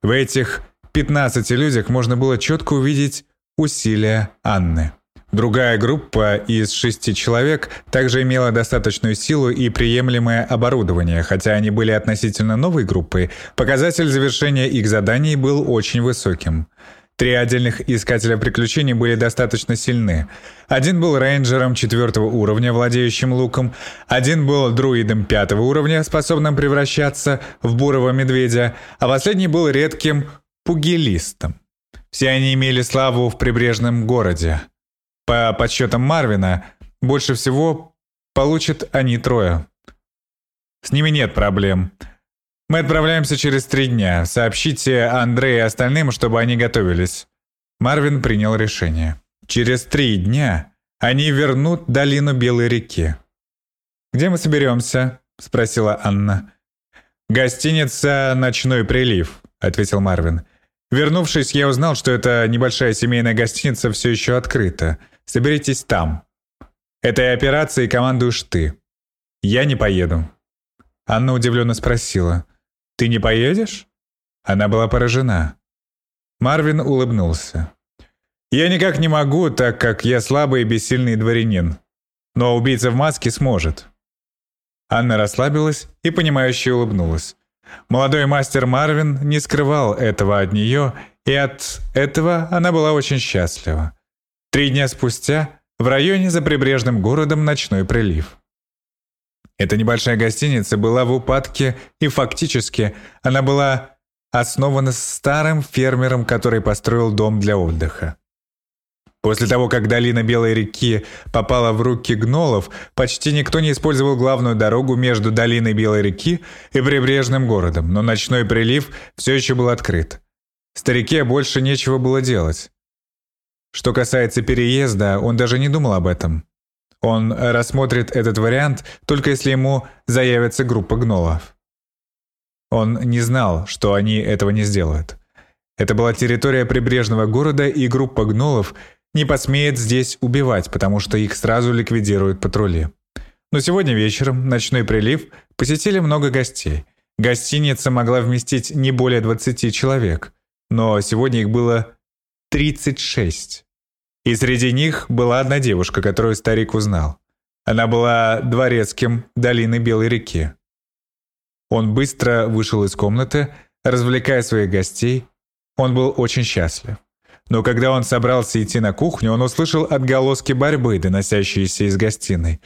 В этих 15 людях можно было четко увидеть усилия Анны. Другая группа из шести человек также имела достаточную силу и приемлемое оборудование, хотя они были относительно новой группой, показатель завершения их заданий был очень высоким. Три отдельных искателя приключений были достаточно сильны. Один был рейнджером четвертого уровня, владеющим луком, один был друидом пятого уровня, способным превращаться в бурого медведя, а последний был редким пугилистом. Все они имели славу в прибрежном городе. По подсчетам Марвина, больше всего получат они трое. С ними нет проблем. Мы отправляемся через три дня. Сообщите Андрею и остальным, чтобы они готовились. Марвин принял решение. Через три дня они вернут долину Белой реки. «Где мы соберемся?» – спросила Анна. «Гостиница «Ночной прилив», – ответил Марвин. Вернувшись, я узнал, что эта небольшая семейная гостиница все еще открыта. Соберитесь там. Этой операцией командуешь ты. Я не поеду. Анна удивленно спросила. Ты не поедешь? Она была поражена. Марвин улыбнулся. Я никак не могу, так как я слабый и бессильный дворянин. Но убийца в маске сможет. Анна расслабилась и понимающе улыбнулась. Молодой мастер Марвин не скрывал этого от нее, и от этого она была очень счастлива. Три дня спустя в районе за прибрежным городом ночной прилив. Эта небольшая гостиница была в упадке, и фактически она была основана старым фермером, который построил дом для отдыха. После того, как долина Белой реки попала в руки гнолов, почти никто не использовал главную дорогу между долиной Белой реки и прибрежным городом, но ночной прилив все еще был открыт. Старике больше нечего было делать. Что касается переезда, он даже не думал об этом. Он рассмотрит этот вариант, только если ему заявится группа гнолов. Он не знал, что они этого не сделают. Это была территория прибрежного города, и группа гнолов – не посмеет здесь убивать, потому что их сразу ликвидируют патрули. Но сегодня вечером ночной прилив посетили много гостей. Гостиница могла вместить не более 20 человек, но сегодня их было 36. И среди них была одна девушка, которую старик узнал. Она была дворецким долины Белой реки. Он быстро вышел из комнаты, развлекая своих гостей. Он был очень счастлив. Но когда он собрался идти на кухню, он услышал отголоски борьбы, доносящиеся из гостиной.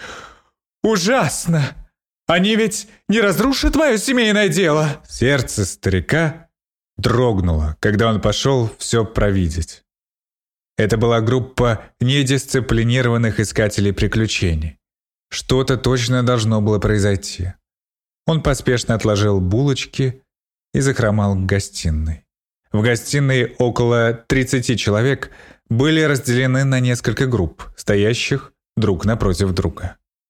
«Ужасно! Они ведь не разрушат твое семейное дело!» Сердце старика дрогнуло, когда он пошел все провидеть. Это была группа недисциплинированных искателей приключений. Что-то точно должно было произойти. Он поспешно отложил булочки и захромал к гостиной. В гостиной около 30 человек были разделены на несколько групп, стоящих друг напротив друга.